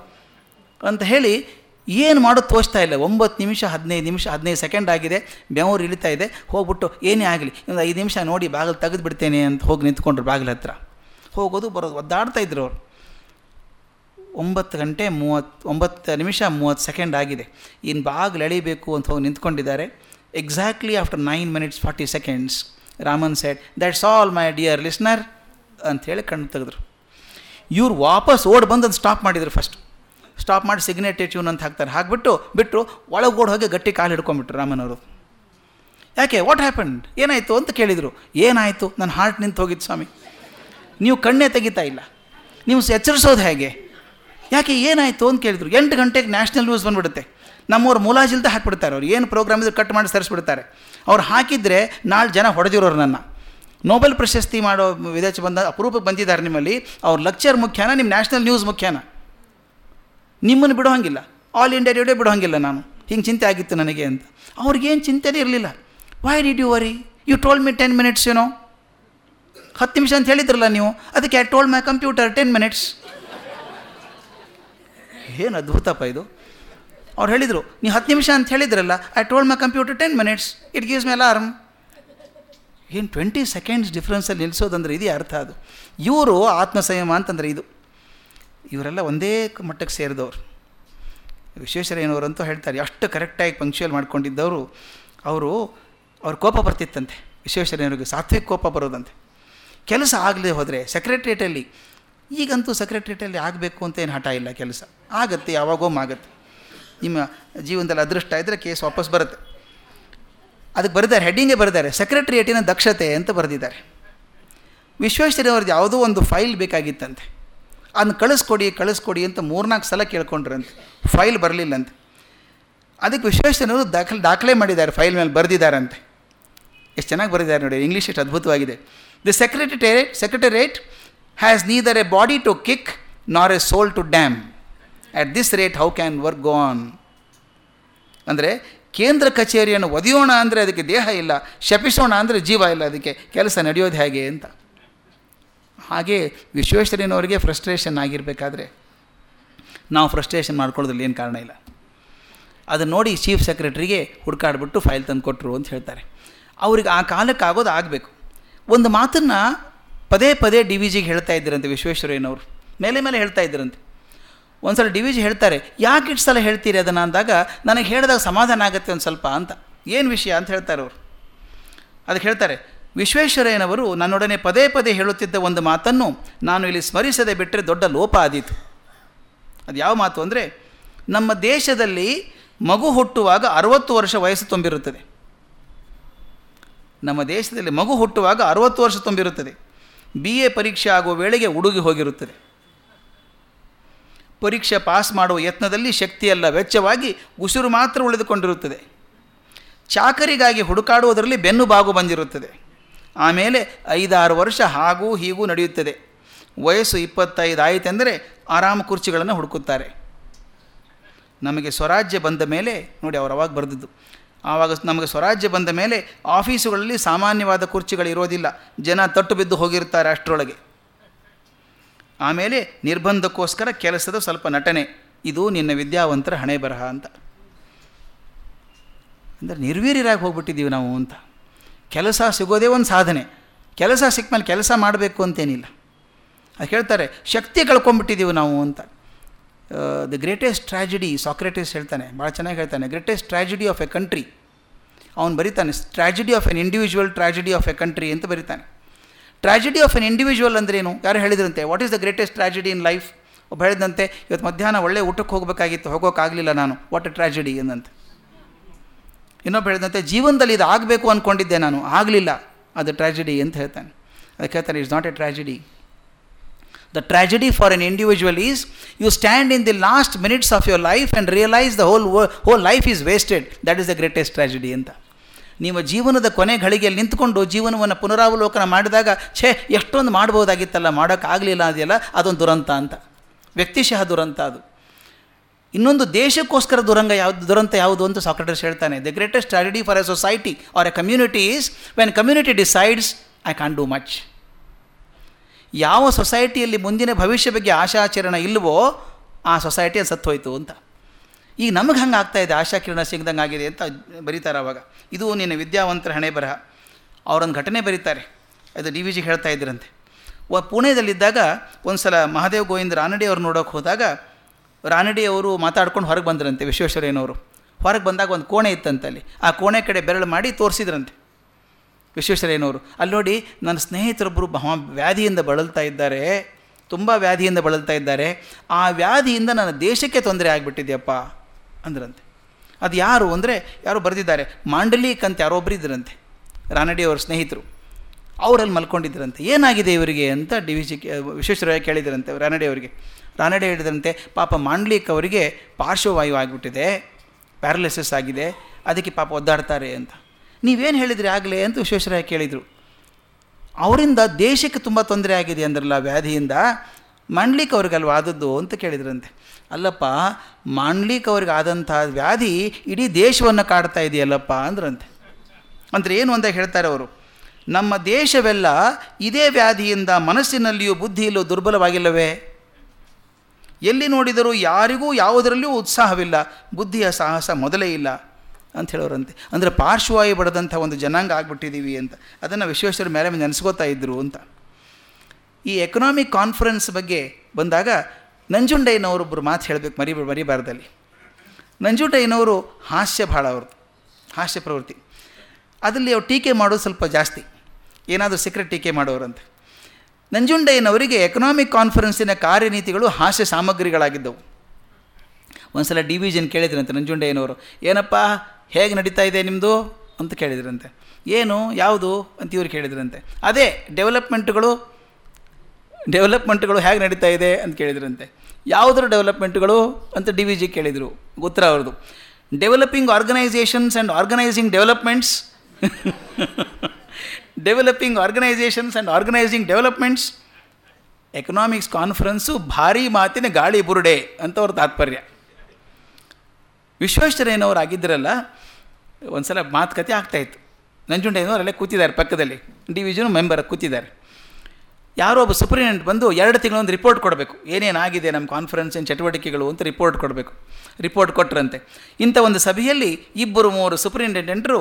ಅಂತ ಹೇಳಿ, ಏನು ಮಾಡೋದು ತೋರಿಸ್ತಾ ಇಲ್ಲ. ಒಂಬತ್ತು ನಿಮಿಷ, ಹದಿನೈದು ನಿಮಿಷ, ಹದಿನೈದು ಸೆಕೆಂಡ್ ಆಗಿದೆ. ಬೆವರು ಇಳಿತಾ ಇದೆ. ಹೋಗ್ಬಿಟ್ಟು, ಏನೇ ಆಗಲಿ, ಒಂದು ಐದು ನಿಮಿಷ ನೋಡಿ, ಬಾಗಿಲು ತೆಗೆದು ಬಿಡ್ತೇನೆ ಅಂತ ಹೋಗಿ ನಿಂತ್ಕೊಂಡ್ರು ಬಾಗಿಲ ಹತ್ರ. ಹೋಗೋದು, ಬರೋದು, ಒದ್ದಾಡ್ತಾ ಇದ್ರು ಅವರು. ಒಂಬತ್ತು ಗಂಟೆ ಮೂವತ್ತು, ಒಂಬತ್ತು ನಿಮಿಷ ಮೂವತ್ತು ಸೆಕೆಂಡ್ ಆಗಿದೆ. ಇನ್ನು ಬಾಗಿಲು ಎಳಿಬೇಕು ಅಂತ ಹೋಗಿ ನಿಂತ್ಕೊಂಡಿದ್ದಾರೆ. Exactly after nine minutes forty seconds Raman said that's all my dear listener ಅಂಥೇಳಿ ಕಣ್ಣು ತೆಗೆದ್ರು. ಇವ್ರು ವಾಪಸ್ ಓಡ್ ಬಂದು ಸ್ಟಾಪ್ ಮಾಡಿದ್ರು ಫಸ್ಟ್ ಸ್ಟಾಪ್ ಮಾಡಿ ಸಿಗ್ನೇಟೇ ಟ್ಯೂನ್ ಅಂತ ಹಾಕ್ತಾರೆ. ಹಾಕ್ಬಿಟ್ಟು ಬಿಟ್ಟರು ಒಳಗೆ ಓಡ್ ಹೋಗಿ ಗಟ್ಟಿ ಕಾಲು ಹಿಡ್ಕೊಂಡ್ಬಿಟ್ರು ರಾಮನವರು ಯಾಕೆ ವಾಟ್ ಹ್ಯಾಪಂಡ್ ಏನಾಯಿತು ಅಂತ ಕೇಳಿದರು. ಏನಾಯಿತು? ನನ್ನ ಹಾರ್ಟ್ ನಿಂತು ಹೋಗಿತ್ತು ಸ್ವಾಮಿ. ನೀವು ಕಣ್ಣೇ ತೆಗಿತಾ ಇಲ್ಲ. ನೀವು ಎಚ್ಚರಿಸೋದು ಹೇಗೆ? ಯಾಕೆ ಏನಾಯಿತು ಅಂತ ಕೇಳಿದರು. ಎಂಟು ಗಂಟೆಗೆ ನ್ಯಾಷನಲ್ ನ್ಯೂಸ್ ಬಂದುಬಿಡುತ್ತೆ. ನಮ್ಮವ್ರು ಮುಲಾಜಿಲ್ದ ಹಾಕಿಬಿಡ್ತಾರೆ ಅವ್ರು. ಏನು ಪ್ರೋಗ್ರಾಮ್ ಇದ್ರೆ ಕಟ್ ಮಾಡಿ ಸರಿಸ್ಬಿಡ್ತಾರೆ. ಅವ್ರು ಹಾಕಿದರೆ ನಾಳೆ ಜನ ಹೊಡೆದಿರೋರು ನನ್ನ. ನೋಬೆಲ್ ಪ್ರಶಸ್ತಿ ಮಾಡೋ ವಿದೇಶ ಬಂದ ಅಪರೂಪಕ್ಕೆ ಬಂದಿದ್ದಾರೆ ನಿಮ್ಮಲ್ಲಿ. ಅವ್ರ ಲೆಕ್ಚರ್ ಮುಖ್ಯನ ನಿಮ್ಮ ನ್ಯಾಷನಲ್ ನ್ಯೂಸ್ ಮುಖ್ಯನ. ನಿಮ್ಮನ್ನು ಬಿಡೋ ಹಾಗಿಲ್ಲ. ಆಲ್ ಇಂಡಿಯಾ ರೇಡಿಯೋ ಬಿಡೋ ಹಾಗಿಲ್ಲ ನಾನು. ಹಿಂಗೆ ಚಿಂತೆ ಆಗಿತ್ತು ನನಗೆ ಅಂತ. ಅವ್ರಿಗೇನು ಚಿಂತೆನೇ ಇರಲಿಲ್ಲ. Why did you worry you told me ten minutes ಏನೋ ಹತ್ತು ನಿಮಿಷ ಅಂತ ಹೇಳಿದ್ರಲ್ಲ ನೀವು. ಅದಕ್ಕೆ I told my computer ten minutes ಏನು ಅದ್ಭುತಪ್ಪ ಇದು. ಅವ್ರು ಹೇಳಿದರು ನೀವು ಹತ್ತು ನಿಮಿಷ ಅಂತ ಹೇಳಿದ್ರಲ್ಲ I told my computer ten minutes it gives my alarm ಏನು ಟ್ವೆಂಟಿ ಸೆಕೆಂಡ್ಸ್ ಡಿಫ್ರೆನ್ಸಲ್ಲಿ ನಿಲ್ಲಿಸೋದಂದ್ರೆ ಇದೇ ಅರ್ಥ ಅದು? ಇವರು ಆತ್ಮಸಂಯಮ ಅಂತಂದರೆ ಇದು. ಇವರೆಲ್ಲ ಒಂದೇ ಮಟ್ಟಕ್ಕೆ ಸೇರಿದವರು. ವಿಶ್ವೇಶ್ವರಯ್ಯನವರಂತೂ ಹೇಳ್ತಾರೆ, ಅಷ್ಟು ಕರೆಕ್ಟಾಗಿ ಪಂಕ್ಚುಯಲ್ ಮಾಡ್ಕೊಂಡಿದ್ದವರು, ಅವರು ಅವ್ರ ಕೋಪ ಬರ್ತಿತ್ತಂತೆ. ವಿಶ್ವೇಶ್ವರಯ್ಯನವ್ರಿಗೆ ಸಾತ್ವಿಕ ಕೋಪ ಬರೋದಂತೆ. ಕೆಲಸ ಆಗದೆ ಹೋದರೆ ಸೆಕ್ರೆಟ್ರೇಟಲ್ಲಿ ಈಗಂತೂ ಸೆಕ್ರೆಟ್ರೇಟಲ್ಲಿ ಆಗಬೇಕು ಅಂತ ಏನು ಹಠ ಇಲ್ಲ ಕೆಲಸ. ಆಗತ್ತೆ ಯಾವಾಗೋಮ್ ಆಗುತ್ತೆ. ನಿಮ್ಮ ಜೀವನದಲ್ಲಿ ಅದೃಷ್ಟ ಇದ್ದರೆ ಕೇಸ್ ವಾಪಸ್ ಬರುತ್ತೆ. ಅದಕ್ಕೆ ಬರೆದಾರೆ ಹೆಡ್ಡಿಂಗೇ ಬರೆದಾರೆ ಸೆಕ್ರೆಟ್ರಿಯೇಟಿನ ದಕ್ಷತೆ ಅಂತ ಬರೆದಿದ್ದಾರೆ. ವಿಶ್ವೇಶ್ವರಯ್ಯವ್ರದ್ದು ಯಾವುದೋ ಒಂದು ಫೈಲ್ ಬೇಕಾಗಿತ್ತಂತೆ. ಅದನ್ನು ಕಳಿಸ್ಕೊಡಿ ಕಳಿಸ್ಕೊಡಿ ಅಂತ ಮೂರ್ನಾಲ್ಕು ಸಲ ಕೇಳ್ಕೊಂಡ್ರಂತೆ. ಫೈಲ್ ಬರಲಿಲ್ಲಂತೆ. ಅದಕ್ಕೆ ವಿಶ್ವೇಶ್ವರಯ್ಯನವರು ದಾಖಲೆ ದಾಖಲೆ ಮಾಡಿದ್ದಾರೆ, ಫೈಲ್ ಮೇಲೆ ಬರೆದಿದ್ದಾರಂತೆ. ಎಷ್ಟು ಚೆನ್ನಾಗಿ ಬರೆದಿದ್ದಾರೆ ನೋಡಿ ಇಂಗ್ಲೀಷ್ ಎಷ್ಟು ಅದ್ಭುತವಾಗಿದೆ. The secretariat secretariat has neither a body to kick nor a soul to damn at this rate how can work go on ಅಂದರೆ ಕೇಂದ್ರ ಕಚೇರಿಯನ್ನು ಒದೆಯೋಣ ಅಂದರೆ ಅದಕ್ಕೆ ದೇಹ ಇಲ್ಲ, ಶಪಿಸೋಣ ಅಂದರೆ ಜೀವ ಇಲ್ಲ, ಅದಕ್ಕೆ ಕೆಲಸ ನಡೆಯೋದು ಹೇಗೆ ಅಂತ. ಹಾಗೆ ವಿಶ್ವೇಶ್ವರಯ್ಯನವರಿಗೆ ಫ್ರಸ್ಟ್ರೇಷನ್ ಆಗಿರಬೇಕಾದ್ರೆ, ನಾವು ಫ್ರಸ್ಟ್ರೇಷನ್ ಮಾಡ್ಕೊಳ್ಳೋದ್ರಲ್ಲಿ ಏನು ಕಾರಣ ಇಲ್ಲ. ಅದನ್ನು ನೋಡಿ ಚೀಫ್ ಸೆಕ್ರೆಟ್ರಿಗೆ ಹುಡ್ಕಾಡ್ಬಿಟ್ಟು ಫೈಲ್ ತಂದು ಕೊಟ್ಟರು ಅಂತ ಹೇಳ್ತಾರೆ. ಅವ್ರಿಗೆ ಆ ಕಾಲಕ್ಕೆ ಆಗೋದು ಆಗಬೇಕು. ಒಂದು ಮಾತನ್ನು ಪದೇ ಪದೇ ಡಿ ವಿ ಜಿಗೆ ಹೇಳ್ತಾ ಇದ್ದರಂತೆ ವಿಶ್ವೇಶ್ವರಯ್ಯನವರು. ಮೇಲೆ ಮೇಲೆ ಹೇಳ್ತಾ ಇದ್ದರಂತೆ ಒಂದು ಸಲ ಡಿ ಹೇಳ್ತಾರೆ, ಯಾಕೆ ಇಷ್ಟು ಸಲ ಹೇಳ್ತೀರಿ ಅದನ್ನು ಅಂದಾಗ, ನನಗೆ ಹೇಳಿದಾಗ ಸಮಾಧಾನ ಆಗುತ್ತೆ ಒಂದು ಸ್ವಲ್ಪ ಅಂತ. ಏನು ವಿಷಯ ಅಂತ ಹೇಳ್ತಾರೆ ಅವರು. ಅದಕ್ಕೆ ಹೇಳ್ತಾರೆ, ವಿಶ್ವೇಶ್ವರಯ್ಯನವರು ನನ್ನೊಡನೆ ಪದೇ ಪದೇ ಹೇಳುತ್ತಿದ್ದ ಒಂದು ಮಾತನ್ನು ನಾನು ಇಲ್ಲಿ ಸ್ಮರಿಸದೆ ಬಿಟ್ಟರೆ ದೊಡ್ಡ ಲೋಪ ಆದೀತು. ಅದು ಯಾವ ಮಾತು ಅಂದರೆ, ನಮ್ಮ ದೇಶದಲ್ಲಿ ಮಗು ಹುಟ್ಟುವಾಗ ಅರವತ್ತು ವರ್ಷ ವಯಸ್ಸು ತುಂಬಿರುತ್ತದೆ. ನಮ್ಮ ದೇಶದಲ್ಲಿ ಮಗು ಹುಟ್ಟುವಾಗ ಅರವತ್ತು ವರ್ಷ ತುಂಬಿರುತ್ತದೆ. ಬಿ ಎ ಪರೀಕ್ಷೆ ಆಗುವ ವೇಳೆಗೆ ಉಡುಗಿ ಹೋಗಿರುತ್ತದೆ. ಪರೀಕ್ಷೆ ಪಾಸ್ ಮಾಡುವ ಯತ್ನದಲ್ಲಿ ಶಕ್ತಿಯೆಲ್ಲ ವೆಚ್ಚವಾಗಿ ಉಸಿರು ಮಾತ್ರ ಉಳಿದುಕೊಂಡಿರುತ್ತದೆ. ಚಾಕರಿಗಾಗಿ ಹುಡುಕಾಡುವುದರಲ್ಲಿ ಬೆನ್ನು ಬಾಗು ಬಂದಿರುತ್ತದೆ. ಆಮೇಲೆ ಐದಾರು ವರ್ಷ ಹಾಗೂ ಹೀಗೂ ನಡೆಯುತ್ತದೆ. ವಯಸ್ಸು ಇಪ್ಪತ್ತೈದು ಆಯಿತೆಂದರೆ ಆರಾಮ ಕುರ್ಚಿಗಳನ್ನು ಹುಡುಕುತ್ತಾರೆ. ನಮಗೆ ಸ್ವರಾಜ್ಯ ಬಂದ ಮೇಲೆ, ನೋಡಿ ಅವರು ಅವಾಗ ಬರೆದಿದ್ದು, ಆವಾಗ ನಮಗೆ ಸ್ವರಾಜ್ಯ ಬಂದ ಮೇಲೆ ಆಫೀಸುಗಳಲ್ಲಿ ಸಾಮಾನ್ಯವಾದ ಕುರ್ಚಿಗಳು ಇರೋದಿಲ್ಲ ಜನ ತಟ್ಟು ಬಿದ್ದು ಹೋಗಿರ್ತಾರೆ ಅಷ್ಟರೊಳಗೆ. ಆಮೇಲೆ ನಿರ್ಬಂಧಕ್ಕೋಸ್ಕರ ಕೆಲಸದ ಸ್ವಲ್ಪ ನಟನೆ. ಇದು ನಿನ್ನ ವಿದ್ಯಾವಂತರ ಹಣೆ ಬರಹ ಅಂತ. ಅಂದರೆ ನಿರ್ವೀರ್ಯರಾಗಿ ಹೋಗ್ಬಿಟ್ಟಿದ್ದೀವಿ ನಾವು ಅಂತ. ಕೆಲಸ ಸಿಗೋದೇ ಒಂದು ಸಾಧನೆ. ಕೆಲಸ ಸಿಕ್ಕ ಮೇಲೆ ಕೆಲಸ ಮಾಡಬೇಕು ಅಂತೇನಿಲ್ಲ. ಅದು ಹೇಳ್ತಾರೆ, ಶಕ್ತಿ ಕಳ್ಕೊಂಬಿಟ್ಟಿದ್ದೀವಿ ನಾವು ಅಂತ. ದ ಗ್ರೇಟೆಸ್ಟ್ ಟ್ರ್ಯಾಜಿಡಿ ಸಾಕ್ರೆಟಿಸ್ ಹೇಳ್ತಾನೆ, ಭಾಳ ಚೆನ್ನಾಗಿ ಹೇಳ್ತಾನೆ greatest tragedy of a country ಅವನು ಬರೀತಾನೆ tragedy of an individual tragedy of a country ಅಂತ ಬರೀತಾನೆ. ಟ್ರ್ಯಾಜಿಡಿ ಆಫ್ ಎನ್ ಇಂಡಿವಿಜುವಲ್ ಅಂದ್ರೇನು? ಯಾರು ಹೇಳಿದ್ರಂತೆ? What is the greatest tragedy in life ಒಬ್ಬ ಹೇಳಿದಂತೆ ಇವತ್ತು ಮಧ್ಯಾಹ್ನ ಒಳ್ಳೆ ಊಟಕ್ಕೆ ಹೋಗಬೇಕಾಗಿತ್ತು ಹೋಗೋಕ್ಕಾಗಲಿಲ್ಲ ನಾನು. ವಾಟ್ ಎ ಟ್ರಾಜಿಡಿ ಎಂದಂತೆ. ಇನ್ನೊಬ್ಬ ಹೇಳಿದಂತೆ ಜೀವನದಲ್ಲಿ ಇದು ಆಗಬೇಕು ಅಂದ್ಕೊಂಡಿದ್ದೆ ನಾನು. ಆಗಲಿಲ್ಲ. ಅದು ಟ್ರಾಜಿಡಿ ಅಂತ ಹೇಳ್ತಾನೆ. ಅದಕ್ಕೆ ಹೇಳ್ತಾನೆ it's not a tragedy the tragedy for an individual is you stand in the last minutes of your life and realise the whole whole life is wasted that is the greatest tragedy ಅಂತ. ನಿಮ್ಮ ಜೀವನದ ಕೊನೆ ಘಳಿಗೆಯಲ್ಲಿ ನಿಂತ್ಕೊಂಡು ಜೀವನವನ್ನು ಪುನರಾವಲೋಕನ ಮಾಡಿದಾಗ, ಛೇ, ಎಷ್ಟೊಂದು ಮಾಡ್ಬೋದಾಗಿತ್ತಲ್ಲ, ಮಾಡೋಕ್ಕಾಗಲಿಲ್ಲ ಅದೆಲ್ಲ ಅದೊಂದು ದುರಂತ ಅಂತ. ವ್ಯಕ್ತಿಶಃ ದುರಂತ ಅದು. ಇನ್ನೊಂದು ದೇಶಕ್ಕೋಸ್ಕರ ದುರಂಗ ಯಾವುದು, ದುರಂತ ಯಾವುದು ಅಂತ ಸಾಕ್ರೆಟರ್ಸ್ ಹೇಳ್ತಾನೆ the greatest tragedy for a society or a community is when community decides I can do much ಯಾವ ಸೊಸೈಟಿಯಲ್ಲಿ ಮುಂದಿನ ಭವಿಷ್ಯ ಬಗ್ಗೆ ಆಶಾಚರಣೆ ಇಲ್ಲವೋ, ಆ ಸೊಸೈಟಿ ಸತ್ತೋಯ್ತು ಅಂತ. ಈಗ ನಮಗೆ ಹಂಗೆ ಇದೆ, ಆಶಾಕಿರಣ ಸಿಗ್ದಂಗೆ ಆಗಿದೆ ಅಂತ ಬರೀತಾರೆ ಅವಾಗ. ಇದು ನಿನ್ನ ವಿದ್ಯಾವಂತರ ಹಣೆ ಬರಹ. ಅವರೊಂದು ಘಟನೆ ಬರೀತಾರೆ. ಅದು ಡಿ ವಿ ಜಿ ಹೇಳ್ತಾ ಇದ್ರಂತೆ. ಪುಣೆದಲ್ಲಿದ್ದಾಗ ಒಂದು ಸಲ ಮಹಾದೇವ್ ಗೋವಿಂದ ರಾನಡಿ ಅವ್ರು ನೋಡೋಕೆ ಹೋದಾಗ ರಾನಡಿ ಅವರು ಮಾತಾಡ್ಕೊಂಡು ಹೊರಗೆ ಬಂದ್ರಂತೆ, ವಿಶ್ವೇಶ್ವರಯ್ಯನವರು. ಹೊರಗೆ ಬಂದಾಗ ಒಂದು ಕೋಣೆ ಇತ್ತಂತೆ ಅಲ್ಲಿ. ಆ ಕೋಣೆ ಕಡೆ ಬೆರಳು ಮಾಡಿ ತೋರಿಸಿದ್ರಂತೆ ವಿಶ್ವೇಶ್ವರಯ್ಯನವರು. ಅಲ್ಲಿ ನೋಡಿ ನನ್ನ ಸ್ನೇಹಿತರೊಬ್ಬರು ಮಹಾ ವ್ಯಾಧಿಯಿಂದ ಬಳಲ್ತಾ ಇದ್ದಾರೆ, ತುಂಬ ವ್ಯಾಧಿಯಿಂದ ಬಳಲ್ತಾ ಇದ್ದಾರೆ. ಆ ವ್ಯಾಧಿಯಿಂದ ನನ್ನ ದೇಶಕ್ಕೆ ತೊಂದರೆ ಆಗಿಬಿಟ್ಟಿದೆಯಪ್ಪ. ಅಂದ್ರಂತೆ. ಅದು ಯಾರು ಅಂದರೆ ಯಾರು ಬರೆದಿದ್ದಾರೆ, ಮಾಂಡಲೀಕ್ ಅಂತ ಯಾರೊಬ್ಬರು ಇದ್ರಂತೆ, ರಾನಡಿ ಅವ್ರ ಸ್ನೇಹಿತರು. ಅವರಲ್ಲಿ ಮಲ್ಕೊಂಡಿದ್ದರಂತೆ ಏನಾಗಿದೆ ಇವರಿಗೆ ಅಂತ ಡಿ ವಿ ಜಿ ವಿಶ್ವೇಶ್ವರಯ್ಯ ಕೇಳಿದ್ರಂತೆ ರಾನಡೆ ಅವರಿಗೆ. ರಾನಡೆ ಹೇಳಿದ್ರಂತೆ, ಪಾಪ ಮಾಂಡ್ಲಿಕ್ ಅವರಿಗೆ ಪಾರ್ಶ್ವವಾಯು ಆಗಿಬಿಟ್ಟಿದೆ, ಪ್ಯಾರಲಿಸಿಸ್ ಆಗಿದೆ, ಅದಕ್ಕೆ ಪಾಪ ಒದ್ದಾಡ್ತಾರೆ ಅಂತ. ನೀವೇನು ಹೇಳಿದ್ರಿ ಆಗಲೇ ಅಂತ ವಿಶ್ವೇಶ್ವರಯ್ಯ ಕೇಳಿದರು. ಅವರಿಂದ ದೇಶಕ್ಕೆ ತುಂಬ ತೊಂದರೆ ಆಗಿದೆ ಅಂದ್ರಲ್ಲ ವ್ಯಾಧಿಯಿಂದ, ಮಾಂಡ್ಲಿಕ್ ಅವ್ರಿಗಲ್ವ ಆದದ್ದು ಅಂತ ಕೇಳಿದ್ರಂತೆ. ಅಲ್ಲಪ್ಪ ಮಾಂಡ್ಲಿಕ್ ಅವ್ರಿಗೆ ಆದಂಥ ವ್ಯಾಧಿ ಇಡೀ ದೇಶವನ್ನು ಕಾಡ್ತಾ ಇದೆಯಲ್ಲಪ್ಪ ಅಂದ್ರಂತೆ. ಅಂದರೆ ಏನು ಅಂತ ಹೇಳ್ತಾರೆ ಅವರು? ನಮ್ಮ ದೇಶವೆಲ್ಲ ಇದೇ ವ್ಯಾಧಿಯಿಂದ ಮನಸ್ಸಿನಲ್ಲಿಯೂ ಬುದ್ಧಿಯಲ್ಲೂ ದುರ್ಬಲವಾಗಿಲ್ಲವೇ? ಎಲ್ಲಿ ನೋಡಿದರೂ ಯಾರಿಗೂ ಯಾವುದರಲ್ಲಿಯೂ ಉತ್ಸಾಹವಿಲ್ಲ, ಬುದ್ಧಿಯ ಸಾಹಸ ಮೊದಲೇ ಇಲ್ಲ ಅಂತ ಹೇಳೋರಂತೆ. ಅಂದರೆ ಪಾರ್ಶ್ವವಾಯು ಬಡದಂಥ ಒಂದು ಜನಾಂಗ ಆಗ್ಬಿಟ್ಟಿದ್ದೀವಿ ಅಂತ. ಅದನ್ನು ವಿಶ್ವೇಶ್ವರ ಮೇಲೆ ನೆನೆಸ್ಕೋತಾ ಇದ್ದರು ಅಂತ. ಈ ಎಕನಾಮಿಕ್ ಕಾನ್ಫರೆನ್ಸ್ ಬಗ್ಗೆ ಬಂದಾಗ ನಂಜುಂಡಯ್ಯನವರೊಬ್ಬರು ಮಾತು ಹೇಳಬೇಕು, ಮರಿ, ಮರಿಬಾರ್ದಲ್ಲಿ. ನಂಜುಂಡಯ್ಯನವರು ಹಾಸ್ಯ ಭಾಳ ಅವ್ರದ್ದು, ಹಾಸ್ಯ ಪ್ರವೃತ್ತಿ. ಅದರಲ್ಲಿ ಅವ್ರು ಟೀಕೆ ಮಾಡೋದು ಸ್ವಲ್ಪ ಜಾಸ್ತಿ. ಏನಾದರೂ ಸೀಕ್ರೆಟ್ ಟೀಕೆ ಮಾಡೋರಂತೆ. ನಂಜುಂಡಯ್ಯನವರಿಗೆ ಎಕನಾಮಿಕ್ ಕಾನ್ಫರೆನ್ಸಿನ ಕಾರ್ಯನೀತಿಗಳು ಹಾಸ್ಯ ಸಾಮಗ್ರಿಗಳಾಗಿದ್ದವು. ಒಂದು ಸಲ ಡಿ ವಿ ಕೇಳಿದ್ರಂತೆ ನಂಜುಂಡಯ್ಯನವರು. ಏನಪ್ಪ, ಹೇಗೆ ನಡೀತಾ ಇದೆ ನಿಮ್ಮದು ಅಂತ ಕೇಳಿದ್ರಂತೆ. ಏನು, ಯಾವುದು? ಅಂತ ಇವ್ರು ಕೇಳಿದ್ರಂತೆ. ಅದೇ ಡೆವಲಪ್ಮೆಂಟ್ಗಳು ಡೆವಲಪ್ಮೆಂಟ್ಗಳು ಹೇಗೆ ನಡೀತಾ ಇದೆ? ಅಂತ ಕೇಳಿದ್ರಂತೆ. ಯಾವುದರ ಡೆವಲಪ್ಮೆಂಟ್ಗಳು ಅಂತ ಡಿ ವಿ ಜಿ ಕೇಳಿದರು. ಉತ್ತರ ಅವ್ರದ್ದು? Developing organisations and organising developments developing organisations and organising developments economics conference ಭಾರಿ ಮಾತಿನ ಗಾಳಿ ಬುರುಡೆ ಅಂತ ಅವ್ರ ತಾತ್ಪರ್ಯ. ವಿಶ್ವೇಶ್ವರಯ್ಯನವರು ಆಗಿದ್ದರಲ್ಲ ಒಂದು ಸಲ ಮಾತುಕತೆ ಆಗ್ತಾಯಿತ್ತು ನಂಜುಂಡಯ್ಯನವರು ಅಲ್ಲೇ ಕೂತಿದ್ದಾರೆ ಪಕ್ಕದಲ್ಲಿ. ಡಿವಿಜನ್ ಮೆಂಬರ್ ಕೂತಿದ್ದಾರೆ. ಯಾರೋ ಒಬ್ಬ ಸುಪ್ರೀಂಟೆಂಡೆಂಟ್ ಬಂದು ಎರಡು ತಿಂಗಳೊಂದು ರಿಪೋರ್ಟ್ ಕೊಡಬೇಕು. ಏನೇನಾಗಿದೆ ನಮ್ಮ ಕಾನ್ಫರೆನ್ಸಿನ ಚಟುವಟಿಕೆಗಳು ಅಂತ ರಿಪೋರ್ಟ್ ಕೊಡಬೇಕು. ರಿಪೋರ್ಟ್ ಕೊಟ್ಟರಂತೆ ಇಂಥ ಒಂದು ಸಭೆಯಲ್ಲಿ ಇಬ್ಬರು ಮೂವರು ಸೂಪರಿಂಟೆಂಡೆಂಟರು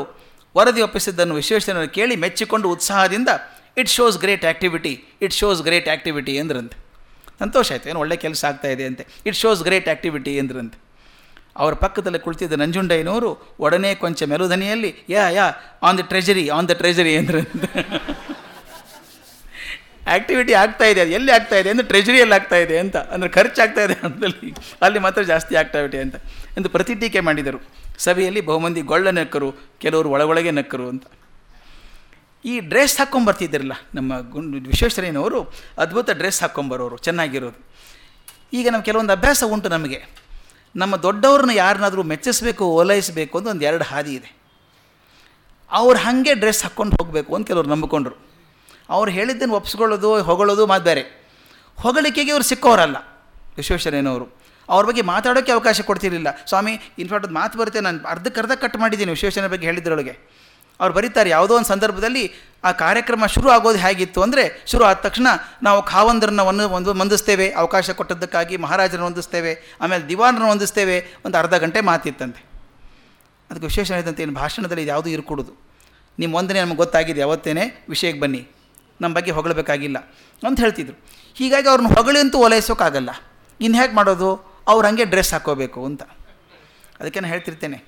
ವರದಿ ಒಪ್ಪಿಸಿದ್ದನ್ನು ವಿಶ್ವೇಶ್ವರಯ್ಯನವರು ಕೇಳಿ ಮೆಚ್ಚಿಕೊಂಡು ಉತ್ಸಾಹದಿಂದ it shows great activity it shows great activity ಅಂದ್ರಂತೆ ಸಂತೋಷ ಆಯಿತು. ಏನು ಒಳ್ಳೆ ಕೆಲಸ ಆಗ್ತಾ ಇದೆ ಅಂತೆ. ಇಟ್ ಶೋಸ್ ಗ್ರೇಟ್ ಆ್ಯಕ್ಟಿವಿಟಿ ಅಂದ್ರಂತೆ ಅವರ ಪಕ್ಕದಲ್ಲಿ ಕುಳಿತಿದ್ದ ನಂಜುಂಡಯ್ಯನವರು, ಒಡನೆ ಕೊಂಚ ಮೆಲುದನಿಯಲ್ಲಿ yeah yeah on the treasury on the treasury ಅಂದ್ರಂತೆ ಆ್ಯಕ್ಟಿವಿಟಿ ಆಗ್ತಾ ಇದೆ, ಅದು ಎಲ್ಲಿ ಆಗ್ತಾ ಇದೆ ಅಂದರೆ ಟ್ರೆಜರಿಯಲ್ಲಿ ಆಗ್ತಾ ಇದೆ ಅಂತ, ಅಂದರೆ ಖರ್ಚಾಗ್ತಾ ಇದೆ ಅಂತಲ್ಲಿ ಅಲ್ಲಿ ಮಾತ್ರ ಜಾಸ್ತಿ ಆಕ್ಟಿವಿಟಿ ಅಂತ. ಎಂದು ಪ್ರತಿ ಟೀಕೆ ಮಾಡಿದರು. ಸಭೆಯಲ್ಲಿ ಬಹುಮಂದಿ ಗೊಳ್ಳ ನಕ್ಕರು, ಕೆಲವರು ಒಳಗೊಳಗೆ ನಕ್ಕರು ಅಂತ. ಈ ಡ್ರೆಸ್ ಹಾಕ್ಕೊಂಬರ್ತಿದ್ದಿರಲ್ಲ ನಮ್ಮ ಗುಂಡು ವಿಶ್ವೇಶ್ವರಯ್ಯನವರು, ಅದ್ಭುತ ಡ್ರೆಸ್ ಹಾಕ್ಕೊಂಬರೋರು ಚೆನ್ನಾಗಿರೋದು. ಈಗ ನಮ್ಮ ಕೆಲವೊಂದು ಅಭ್ಯಾಸ ಉಂಟು ನಮಗೆ. ನಮ್ಮ ದೊಡ್ಡವ್ರನ್ನ ಯಾರನ್ನಾದರೂ ಮೆಚ್ಚಿಸಬೇಕು, ಓಲೈಸಬೇಕು ಅಂತ ಒಂದು ಎರಡು ಹಾದಿ ಇದೆ. ಅವ್ರು ಹಾಗೆ ಡ್ರೆಸ್ ಹಾಕ್ಕೊಂಡು ಹೋಗಬೇಕು ಅಂತ ಕೆಲವರು ನಂಬಿಕೊಂಡ್ರು. ಅವ್ರು ಹೇಳಿದ್ದನ್ನು ಒಪ್ಸ್ಕೊಳ್ಳೋದು, ಹೊಗಳೋದು ಮಾತು ಬೇರೆ. ಹೊಗಳಿಕೆಗೆ ಇವರು ಸಿಕ್ಕೋರಲ್ಲ ವಿಶ್ವೇಶ್ವರಯ್ಯನವರು. ಅವ್ರ ಬಗ್ಗೆ ಮಾತಾಡೋಕ್ಕೆ ಅವಕಾಶ ಕೊಡ್ತಿರಲಿಲ್ಲ. ಸ್ವಾಮಿ ಇನ್ಫ್ಯಾಕ್ಟ್ ಮಾತು ಬರುತ್ತೆ, ನಾನು ಅರ್ಧಕ್ಕರ್ಧ ಕಟ್ ಮಾಡಿದ್ದೀನಿ ವಿಶ್ವೇಶ್ವರನ ಬಗ್ಗೆ ಹೇಳಿದ್ರೊಳಗೆ. ಅವ್ರು ಬರೀತಾರೆ, ಯಾವುದೋ ಒಂದು ಸಂದರ್ಭದಲ್ಲಿ ಆ ಕಾರ್ಯಕ್ರಮ ಶುರು ಆಗೋದು ಹೇಗಿತ್ತು ಅಂದರೆ, ಶುರು ಆದ ತಕ್ಷಣ ನಾವು ಖಾವಂದ್ರನ್ನ ಒಂದು ಒಂದು ಮಂದಿಸ್ತೇವೆ, ಅವಕಾಶ ಕೊಟ್ಟದ್ದಕ್ಕಾಗಿ ಮಹಾರಾಜರನ್ನ ಹೊಂದಿಸ್ತೇವೆ, ಆಮೇಲೆ ದಿವಾನರನ್ನ ಹೊಂದಿಸ್ತೇವೆ, ಒಂದು ಅರ್ಧ ಗಂಟೆ ಮಾತಿತ್ತಂತೆ. ಅದಕ್ಕೆ ವಿಶೇಷ ಹೇಳಿದಂತೆ ಏನು ಭಾಷಣದಲ್ಲಿ ಇದು ಯಾವುದೂ ಇರ್ಕೊಡೋದು. ನಿಮ್ಮ ಒಂದನೇ ನಮಗೆ ಗೊತ್ತಾಗಿದೆ, ಯಾವತ್ತೇನೆ? ವಿಷಯಕ್ಕೆ ಬನ್ನಿ. ನಮ್ಮ ಬಗ್ಗೆ ಹೊಗಳಬೇಕಾಗಿಲ್ಲ ಅಂತ ಹೇಳ್ತಿದ್ರು. ಹೀಗಾಗಿ ಅವ್ರನ್ನ ಹೊಗಳಿ ಅಂತೂ ಓಲೈಸೋಕ್ಕಾಗಲ್ಲ ಇನ್ನು ಹೇಗೆ ಮಾಡೋದು? ಅವ್ರು ಹಾಗೆ ಡ್ರೆಸ್ ಹಾಕೋಬೇಕು ಅಂತ. ಅದಕ್ಕೆ ನಾನು ಹೇಳ್ತಿರ್ತೇನೆ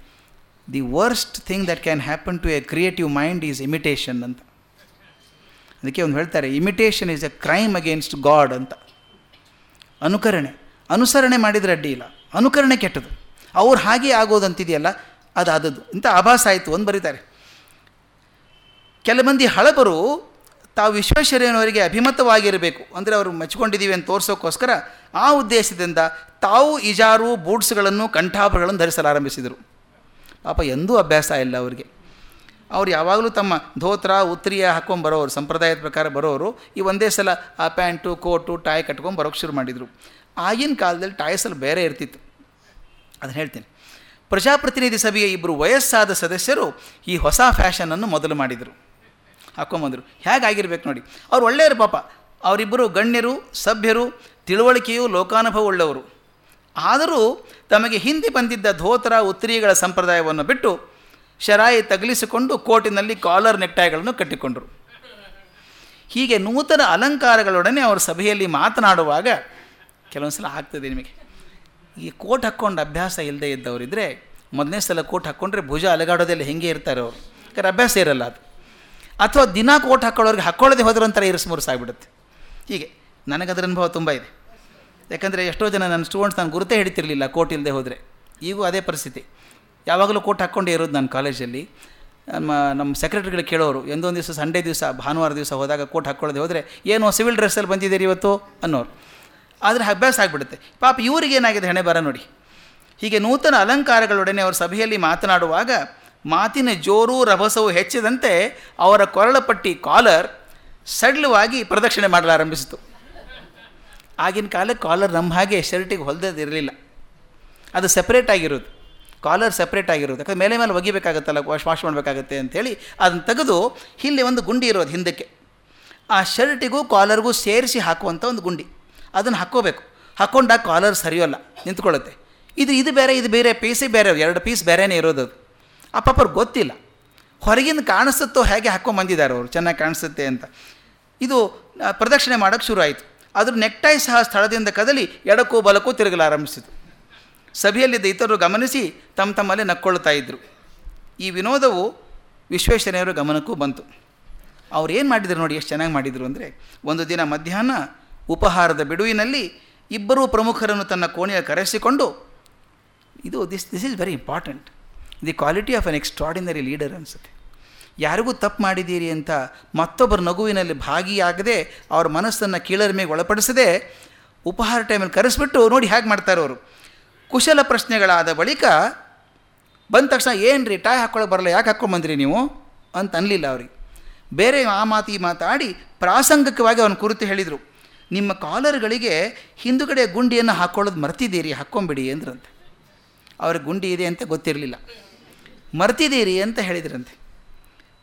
the worst thing that can happen to a creative mind is imitation ಅಂತ. ಅದಕ್ಕೆ ಒಂದು ಹೇಳ್ತಾರೆ imitation is a crime against God ಅಂತ. ಅನುಕರಣೆ. ಅನುಸರಣೆ ಮಾಡಿದರೆ ಅಡ್ಡಿ ಇಲ್ಲ. ಅನುಕರಣೆ ಕೆಟ್ಟದು. ಅವ್ರು ಹಾಗೆ ಆಗೋದಂತಿದೆಯಲ್ಲ ಅದು ಇಂಥ ಆಭಾಸ ಆಯಿತು. ಒಂದು ಬರೀತಾರೆ ಕೆಲ ಮಂದಿ ಹಳಬರು ತಾವು ವಿಶ್ವೇಶ್ವರಯ್ಯನವರಿಗೆ ಅಭಿಮತವಾಗಿರಬೇಕು. ಅಂದರೆ ಅವರು ಮೆಚ್ಕೊಂಡಿದ್ದೀವಿ ಅಂತ ತೋರಿಸೋಕ್ಕೋಸ್ಕರ ಆ ಉದ್ದೇಶದಿಂದ ತಾವು ಇಜಾರು ಬೂಟ್ಸ್ಗಳನ್ನು, ಕಂಠಾಭರಣಗಳನ್ನು ಧರಿಸಲಾರಂಭಿಸಿದರು ಪಾಪ ಎಂದೂ ಅಭ್ಯಾಸ ಇಲ್ಲ ಅವರಿಗೆ. ಅವ್ರು ಯಾವಾಗಲೂ ತಮ್ಮ ಧೋತ್ರ ಉತ್ತರಿಯ ಹಾಕ್ಕೊಂಡು ಬರೋರು, ಸಂಪ್ರದಾಯದ ಪ್ರಕಾರ ಬರೋರು, ಈ ಒಂದೇ ಸಲ ಆ ಪ್ಯಾಂಟು, ಕೋಟು, ಟಾಯ್ ಕಟ್ಕೊಂಡು ಬರೋಕ್ಕೆ ಶುರು ಮಾಡಿದರು. ಆಗಿನ ಕಾಲದಲ್ಲಿ ಟಾಯ್ಸಲ್ಲಿ ಬೇರೆ ಇರ್ತಿತ್ತು. ಅದನ್ನು ಹೇಳ್ತೀನಿ. ಪ್ರಜಾಪ್ರತಿನಿಧಿ ಸಭೆಯ ಇಬ್ಬರು ವಯಸ್ಸಾದ ಸದಸ್ಯರು ಈ ಹೊಸ ಫ್ಯಾಷನನ್ನು ಮೊದಲು ಮಾಡಿದರು. ಹಾಕ್ಕೊಂಬಂದರು ಹೇಗಾಗಿರ್ಬೇಕು ನೋಡಿ. ಅವ್ರು ಒಳ್ಳೆಯರು ಪಾಪ. ಅವರಿಬ್ಬರು ಗಣ್ಯರು, ಸಭ್ಯರು, ತಿಳುವಳಿಕೆಯು ಲೋಕಾನುಭವ ಉಳ್ಳವರು. ಆದರೂ ತಮಗೆ ಹಿಂದಿ ಬಂದಿದ್ದ ಧೋತರ ಉತ್ತರಿಗಳ ಸಂಪ್ರದಾಯವನ್ನು ಬಿಟ್ಟು ಶರಾಯಿ ತಗಲಿಸಿಕೊಂಡು ಕೋಟಿನಲ್ಲಿ ಕಾಲರ್ ನೆಕ್ಟಾಯ್ಗಳನ್ನು ಕಟ್ಟಿಕೊಂಡರು. ಹೀಗೆ ನೂತನ ಅಲಂಕಾರಗಳೊಡನೆ ಅವರು ಸಭೆಯಲ್ಲಿ ಮಾತನಾಡುವಾಗ, ಕೆಲವೊಂದು ಸಲ ಆಗ್ತದೆ ನಿಮಗೆ. ಈ ಕೋಟ್ ಹಾಕ್ಕೊಂಡು ಅಭ್ಯಾಸ ಇಲ್ಲದೆ ಇದ್ದವರಿದ್ದರೆ ಮೊದಲನೇ ಸಲ ಕೋಟ್ ಹಾಕ್ಕೊಂಡ್ರೆ ಭುಜ ಅಲಗಾಡೋದೆಲ್ಲ ಹೆಂಗೆ ಇರ್ತಾರೆ ಅವರು. ಯಾಕಂದರೆ ಅಭ್ಯಾಸ ಇರಲ್ಲ ಅದು. ಅಥವಾ ದಿನ ಕೋಟ್ ಹಾಕ್ಕೊಳ್ಳೋರಿಗೆ ಹಾಕ್ಕೊಳ್ಳೋದೇ ಹೋದ್ರೆ ಒಂಥರ ಇರಿಸ್ಮುರ್ಸ್ ಆಗಿಬಿಡುತ್ತೆ ಹೀಗೆ. ನನಗದರ ಅನುಭವ ತುಂಬ ಇದೆ. ಯಾಕಂದರೆ ಎಷ್ಟೋ ಜನ ನನ್ನ ಸ್ಟೂಡೆಂಟ್ಸ್ ನಾನು ಗುರುತೇ ಹಿಡಿತಿರಲಿಲ್ಲ ಕೋಟ್ ಇಲ್ಲದೆ ಹೋದರೆ. ಈಗೂ ಅದೇ ಪರಿಸ್ಥಿತಿ. ಯಾವಾಗಲೂ ಕೋಟ್ ಹಾಕ್ಕೊಂಡೇ ಇರೋದು ನಾನು ಕಾಲೇಜಲ್ಲಿ. ನಮ್ಮ ನಮ್ಮ ಸೆಕ್ರೆಟರಿಗಳು ಕೇಳೋರು, ಎಂದೊಂದು ದಿವಸ ಸಂಡೇ ದಿವಸ, ಭಾನುವಾರ ದಿವಸ ಹೋದಾಗ ಕೋಟ್ ಹಾಕ್ಕೊಳ್ಳೋದೇ ಹೋದರೆ ಏನೋ ಸಿವಿಲ್ ಡ್ರೆಸ್ಸಲ್ಲಿ ಬಂದಿದ್ದೀರಿ ಇವತ್ತು? ಅನ್ನೋರು. ಆದರೆ ಅಭ್ಯಾಸ ಆಗಿಬಿಡುತ್ತೆ. ಪಾಪ ಇವ್ರಿಗೆ ಏನಾಗಿದೆ ಹಣೆ ಬರ ನೋಡಿ. ಹೀಗೆ ನೂತನ ಅಲಂಕಾರಗಳೊಡನೆ ಅವರ ಸಭೆಯಲ್ಲಿ ಮಾತನಾಡುವಾಗ ಮಾತಿನ ಜೋರು ರಭಸವು ಹೆಚ್ಚಿದಂತೆ ಅವರ ಕೊರಳಪಟ್ಟಿ ಕಾಲರ್ ಸಡಿಲವಾಗಿ ಪ್ರದಕ್ಷಿಣೆ ಮಾಡಲಾರಂಭಿಸಿತು ಆಗಿನ ಕಾಲಕ್ಕೆ ಕಾಲರ್ ನಮ್ಮ ಹಾಗೆ ಶರ್ಟಿಗೆ ಹೊಲ್ದದಿರಲಿಲ್ಲ ಅದು ಸಪ್ರೇಟ್ ಆಗಿರೋದು. ಕಾಲರ್ ಸಪ್ರೇಟ್ ಆಗಿರೋದು. ಯಾಕಂದರೆ ಮೇಲೆ ಮೇಲೆ ಒಗಿಬೇಕಾಗತ್ತಲ್ಲ ವಾಶ್ ವಾಶ್ ಮಾಡಬೇಕಾಗತ್ತೆ ಅಂಥೇಳಿ ಅದನ್ನು ತೆಗೆದು ಇಲ್ಲಿ ಒಂದು ಗುಂಡಿ ಇರೋದು ಹಿಂದಕ್ಕೆ. ಆ ಶರ್ಟಿಗೂ ಕಾಲರ್ಗೂ ಸೇರಿಸಿ ಹಾಕುವಂಥ ಒಂದು ಗುಂಡಿ. ಅದನ್ನು ಹಾಕ್ಕೋಬೇಕು. ಹಾಕ್ಕೊಂಡಾಗ ಕಾಲರ್ ಸರಿಯೋಲ್ಲ, ನಿಂತ್ಕೊಳ್ಳುತ್ತೆ. ಇದು ಇದು ಬೇರೆ ಇದು ಬೇರೆ ಪೀಸೇ ಬೇರೆ ಎರಡು ಪೀಸ್ ಬೇರೆನೇ ಇರೋದು ಅದು. ಆ ಪಾಪರು ಗೊತ್ತಿಲ್ಲ. ಹೊರಗಿಂದ ಕಾಣಿಸುತ್ತೋ ಹೇಗೆ ಹಾಕ್ಕೊಂಬಂದಿದ್ದಾರೆ ಅವರು, ಚೆನ್ನಾಗಿ ಕಾಣಿಸುತ್ತೆ ಅಂತ. ಇದು ಪ್ರದಕ್ಷಿಣೆ ಮಾಡೋಕ್ಕೆ ಶುರು ಆಯಿತು. ಅದ್ರ ನೆಕ್ಟೈ ಸಹ ಸ್ಥಳದಿಂದ ಕದಲಿ ಎಡಕ್ಕೂ ಬಲಕ್ಕೂ ತಿರುಗಲಾರಂಭಿಸಿತು ಸಭೆಯಲ್ಲಿದ್ದ ಇತರರು ಗಮನಿಸಿ ತಮ್ಮ ತಮ್ಮಲ್ಲೇ ನಕ್ಕೊಳ್ತಾ ಇದ್ದರು ಈ ವಿನೋದವು ವಿಶ್ವೇಶ್ವರಯ್ಯವರ ಗಮನಕ್ಕೂ ಬಂತು. ಅವ್ರು ಏನು ಮಾಡಿದರು ನೋಡಿ ಎಷ್ಟು ಚೆನ್ನಾಗಿ ಮಾಡಿದರು ಅಂದರೆ, ಒಂದು ದಿನ ಮಧ್ಯಾಹ್ನ ಉಪಹಾರದ ಬಿಡುವಿನಲ್ಲಿ ಇಬ್ಬರೂ ಪ್ರಮುಖರನ್ನು ತನ್ನ ಕೋಣೆಯ ಕರೆಸಿಕೊಂಡು, ಇದು this this is very important the quality of an extraordinary leader ಅನಿಸುತ್ತೆ. ಯಾರಿಗೂ ತಪ್ಪು ಮಾಡಿದ್ದೀರಿ ಅಂತ ಮತ್ತೊಬ್ಬರ ನಗುವಿನಲ್ಲಿ ಭಾಗಿಯಾಗದೆ ಅವ್ರ ಮನಸ್ಸನ್ನು ಕೀಳರಿಮೆಗೆ ಒಳಪಡಿಸದೆ ಉಪಹಾರ ಟೈಮಲ್ಲಿ ಕರೆಸ್ಬಿಟ್ಟು ನೋಡಿ ಹೇಗೆ ಮಾಡ್ತಾರೆ ಅವರು. ಕುಶಲ ಪ್ರಶ್ನೆಗಳಾದ ಬಳಿಕ ಬಂದ ತಕ್ಷಣ ಏನು ರೀ ಟಾಯ್ ಹಾಕ್ಕೊಳಕ್ಕೆ ಬರಲ್ಲ, ಯಾಕೆ ಹಾಕ್ಕೊಂಡು ಬಂದ್ರಿ ನೀವು? ಅಂತ ಅನ್ನಲಿಲ್ಲ ಅವ್ರಿಗೆ. ಬೇರೆ ಆ ಮಾತು ಮಾತಾಡಿ ಪ್ರಾಸಂಗಿಕವಾಗಿ ಅವನ ಕುರಿತು ಹೇಳಿದರು. ನಿಮ್ಮ ಕಾಲರ್ಗಳಿಗೆ ಹಿಂದುಗಡೆ ಗುಂಡಿಯನ್ನು ಹಾಕ್ಕೊಳ್ಳೋದು ಮರ್ತಿದ್ದೀರಿ ಹಾಕ್ಕೊಂಬಿಡಿ ಅಂದ್ರಂತೆ. ಅವ್ರಿಗೆ ಗುಂಡಿ ಇದೆ ಅಂತ ಗೊತ್ತಿರಲಿಲ್ಲ. ಮರ್ತಿದ್ದೀರಿ ಅಂತ ಹೇಳಿದ್ರಂತೆ.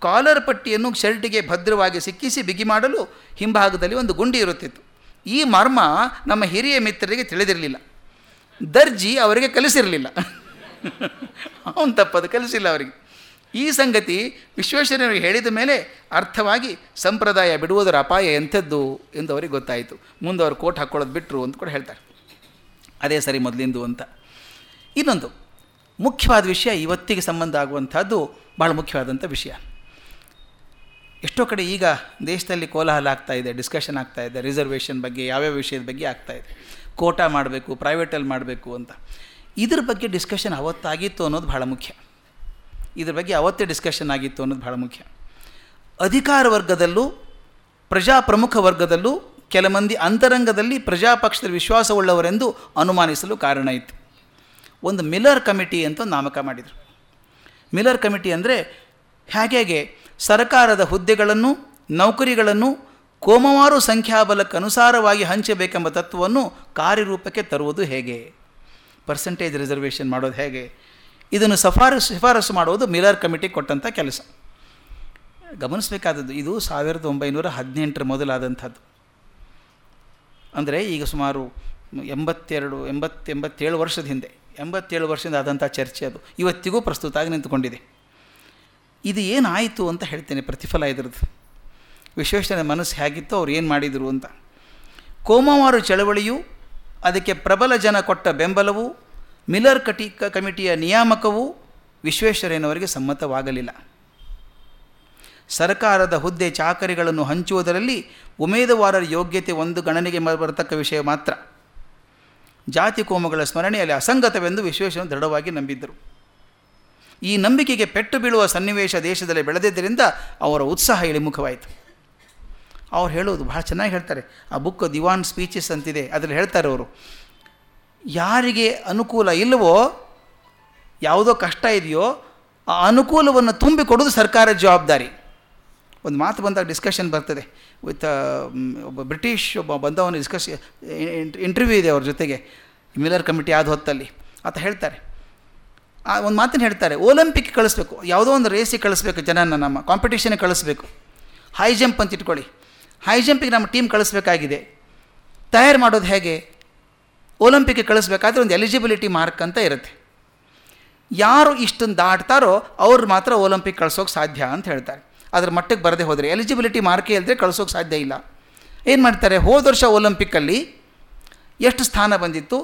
ಕಾಲರ್ ಪಟ್ಟಿಯನ್ನು ಶರ್ಟಿಗೆ ಭದ್ರವಾಗಿ ಸಿಕ್ಕಿಸಿ ಬಿಗಿ ಮಾಡಲು ಹಿಂಭಾಗದಲ್ಲಿ ಒಂದು ಗುಂಡಿ ಇರುತ್ತಿತ್ತು. ಈ ಮರ್ಮ ನಮ್ಮ ಹಿರಿಯ ಮಿತ್ರರಿಗೆ ತಿಳಿದಿರಲಿಲ್ಲ. ದರ್ಜಿ ಅವರಿಗೆ ಕಲಿಸಿರಲಿಲ್ಲ. ಅವನು ತಪ್ಪದು ಕಲಿಸಿಲ್ಲ ಅವರಿಗೆ. ಈ ಸಂಗತಿ ವಿಶ್ವೇಶ್ವರನಿಗೆ ಹೇಳಿದ ಮೇಲೆ ಅರ್ಥವಾಗಿ ಸಂಪ್ರದಾಯ ಬಿಡುವುದರ ಅಪಾಯ ಎಂಥದ್ದು ಎಂದು ಅವರಿಗೆ ಗೊತ್ತಾಯಿತು. ಮುಂದೆ ಅವರು ಕೋಟ್ ಹಾಕ್ಕೊಳ್ಳೋದು ಬಿಟ್ಟರು ಅಂತ ಕೂಡ ಹೇಳ್ತಾರೆ. ಅದೇ ಸರಿ ಮೊದಲಿಂದು ಅಂತ. ಇನ್ನೊಂದು. ಮುಖ್ಯವಾದ ವಿಷಯ ಇವತ್ತಿಗೆ ಸಂಬಂಧ ಆಗುವಂಥದ್ದು ಭಾಳ ಮುಖ್ಯವಾದಂಥ ವಿಷಯ. ಎಷ್ಟೋ ಕಡೆ ಈಗ ದೇಶದಲ್ಲಿ ಕೋಲಾಹಲ ಆಗ್ತಾ ಇದೆ ಡಿಸ್ಕಷನ್ ಆಗ್ತಾ ಇದೆ ರಿಸರ್ವೇಷನ್ ಬಗ್ಗೆ, ಯಾವ್ಯಾವ ವಿಷಯದ ಬಗ್ಗೆ ಆಗ್ತಾ ಇದೆ. ಕೋಟಾ ಮಾಡಬೇಕು ಪ್ರೈವೇಟಲ್ಲಿ ಮಾಡಬೇಕು ಅಂತ. ಇದ್ರ ಬಗ್ಗೆ ಡಿಸ್ಕಷನ್ ಅವತ್ತಾಗಿತ್ತು ಅನ್ನೋದು ಭಾಳ ಮುಖ್ಯ. ಇದ್ರ ಬಗ್ಗೆ ಅವತ್ತೇ ಡಿಸ್ಕಷನ್ ಆಗಿತ್ತು ಅನ್ನೋದು ಭಾಳ ಮುಖ್ಯ. ಅಧಿಕಾರ ವರ್ಗದಲ್ಲೂ, ಪ್ರಜಾ ಪ್ರಮುಖ ವರ್ಗದಲ್ಲೂ ಕೆಲ ಮಂದಿ ಅಂತರಂಗದಲ್ಲಿ ಪ್ರಜಾಪಕ್ಷದ ವಿಶ್ವಾಸವುಳ್ಳವರೆಂದು ಅನುಮಾನಿಸಲು ಕಾರಣ ಇತ್ತು. ಒಂದು ಮಿಲ್ಲರ್ ಕಮಿಟಿ ಅಂತ ನಾಮಕ ಮಾಡಿದರು. ಮಿಲರ್ ಕಮಿಟಿ ಅಂದರೆ ಹೇಗೆ ಸರ್ಕಾರದ ಹುದ್ದೆಗಳನ್ನು, ನೌಕರಿಗಳನ್ನು ಕೋಮವಾರು ಸಂಖ್ಯಾಬಲಕ್ಕನುಸಾರವಾಗಿ ಹಂಚಬೇಕೆಂಬ ತತ್ವವನ್ನು ಕಾರ್ಯರೂಪಕ್ಕೆ ತರುವುದು ಹೇಗೆ? ಪರ್ಸೆಂಟೇಜ್ ರಿಸರ್ವೇಷನ್ ಮಾಡೋದು ಹೇಗೆ? ಇದನ್ನು ಸಫಾರಸ್, ಶಿಫಾರಸು ಮಾಡುವುದು ಮಿಲರ್ ಕಮಿಟಿ ಕೊಟ್ಟಂಥ ಕೆಲಸ. ಗಮನಿಸಬೇಕಾದದ್ದು, ಇದು ಸಾವಿರದ ಒಂಬೈನೂರ ಹದಿನೆಂಟರ ಮೊದಲಾದಂಥದ್ದು. ಅಂದರೆ ಈಗ ಸುಮಾರು ಎಂಬತ್ತೆರಡು, ಎಂಬತ್ತೆಂಬತ್ತೇಳು ವರ್ಷದ ಹಿಂದೆ. ಎಂಬತ್ತೇಳು ವರ್ಷದಿಂದ ಆದಂಥ ಚರ್ಚೆ ಅದು. ಇವತ್ತಿಗೂ ಪ್ರಸ್ತುತ ಆಗಿ ನಿಂತುಕೊಂಡಿದೆ. ಇದು ಏನಾಯಿತು ಅಂತ ಹೇಳ್ತೇನೆ, ಪ್ರತಿಫಲ ಇದ್ರದ್ದು. ವಿಶ್ವೇಶ್ವರ ಮನಸ್ಸು ಹೇಗಿತ್ತು ಅವ್ರು ಏನು ಮಾಡಿದರು ಅಂತ. ಕೋಮವಾರು ಚಳವಳಿಯು, ಅದಕ್ಕೆ ಪ್ರಬಲ ಜನ ಕೊಟ್ಟ ಬೆಂಬಲವು, ಮಿಲ್ಲರ್ ಕಟಿ ಕಮಿಟಿಯ ನಿಯಾಮಕವು ವಿಶ್ವೇಶ್ವರಯ್ಯನವರಿಗೆ ಸಮ್ಮತವಾಗಲಿಲ್ಲ. ಸರ್ಕಾರದ ಹುದ್ದೆ ಚಾಕರಿಗಳನ್ನು ಹಂಚುವುದರಲ್ಲಿ ಉಮೇದುವಾರರ ಯೋಗ್ಯತೆ ಒಂದು ಗಣನೆಗೆ ಬರತಕ್ಕ ವಿಷಯ ಮಾತ್ರ. ಜಾತಿ ಕೋಮಗಳ ಸ್ಮರಣೆಯಲ್ಲಿ ಅಸಂಗತವೆಂದು ವಿಶ್ವೇಶ್ವರ ದೃಢವಾಗಿ ನಂಬಿದ್ದರು. ಈ ನಂಬಿಕೆಗೆ ಪೆಟ್ಟು ಬೀಳುವ ಸನ್ನಿವೇಶ ದೇಶದಲ್ಲಿ ಬೆಳೆದಿದ್ದರಿಂದ ಅವರ ಉತ್ಸಾಹ ಇಳಿಮುಖವಾಯಿತು. ಅವ್ರು ಹೇಳೋದು ಭಾಳ ಚೆನ್ನಾಗಿ ಹೇಳ್ತಾರೆ. ಆ ಬುಕ್ ದಿವಾನ್ ಸ್ಪೀಚಸ್ ಅಂತಿದೆ. ಅದರಲ್ಲಿ ಹೇಳ್ತಾರೆ ಅವರು, ಯಾರಿಗೆ ಅನುಕೂಲ ಇಲ್ಲವೋ, ಯಾವುದೋ ಕಷ್ಟ ಇದೆಯೋ, ಆ ಅನುಕೂಲವನ್ನು ತುಂಬಿಕೊಡೋದು ಸರ್ಕಾರದ ಜವಾಬ್ದಾರಿ. ಒಂದು ಮಾತು ಬಂದಾಗ ಡಿಸ್ಕಷನ್ ಬರ್ತದೆ. ವಿತ್ ಒಬ್ಬ ಬ್ರಿಟಿಷ್ ಒಬ್ಬ ಬಂದವನು ಡಿಸ್ಕಸ್ ಇಂಟರ್ವ್ಯೂ ಇದೆ ಅವ್ರ ಜೊತೆಗೆ. ಮಿಲ್ಲರ್ ಕಮಿಟಿ ಆದ ಹೊತ್ತಲ್ಲಿ. ಆತ ಹೇಳ್ತಾರೆ. ಆ ಒಂದು ಮಾತನ್ನು ಹೇಳ್ತಾರೆ ಒಲಿಂಪಿಕ್ ಕಳಿಸ್ಬೇಕು. ಯಾವುದೋ ಒಂದು ರೇಸಿಗೆ ಕಳಿಸ್ಬೇಕು ಜನನ ನಮ್ಮ ಕಾಂಪಿಟೇಷನ್ಗೆ ಕಳಿಸ್ಬೇಕು. ಹೈ ಜಂಪ್ ಅಂತ ಇಟ್ಕೊಳ್ಳಿ. ಹೈ ಜಂಪಿಗೆ ನಮ್ಮ ಟೀಮ್ ಕಳಿಸ್ಬೇಕಾಗಿದೆ. ತಯಾರು ಮಾಡೋದು ಹೇಗೆ? ಒಲಿಂಪಿಕ್ಗೆ ಕಳಿಸ್ಬೇಕಾದ್ರೆ ಒಂದು ಎಲಿಜಿಬಿಲಿಟಿ ಮಾರ್ಕ್ ಅಂತ ಇರುತ್ತೆ. ಯಾರು ಇಷ್ಟನ್ನು ದಾಟ್ತಾರೋ ಅವ್ರು ಮಾತ್ರ ಒಲಿಂಪಿಕ್ ಕಳಿಸೋಕೆ ಸಾಧ್ಯ ಅಂತ ಹೇಳ್ತಾರೆ. ಅದ್ರ ಮಟ್ಟಕ್ಕೆ ಬರದೆ ಹೋದರೆ ಎಲಿಜಿಬಿಲಿಟಿ ಮಾರ್ಕೆ ಇಲ್ಲದೆ ಕಳಿಸೋಕೆ ಸಾಧ್ಯ ಇಲ್ಲ. ಏನು ಮಾಡ್ತಾರೆ, ಹೋದ ವರ್ಷ ಒಲಿಂಪಿಕ್ಕಲ್ಲಿ ಎಷ್ಟು ಸ್ಥಾನ ಬಂದಿತ್ತು,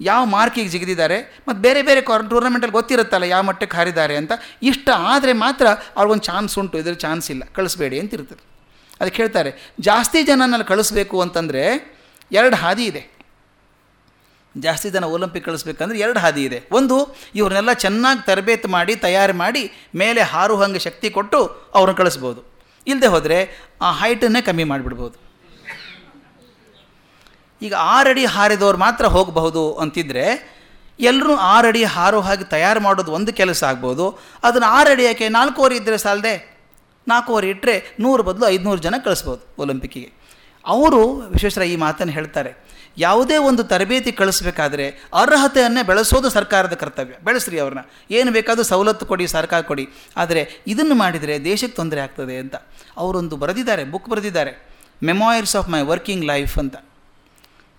ಯಾವ ಮಾರ್ಕಿಗೆ ಜಿಗಿದಿದ್ದಾರೆ, ಮತ್ತು ಬೇರೆ ಬೇರೆ ಟೂರ್ನಮೆಂಟಲ್ಲಿ ಗೊತ್ತಿರುತ್ತಲ್ಲ ಯಾವ ಮಟ್ಟಕ್ಕೆ ಹಾರಿದ್ದಾರೆ ಅಂತ, ಇಷ್ಟ ಆದರೆ ಮಾತ್ರ ಅವ್ರಿಗೊಂದು ಚಾನ್ಸ್ ಉಂಟು ಇದ್ರ ಚಾನ್ಸ್ ಇಲ್ಲ, ಕಳಿಸ್ಬೇಡಿ ಅಂತ ಇರ್ತದೆ. ಅದಕ್ಕೆ ಹೇಳ್ತಾರೆ, ಜಾಸ್ತಿ ಜನನಲ್ಲಿ ಕಳಿಸ್ಬೇಕು ಅಂತಂದರೆ ಎರಡು ಹಾದಿ ಇದೆ. ಜಾಸ್ತಿ ಜನ ಒಲಿಂಪಿಕ್ ಕಳಿಸ್ಬೇಕಂದ್ರೆ ಎರಡು ಹಾದಿ ಇದೆ. ಒಂದು, ಇವ್ರನ್ನೆಲ್ಲ ಚೆನ್ನಾಗಿ ತರಬೇತಿ ಮಾಡಿ, ತಯಾರು ಮಾಡಿ, ಮೇಲೆ ಹಾರು ಹಂಗೆ ಶಕ್ತಿ ಕೊಟ್ಟು ಅವ್ರನ್ನ ಕಳಿಸ್ಬೋದು. ಇಲ್ಲದೆ ಹೋದರೆ ಆ ಹೈಟನ್ನೇ ಕಮ್ಮಿ ಮಾಡಿಬಿಡ್ಬೋದು. ಈಗ ಆರಡಿ ಹಾರಿದವ್ರು ಮಾತ್ರ ಹೋಗಬಹುದು ಅಂತಿದ್ದರೆ ಎಲ್ಲರೂ ಆರಡಿ ಹಾರೋ ಹಾಗೆ ತಯಾರು ಮಾಡೋದು ಒಂದು ಕೆಲಸ ಆಗ್ಬೋದು. ಅದನ್ನು ಆರಡಿ ಯಾಕೆ ನಾಲ್ಕೂವರೆ ಇದ್ದರೆ ಸಾಲದೆ? ನಾಲ್ಕೂವರೆ ಇಟ್ಟರೆ ನೂರು ಬದಲು ಐದುನೂರು ಜನ ಕಳಿಸ್ಬೋದು ಒಲಿಂಪಿಕ್ಕಿಗೆ ಅವರು ವಿಶ್ವೇಶ್ವರ ಈ ಮಾತನ್ನು ಹೇಳ್ತಾರೆ. ಯಾವುದೇ ಒಂದು ತರಬೇತಿ ಕಳಿಸ್ಬೇಕಾದ್ರೆ ಅರ್ಹತೆಯನ್ನೇ ಬೆಳೆಸೋದು ಸರ್ಕಾರದ ಕರ್ತವ್ಯ. ಬೆಳೆಸ್ರಿ ಅವ್ರನ್ನ. ಏನು ಬೇಕಾದರೂ ಸವಲತ್ತು ಕೊಡಿ, ಸರ್ಕಾರ ಕೊಡಿ. ಆದರೆ ಇದನ್ನು ಮಾಡಿದರೆ ದೇಶಕ್ಕೆ ತೊಂದರೆ ಆಗ್ತದೆ ಅಂತ. ಅವರೊಂದು ಬರೆದಿದ್ದಾರೆ, ಬುಕ್ ಬರೆದಿದ್ದಾರೆ. Memoirs of my working life ಅಂತ.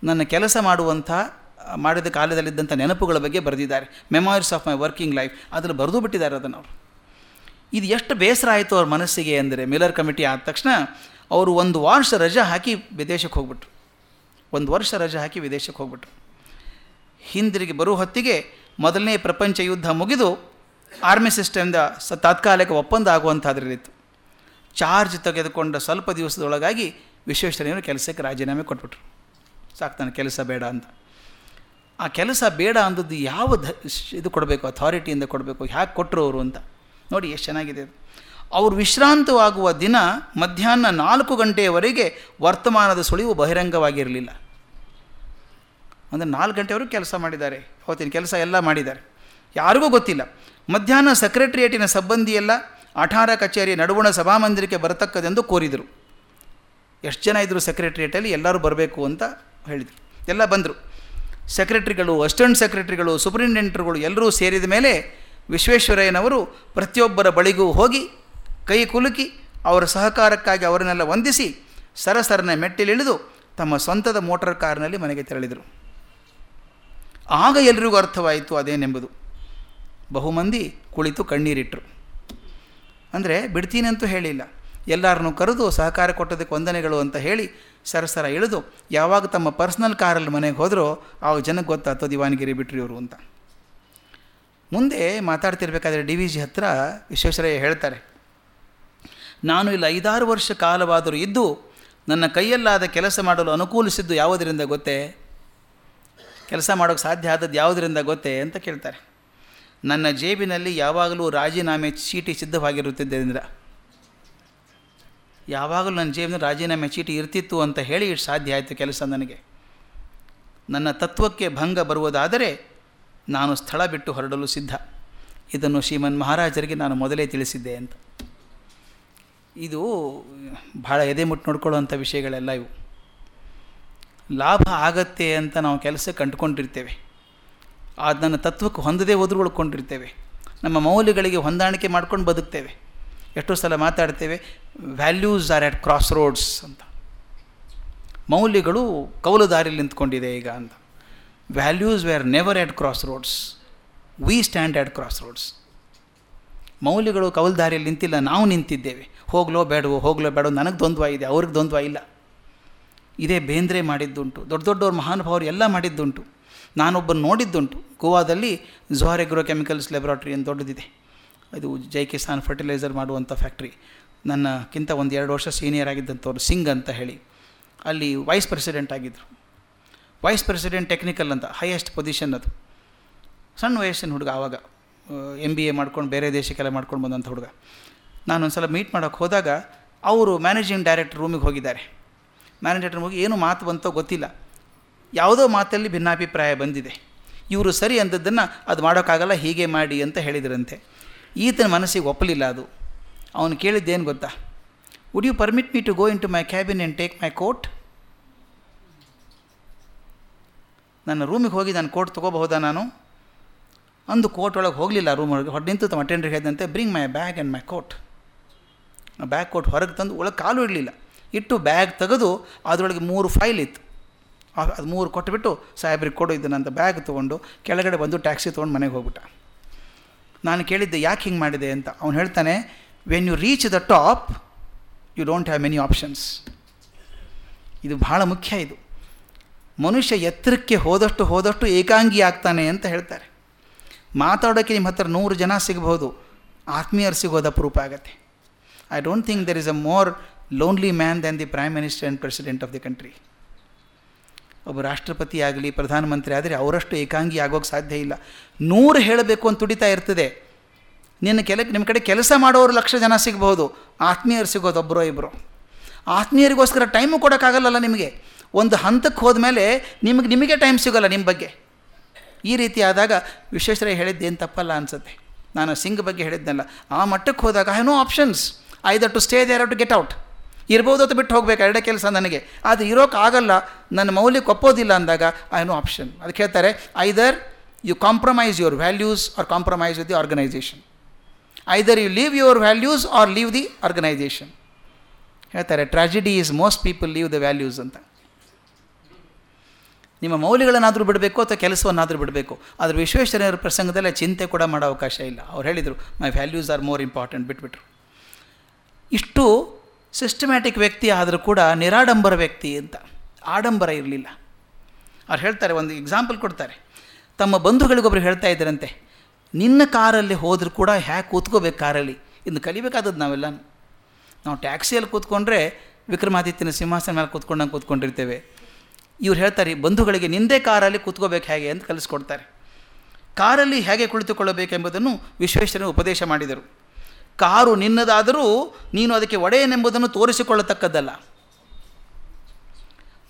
ನನ್ನ ಕೆಲಸ ಮಾಡುವಂಥ, ಮಾಡಿದ ಕಾಲದಲ್ಲಿದ್ದಂಥ ನೆನಪುಗಳ ಬಗ್ಗೆ ಬರೆದಿದ್ದಾರೆ. Memoirs of my working life ಅದನ್ನು ಬರೆದು ಬಿಟ್ಟಿದ್ದಾರೆ ಅದನ್ನು ಅವರು. ಇದು ಎಷ್ಟು ಬೇಸರ ಆಯಿತು ಅವ್ರ ಮನಸ್ಸಿಗೆ ಅಂದರೆ ಮಿಲ್ಲರ್ ಕಮಿಟಿ ಆದ ತಕ್ಷಣ, ಅವರು ಒಂದು ವರ್ಷ ರಜೆ ಹಾಕಿ ವಿದೇಶಕ್ಕೆ ಹೋಗ್ಬಿಟ್ರು. ಒಂದು ವರ್ಷ ರಜೆ ಹಾಕಿ ವಿದೇಶಕ್ಕೆ ಹೋಗ್ಬಿಟ್ರು. ಹಿಂದಿರುಗಿ ಬರುವ ಹೊತ್ತಿಗೆ ಮೊದಲನೇ ಪ್ರಪಂಚ ಯುದ್ಧ ಮುಗಿದು ಆರ್ಮಿ ಸಿಸ್ಟಮ್ದ ಸ ತಾತ್ಕಾಲಿಕ ಒಪ್ಪಂದ ಆಗುವಂಥದ್ರಲ್ಲಿತ್ತು ಚಾರ್ಜ್ ತೆಗೆದುಕೊಂಡ ಸ್ವಲ್ಪ ದಿವಸದೊಳಗಾಗಿ ವಿಶ್ವೇಶ್ವರಯ್ಯನವರು ಕೆಲಸಕ್ಕೆ ರಾಜೀನಾಮೆ ಕೊಟ್ಬಿಟ್ರು. ಸಾಕು ನನ್ನ ಕೆಲಸ ಬೇಡ ಅಂತ. ಆ ಕೆಲಸ ಬೇಡ ಅಂದದ್ದು ಯಾವ ಧ ಇದು ಕೊಡಬೇಕು ಅಥಾರಿಟಿಯಿಂದ ಕೊಡಬೇಕು, ಹ್ಯಾಕೆ ಕೊಟ್ಟರು ಅವರು ಅಂತ. ನೋಡಿ, ಎಷ್ಟು ಚೆನ್ನಾಗಿದೆ ಅದು. ಅವರು ವಿಶ್ರಾಂತವಾಗುವ ದಿನ ಮಧ್ಯಾಹ್ನ ನಾಲ್ಕು ಗಂಟೆಯವರೆಗೆ ವರ್ತಮಾನದ ಸುಳಿವು ಬಹಿರಂಗವಾಗಿರಲಿಲ್ಲ. ಅಂದರೆ ನಾಲ್ಕು ಗಂಟೆಯವರೆಗೂ ಕೆಲಸ ಮಾಡಿದ್ದಾರೆ. ಅವತ್ತಿನ ಕೆಲಸ ಎಲ್ಲ ಮಾಡಿದ್ದಾರೆ. ಯಾರಿಗೂ ಗೊತ್ತಿಲ್ಲ. ಮಧ್ಯಾಹ್ನ ಸೆಕ್ರೆಟ್ರಿಯೇಟಿನ ಸಿಬ್ಬಂದಿಯೆಲ್ಲ ಅಠಾರ ಕಚೇರಿ ನಡುವಣ ಸಭಾಮಂದಿರಕ್ಕೆ ಬರತಕ್ಕದೆಂದು ಕೋರಿದರು. ಎಷ್ಟು ಜನ ಇದ್ದರು ಸೆಕ್ರೆಟ್ರಿಯೇಟಲ್ಲಿ ಎಲ್ಲರೂ ಬರಬೇಕು ಅಂತ ಹೇಳಿದರು. ಎಲ್ಲ ಬಂದರು. ಸೆಕ್ರೆಟ್ರಿಗಳು ಅಸಿಸ್ಟೆಂಟ್ ಸೆಕ್ರೆಟ್ರಿಗಳು ಸೂಪರಿಂಟೆಂಡರ್ಗಳು ಎಲ್ಲರೂ ಸೇರಿದ ಮೇಲೆ ವಿಶ್ವೇಶ್ವರಯ್ಯನವರು ಪ್ರತಿಯೊಬ್ಬರ ಬಳಿಗೂ ಹೋಗಿ ಕೈ ಕುಲುಕಿ ಅವರ ಸಹಕಾರಕ್ಕಾಗಿ ಅವರನ್ನೆಲ್ಲ ವಂದಿಸಿ ಸರಸರನೆ ಮೆಟ್ಟಿಲಿಳಿದು ತಮ್ಮ ಸ್ವಂತದ ಮೋಟಾರ್ ಕಾರ್ನಲ್ಲಿ ಮನೆಗೆ ತೆರಳಿದರು. ಆಗ ಎಲ್ರಿಗೂ ಅರ್ಥವಾಯಿತು ಅದೇನೆಂಬುದು. ಬಹುಮಂದಿ ಕುಳಿತು ಕಣ್ಣೀರಿಟ್ಟರು ಅಂದರೆ ಬಿಡ್ತೀನಂತೂ ಹೇಳಿಲ್ಲ. ಎಲ್ಲರನ್ನೂ ಕರೆದು ಸಹಕಾರ ಕೊಟ್ಟದಕ್ಕೆ ವಂದನೆಗಳು ಅಂತ ಹೇಳಿ ಸರಸರ ಇಳಿದು ಯಾವಾಗ ತಮ್ಮ ಪರ್ಸ್ನಲ್ ಕಾರಲ್ಲಿ ಮನೆಗೆ ಹೋದರೂ ಆವಾಗ ಜನಕ್ಕೆ ಗೊತ್ತಾಯ್ತು, ದಿವಾನಗಿರಿ ಬಿಟ್ರಿ ಇವರು ಅಂತ. ಮುಂದೆ ಮಾತಾಡ್ತಿರ್ಬೇಕಾದ್ರೆ ಡಿ ವಿ ಜಿ ಹತ್ರ ವಿಶ್ವೇಶ್ವರಯ್ಯ ಹೇಳ್ತಾರೆ. ನಾನು ಇಲ್ಲಿ, ಐದಾರು ವರ್ಷ ಕಾಲವಾದರೂ ಇದ್ದು ನನ್ನ ಕೈಯಲ್ಲಾದ ಕೆಲಸ ಮಾಡಲು ಅನುಕೂಲಿಸಿದ್ದು ಯಾವುದರಿಂದ ಗೊತ್ತೇ? ಕೆಲಸ ಮಾಡೋಕ್ಕೆ ಸಾಧ್ಯ ಆದದ್ದು ಯಾವುದರಿಂದ ಗೊತ್ತೇ ಅಂತ ಕೇಳ್ತಾರೆ. ನನ್ನ ಜೇಬಿನಲ್ಲಿ ಯಾವಾಗಲೂ ರಾಜೀನಾಮೆ ಚೀಟಿ ಸಿದ್ಧವಾಗಿರುತ್ತಿದ್ದರಿಂದ. ಯಾವಾಗಲೂ ನನ್ನ ಜೇಬಿನಲ್ಲಿ ರಾಜೀನಾಮೆ ಚೀಟಿ ಇರ್ತಿತ್ತು ಅಂತ ಹೇಳಿ ಸಾಧ್ಯ ಆಯಿತು ಕೆಲಸ ನನಗೆ. ನನ್ನ ತತ್ವಕ್ಕೆ ಭಂಗ ಬರುವುದಾದರೆ ನಾನು ಸ್ಥಳ ಬಿಟ್ಟು ಹೊರಡಲು ಸಿದ್ಧ. ಇದನ್ನು ಶ್ರೀಮನ್ ಮಹಾರಾಜರಿಗೆ ನಾನು ಮೊದಲೇ ತಿಳಿಸಿದ್ದೆ ಅಂತ. ಇದು ಭಾಳ ಎದೆ ಮುಟ್ಟು ನೋಡ್ಕೊಳ್ಳುವಂಥ ವಿಷಯಗಳೆಲ್ಲ ಇವು. ಲಾಭ ಆಗತ್ತೆ ಅಂತ ನಾವು ಕೆಲಸಕ್ಕೆ ಕಂಡುಕೊಂಡಿರ್ತೇವೆ. ಅದನ್ನು ತತ್ವಕ್ಕೆ ಹೊಂದದೇ ಒದ್ರುಳ್ಕೊಂಡಿರ್ತೇವೆ ನಮ್ಮ ಮೌಲ್ಯಗಳಿಗೆ ಹೊಂದಾಣಿಕೆ ಮಾಡ್ಕೊಂಡು ಬದುಕ್ತೇವೆ. ಎಷ್ಟೋ ಸಲ ಮಾತಾಡ್ತೇವೆ values are at crossroads ಅಂತ. ಮೌಲ್ಯಗಳು ಕೌಲು ದಾರಿಯಲ್ಲಿ ನಿಂತ್ಕೊಂಡಿದೆ ಈಗ ಅಂತ. Values were never at crossroads we stand at crossroads ಮೌಲ್ಯಗಳು ಕೌಲು ದಾರಿಯಲ್ಲಿ ನಿಂತಿಲ್ಲ, ನಾವು ನಿಂತಿದ್ದೇವೆ. ಹೋಗ್ಲೋ ಬೇಡವೋ, ಹೋಗ್ಲೋ ಬೇಡೋ ನನಗೆ ದ್ವಂದ್ವ ಇದೆ, ಅವ್ರಿಗೆ ದ್ವಂದ್ವ ಇಲ್ಲ. ಇದೇ ಬೇಂದ್ರೆ ಮಾಡಿದ್ದುಂಟು, ದೊಡ್ಡ ದೊಡ್ಡವ್ರ ಮಹಾನುಭಾವರು ಎಲ್ಲ ಮಾಡಿದ್ದುಂಟು. ನಾನೊಬ್ಬರು ನೋಡಿದ್ದುಂಟು, ಗೋವಾದಲ್ಲಿ ಜೋಹರ್ ಎಗ್ರೋ ಕೆಮಿಕಲ್ಸ್ ಲ್ಯಾಬ್ರಾಟ್ರಿ ಅಂತ ದೊಡ್ಡದಿದೆ. ಇದು ಜೈ ಕಿಸಾನ್ ಫರ್ಟಿಲೈಸರ್ ಮಾಡುವಂಥ ಫ್ಯಾಕ್ಟ್ರಿ ನನ್ನಕ್ಕಿಂತ ಒಂದು ಎರಡು ವರ್ಷ ಸೀನಿಯರ್ ಆಗಿದ್ದಂಥವ್ರು ಸಿಂಗ್ ಅಂತ ಹೇಳಿ. ಅಲ್ಲಿ ವೈಸ್ ಪ್ರೆಸಿಡೆಂಟ್ ಆಗಿದ್ದರು ವೈಸ್ ಪ್ರೆಸಿಡೆಂಟ್ ಟೆಕ್ನಿಕಲ್ ಅಂತ ಹೈಯೆಸ್ಟ್ ಪೊಸಿಷನ್ ಅದು. ಸಣ್ಣ ವಯಸ್ಸಿನ ಹುಡುಗ ಆವಾಗ ಎಂ ಬಿ ಎ ಮಾಡ್ಕೊಂಡು ಬೇರೆ ದೇಶಕ್ಕೆಲ್ಲ ಮಾಡ್ಕೊಂಡು ಬಂದಂಥ ಹುಡುಗ. ನಾನು ಒಂದು ಸಲ ಮೀಟ್ ಮಾಡೋಕ್ಕೆ ಹೋದಾಗ ಅವರು ಮ್ಯಾನೇಜಿಂಗ್ ಡೈರೆಕ್ಟರ್ ರೂಮಿಗೆ ಹೋಗಿದ್ದಾರೆ. ಮ್ಯಾನೇಜರ್ ಹೋಗಿ ಏನು ಮಾತು ಬಂತೋ ಗೊತ್ತಿಲ್ಲ. ಯಾವುದೋ ಮಾತಲ್ಲಿ ಭಿನ್ನಾಭಿಪ್ರಾಯ ಬಂದಿದೆ. ಇವರು ಸರಿ ಅಂದದ್ದನ್ನು ಅದು ಮಾಡೋಕ್ಕಾಗಲ್ಲ, ಹೀಗೆ ಮಾಡಿ ಅಂತ ಹೇಳಿದ್ರಂತೆ. ಈತನ ಮನಸ್ಸಿಗೆ ಒಪ್ಪಲಿಲ್ಲ ಅದು. ಅವನು ಕೇಳಿದ್ದೇನು ಗೊತ್ತಾ? Would you permit me to go into my cabin and take my coat ನನ್ನ ರೂಮಿಗೆ ಹೋಗಿ ನಾನು ಕೋಟ್ ತೊಗೋಬಹುದಾ ನಾನು? ಅಂದು ಕೋಟ್ ಒಳಗೆ ಹೋಗಲಿಲ್ಲ ರೂಮ್ ಒಳಗೆ. ಹೊಡೆ ನಿಂತು ತಮ್ಮ ಅಟೆಂಡ್ರಿಗೆ ಹೇಳಿದಂತೆ bring my bag and my coat bag ಕೊಟ್ಟು ಹೊರಗೆ ತಂದು ಒಳಗೆ ಕಾಲು ಇಡಲಿಲ್ಲ. ಇಟ್ಟು ಬ್ಯಾಗ್ ತೆಗೆದು ಅದರೊಳಗೆ ಮೂರು ಫೈಲ್ ಇತ್ತು. ಅದು ಮೂರು ಕೊಟ್ಟುಬಿಟ್ಟು ಸಾಹೇಬ್ರಿಗೆ ಕೊಡು ಅಂತ ಬ್ಯಾಗ್ ತೊಗೊಂಡು ಕೆಳಗಡೆ ಬಂದು ಟ್ಯಾಕ್ಸಿ ತೊಗೊಂಡು ಮನೆಗೆ ಹೋಗ್ಬಿಟ್ಟ. ನಾನು ಕೇಳಿದ್ದೆ, ಯಾಕೆ ಹಿಂಗೆ ಮಾಡಿದೆ ಅಂತ. ಅವನು ಹೇಳ್ತಾನೆ when you reach the top you don't have many options ಇದು ಭಾಳ ಮುಖ್ಯ ಇದು. ಮನುಷ್ಯ ಎತ್ತರಕ್ಕೆ ಹೋದಷ್ಟು ಹೋದಷ್ಟು ಏಕಾಂಗಿ ಆಗ್ತಾನೆ ಅಂತ ಹೇಳ್ತಾರೆ. ಮಾತಾಡೋಕ್ಕೆ ನಿಮ್ಮ ಹತ್ರ ನೂರು ಜನ ಸಿಗಬಹುದು ಆತ್ಮೀಯರು ಸಿಗೋದು ಅಪರೂಪ ಆಗತ್ತೆ. I don't think there is a more lonely man than the prime minister and president of the country ಒಬ್ಬ ರಾಷ್ಟ್ರಪತಿ ಆಗಲಿ, ಪ್ರಧಾನಮಂತ್ರಿ ಆದರೆ ಅವರಷ್ಟು ಏಕಾಂಗಿ ಆಗೋಕ್ಕೆ ಸಾಧ್ಯ ಇಲ್ಲ. ನೂರು ಹೇಳಬೇಕು ಅಂತ ತುಡಿತಾ ಇರ್ತದೆ. ನಿನ್ನ ಕೆಲ ನಿಮ್ಮ ಕಡೆ ಕೆಲಸ ಮಾಡೋರು ಲಕ್ಷ ಜನ ಸಿಗ್ಬೋದು ಆತ್ಮೀಯರು ಸಿಗೋದು ಒಬ್ಬರೋ ಇಬ್ಬರು ಆತ್ಮೀಯರಿಗೋಸ್ಕರ ಟೈಮು ಕೊಡೋಕ್ಕಾಗಲ್ಲಲ್ಲ ನಿಮಗೆ? ಒಂದು ಹಂತಕ್ಕೆ ಹೋದ್ಮೇಲೆ ನಿಮಗೆ ನಿಮಗೆ ಟೈಮ್ ಸಿಗೋಲ್ಲ ನಿಮ್ಮ ಬಗ್ಗೆ. ಈ ರೀತಿ ಆದಾಗ ವಿಶ್ವೇಶ್ವರಯ್ಯ ಹೇಳಿದ್ದೇನು ತಪ್ಪಲ್ಲ ಅನಿಸುತ್ತೆ. ನಾನು ಸಿಂಗ್ ಬಗ್ಗೆ ಹೇಳಿದ್ನಲ್ಲ. ಆ ಮಟ್ಟಕ್ಕೆ ಹೋದಾಗ I no options either to stay there to get out ಇರ್ಬೋದು ಅಂತ ಬಿಟ್ಟು ಹೋಗ್ಬೇಕು, ಎರಡೇ ಕೆಲಸ ನನಗೆ. ಅದು ಇರೋಕ್ಕಾಗಲ್ಲ ನನ್ನ ಮೌಲ್ಯಕ್ಕೆ ಒಪ್ಪೋದಿಲ್ಲ ಅಂದಾಗ ಐ ನೋ ಆಪ್ಷನ್ ಅದಕ್ಕೆ ಹೇಳ್ತಾರೆ either you compromise your values or compromise with the organisation either you leave your values or leave the organisation ಹೇಳ್ತಾರೆ tragedy is most people leave the values ಅಂತ. ನಿಮ್ಮ ಮೌಲ್ಯಗಳನ್ನಾದರೂ ಬಿಡಬೇಕು ಅಥವಾ ಕೆಲಸವನ್ನಾದರೂ ಬಿಡಬೇಕು. ಆದರೆ ವಿಶ್ವೇಶ್ವರಯ್ಯರ ಪ್ರಸಂಗದಲ್ಲೇ ಚಿಂತೆ ಕೂಡ ಮಾಡೋ ಅವಕಾಶ ಇಲ್ಲ. ಅವ್ರು ಹೇಳಿದರು my values are more important ಬಿಟ್ಬಿಟ್ರು. ಇಷ್ಟು ಸಿಸ್ಟಮ್ಯಾಟಿಕ್ ವ್ಯಕ್ತಿ ಆದರೂ ಕೂಡ ನಿರಾಡಂಬರ ವ್ಯಕ್ತಿ ಅಂತ. ಆಡಂಬರ ಇರಲಿಲ್ಲ. ಅವ್ರು ಹೇಳ್ತಾರೆ, ಒಂದು ಎಕ್ಸಾಂಪಲ್ ಕೊಡ್ತಾರೆ. ತಮ್ಮ ಬಂಧುಗಳಿಗೊಬ್ಬರು ಹೇಳ್ತಾ ಇದ್ದಾರಂತೆ, ನಿನ್ನ ಕಾರಲ್ಲಿ ಹೋದರೂ ಕೂಡ ಹ್ಯಾಕ್ ಕೂತ್ಕೋಬೇಕು ಕಾರಲ್ಲಿ. ಇನ್ನು ಕಲಿಬೇಕಾದದ್ದು ನಾವೆಲ್ಲ. ನಾವು ಟ್ಯಾಕ್ಸಿಯಲ್ಲಿ ಕೂತ್ಕೊಂಡ್ರೆ ವಿಕ್ರಮಾದಿತ್ಯನ ಸಿಂಹಾಸನ ಮೇಲೆ ಕೂತ್ಕೊಂಡಂಗೆ ಕೂತ್ಕೊಂಡಿರ್ತೇವೆ. ಇವ್ರು ಹೇಳ್ತಾರೆ, ಬಂಧುಗಳಿಗೆ ನಿಂದೇ ಕಾರಲ್ಲಿ ಕೂತ್ಕೋಬೇಕು ಹೇಗೆ? ಅಂತ ಕಲಿಸ್ಕೊಡ್ತಾರೆ. ಕಾರಲ್ಲಿ ಹೇಗೆ ಕುಳಿತುಕೊಳ್ಳಬೇಕೆಂಬುದನ್ನು ವಿಶ್ವೇಶ್ವರನ ಉಪದೇಶ ಮಾಡಿದರು. ಕಾರು ನಿನ್ನದಾದರೂ ನೀನು ಅದಕ್ಕೆ ಒಡೆಯನೆಂಬುದನ್ನು ತೋರಿಸಿಕೊಳ್ಳತಕ್ಕದ್ದಲ್ಲ.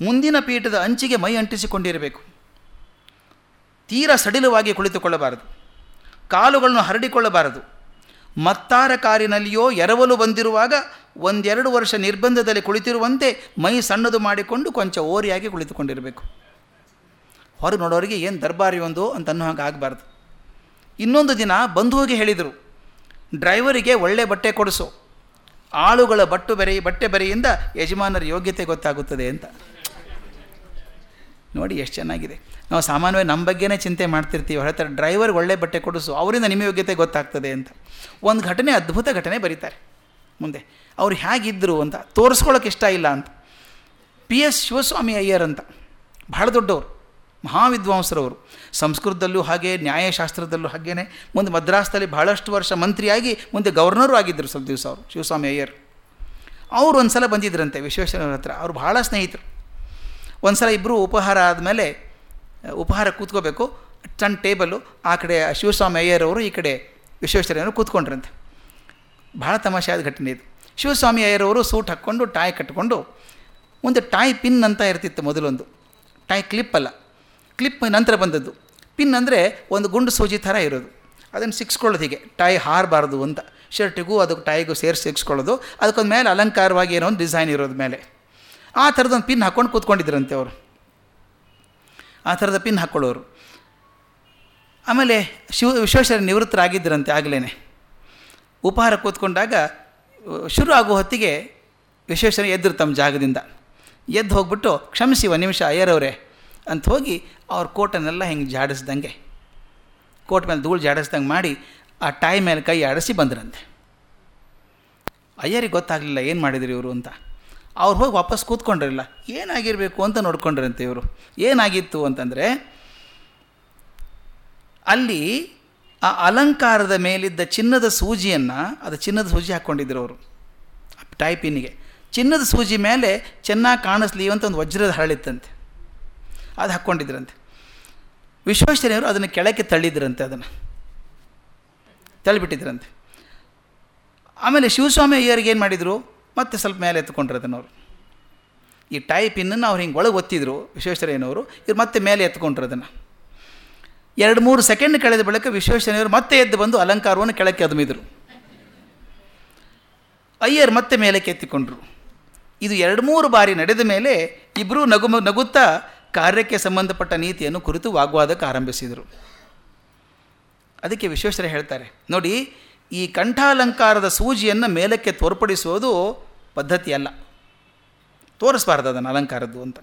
ಮುಂದಿನ ಪೀಠದ ಅಂಚಿಗೆ ಮೈ ಅಂಟಿಸಿಕೊಂಡಿರಬೇಕು. ತೀರ ಸಡಿಲವಾಗಿ ಕುಳಿತುಕೊಳ್ಳಬಾರದು. ಕಾಲುಗಳನ್ನು ಹರಡಿಕೊಳ್ಳಬಾರದು. ಮತ್ತಾರ ಕಾರಿನಲ್ಲಿಯೋ ಎರವಲು ಬಂದಿರುವಾಗ ಒಂದೆರಡು ವರ್ಷ ನಿರ್ಬಂಧದಲ್ಲಿ ಕುಳಿತಿರುವಂತೆ ಮೈ ಸಣ್ಣದು ಮಾಡಿಕೊಂಡು ಕೊಂಚ ಓರಿಯಾಗಿ ಕುಳಿತುಕೊಂಡಿರಬೇಕು. ಹೊರಗೆ ನೋಡೋರಿಗೆ ಏನು ದರ್ಬಾರಿ ಒಂದು ಅಂತ ಅನ್ನೋ ಹಾಗೆ ಆಗಬಾರ್ದು. ಇನ್ನೊಂದು ದಿನ ಬಂಧುವಿಗೆ ಹೇಳಿದರು. ಡ್ರೈವರಿಗೆ ಒಳ್ಳೆ ಬಟ್ಟೆ ಕೊಡಿಸು. ಆಳುಗಳ ಬಟ್ಟು ಬೆರೆ, ಬಟ್ಟೆ ಬೆರೆಯಿಂದ ಯಜಮಾನರ ಯೋಗ್ಯತೆ ಗೊತ್ತಾಗುತ್ತದೆ ಅಂತ. ನೋಡಿ ಎಷ್ಟು ಚೆನ್ನಾಗಿದೆ. ನಾವು ಸಾಮಾನ್ಯವಾಗಿ ನಮ್ಮ ಬಗ್ಗೆನೇ ಚಿಂತೆ ಮಾಡ್ತಿರ್ತೀವಿ ಹೇಳ್ತಾರೆ ಡ್ರೈವರ್ಗೆ ಒಳ್ಳೆ ಬಟ್ಟೆ ಕೊಡಿಸು, ಅವರಿಂದ ನಿಮ್ಮ ಯೋಗ್ಯತೆ ಗೊತ್ತಾಗ್ತದೆ ಅಂತ. ಒಂದು ಘಟನೆ, ಅದ್ಭುತ ಘಟನೆ ಬರೀತಾರೆ. ಮುಂದೆ, ಅವ್ರು ಹೇಗಿದ್ದರು ಅಂತ ತೋರಿಸ್ಕೊಳ್ಳೋಕೆ ಇಷ್ಟ ಇಲ್ಲ ಅಂತ. ಪಿ ಎಸ್ ಶಿವಸ್ವಾಮಿ ಅಯ್ಯರ್ ಅಂತ, ಬಹಳ ದೊಡ್ಡವರು. ಮಹಾವಿದ್ವಾಂಸರವರು. ಸಂಸ್ಕೃತದಲ್ಲೂ ಹಾಗೆ, ನ್ಯಾಯಶಾಸ್ತ್ರದಲ್ಲೂ ಹಾಗೇನೆ. ಮುಂದೆ ಮದ್ರಾಸ್ದಲ್ಲಿ ಬಹಳಷ್ಟು ವರ್ಷ ಮಂತ್ರಿಯಾಗಿ ಮುಂದೆ ಗವರ್ನರು ಆಗಿದ್ದರು ಸ್ವಲ್ಪ ದಿವಸ ಅವರು, ಶಿವಸ್ವಾಮಿ ಅಯ್ಯರ್. ಅವರು ಒಂದು ಸಲ ಬಂದಿದ್ದರಂತೆ ವಿಶ್ವೇಶ್ವರ ಹತ್ರ. ಅವರು ಬಹಳ ಸ್ನೇಹಿತರು. ಒಂದು ಸಲ ಇಬ್ಬರು ಉಪಹಾರ ಆದಮೇಲೆ, ಉಪಹಾರ ಕೂತ್ಕೋಬೇಕು. ಸಣ್ಣ ಟೇಬಲ್ಲು, ಆ ಕಡೆ ಶಿವಸ್ವಾಮಿ ಅಯ್ಯರವರು, ಈ ಕಡೆ ವಿಶ್ವೇಶ್ವರಯ್ಯನವರು ಕೂತ್ಕೊಂಡ್ರಂತೆ. ಭಾಳ ತಮಾಷೆಯಾದ ಘಟನೆ ಇದು. ಶಿವಸ್ವಾಮಿ ಅಯ್ಯರವರು ಸೂಟ್ ಹಾಕ್ಕೊಂಡು, ಟಾಯ್ ಕಟ್ಕೊಂಡು, ಮುಂದೆ ಟಾಯ್ ಪಿನ್ ಅಂತ ಇರ್ತಿತ್ತು ಮೊದಲೊಂದು. ಟಾಯ್ ಕ್ಲಿಪ್ ಅಲ್ಲ. ಕ್ಲಿಪ್ ನಂತರ ಬಂದದ್ದು. ಪಿನ್ ಅಂದರೆ ಒಂದು ಗುಂಡು ಸೂಜಿ ಥರ ಇರೋದು. ಅದನ್ನು ಸಿಕ್ಸ್ಕೊಳ್ಳೋದು ಹೀಗೆ. ಟೈ ಹಾರಬಾರ್ದು ಅಂತ. ಶರ್ಟಿಗೂ ಅದಕ್ಕೆ ಟೈಗೂ ಸೇರಿಸಿ ಸಿಕ್ಸ್ಕೊಳ್ಳೋದು. ಅದಕ್ಕೊಂದು ಮೇಲೆ ಅಲಂಕಾರವಾಗಿ ಏನೋ ಒಂದು ಡಿಸೈನ್ ಇರೋದು ಮೇಲೆ. ಆ ಥರದೊಂದು ಪಿನ್ ಹಾಕ್ಕೊಂಡು ಕೂತ್ಕೊಂಡಿದ್ರಂತೆ ಅವರು. ಆ ಥರದ ಪಿನ್ ಹಾಕ್ಕೊಳ್ಳೋರು. ಆಮೇಲೆ ಶಿವ, ವಿಶ್ವೇಶ್ವರ ನಿವೃತ್ತರಾಗಿದ್ದರಂತೆ ಆಗಲೇ ಉಪಹಾರ ಕೂತ್ಕೊಂಡಾಗ, ಶುರು ಆಗೋ ಹೊತ್ತಿಗೆ ವಿಶ್ವೇಶ್ವರ ಎದ್ದರು ತಮ್ಮ ಜಾಗದಿಂದ. ಎದ್ದು ಹೋಗ್ಬಿಟ್ಟು, ಕ್ಷಮಿಸಿ ಒಂದು ನಿಮಿಷ ಅಯ್ಯರವರೇ. ಅಂತ ಹೋಗಿ ಅವ್ರ ಕೋಟನ್ನೆಲ್ಲ ಹಿಂಗೆ ಜಾಡಿಸ್ದಂಗೆ. ಕೋಟ್ ಮೇಲೆ ಧೂಳು ಜಾಡಿಸ್ದಂಗೆ ಮಾಡಿ ಆ ಟಾಯ್ ಮೇಲೆ ಕೈ ಆಡಿಸಿ ಬಂದ್ರಂತೆ. ಅಯ್ಯರಿಗೆ ಗೊತ್ತಾಗಲಿಲ್ಲ ಏನು ಮಾಡಿದ್ರು ಇವರು ಅಂತ. ಅವ್ರು ಹೋಗಿ ವಾಪಸ್ ಕೂತ್ಕೊಂಡಿರಲಿಲ್ಲ ಏನಾಗಿರಬೇಕು ಅಂತ ನೋಡ್ಕೊಂಡ್ರಂತೆ ಇವರು. ಏನಾಗಿತ್ತು ಅಂತಂದರೆ ಅಲ್ಲಿ ಆ ಅಲಂಕಾರದ ಮೇಲಿದ್ದ ಚಿನ್ನದ ಸೂಜಿಯನ್ನು, ಅದು ಚಿನ್ನದ ಸೂಜಿ ಹಾಕ್ಕೊಂಡಿದ್ರು ಅವರು. ಟೈಪಿನಿಗೆ ಚಿನ್ನದ ಸೂಜಿ ಮೇಲೆ ಚೆನ್ನಾಗಿ ಕಾಣಿಸ್ಲಿ ಅಂತ ಒಂದು ವಜ್ರದ ಹರಳಿತ್ತಂತೆ. ಅದು ಹಾಕ್ಕೊಂಡಿದ್ರಂತೆ ವಿಶ್ವೇಶ್ವರಯ್ಯವರು ಅದನ್ನು ಕೆಳಕ್ಕೆ ತಳ್ಳಿದ್ರಂತೆ ಅದನ್ನು. ತಳ್ಳಿಬಿಟ್ಟಿದ್ರಂತೆ. ಆಮೇಲೆ ಶಿವಸ್ವಾಮಿ ಅಯ್ಯರಿಗೆ ಏನು ಮಾಡಿದರು? ಮತ್ತೆ ಸ್ವಲ್ಪ ಮೇಲೆ ಎತ್ಕೊಂಡ್ರು ಅದನ್ನವರು. ಈ ಟೈ ಪಿನ್ನನ್ನು ಅವ್ರು ಹಿಂಗೆ ಒಳಗೆ ಒತ್ತಿದ್ರು ವಿಶ್ವೇಶ್ವರಯ್ಯನವರು, ಇವ್ರು ಮತ್ತೆ ಮೇಲೆ ಎತ್ಕೊಂಡ್ರು ಅದನ್ನು. ಎರಡು ಮೂರು ಸೆಕೆಂಡ್ ಕಳೆದ ಬಳಿಕ ವಿಶ್ವೇಶ್ವರಯ್ಯವರು ಮತ್ತೆ ಎದ್ದು ಬಂದು ಅಲಂಕಾರವನ್ನು ಕೆಳಕ್ಕೆ ಅದುಮಿದ್ರು. ಅಯ್ಯರ್ ಮತ್ತೆ ಮೇಲಕ್ಕೆ ಎತ್ತಿಕೊಂಡ್ರು. ಇದು ಎರಡು ಮೂರು ಬಾರಿ ನಡೆದ ಮೇಲೆ ಇಬ್ಬರೂ ನಗು ನಗುತ್ತಾ ಕಾರ್ಯಕ್ಕೆ ಸಂಬಂಧಪಟ್ಟ ನೀತಿಯನ್ನು ಕುರಿತು ವಾಗ್ವಾದಕ್ಕೆ ಆರಂಭಿಸಿದರು. ಅದಕ್ಕೆ ವಿಶ್ವೇಶ್ವರ ಹೇಳ್ತಾರೆ, ನೋಡಿ, ಈ ಕಂಠಾಲಂಕಾರದ ಸೂಜಿಯನ್ನು ಮೇಲಕ್ಕೆ ತೋರ್ಪಡಿಸುವುದು ಪದ್ಧತಿಯಲ್ಲ. ತೋರಿಸಬಾರ್ದು ಅದನ್ನು ಅಲಂಕಾರದ್ದು ಅಂತ.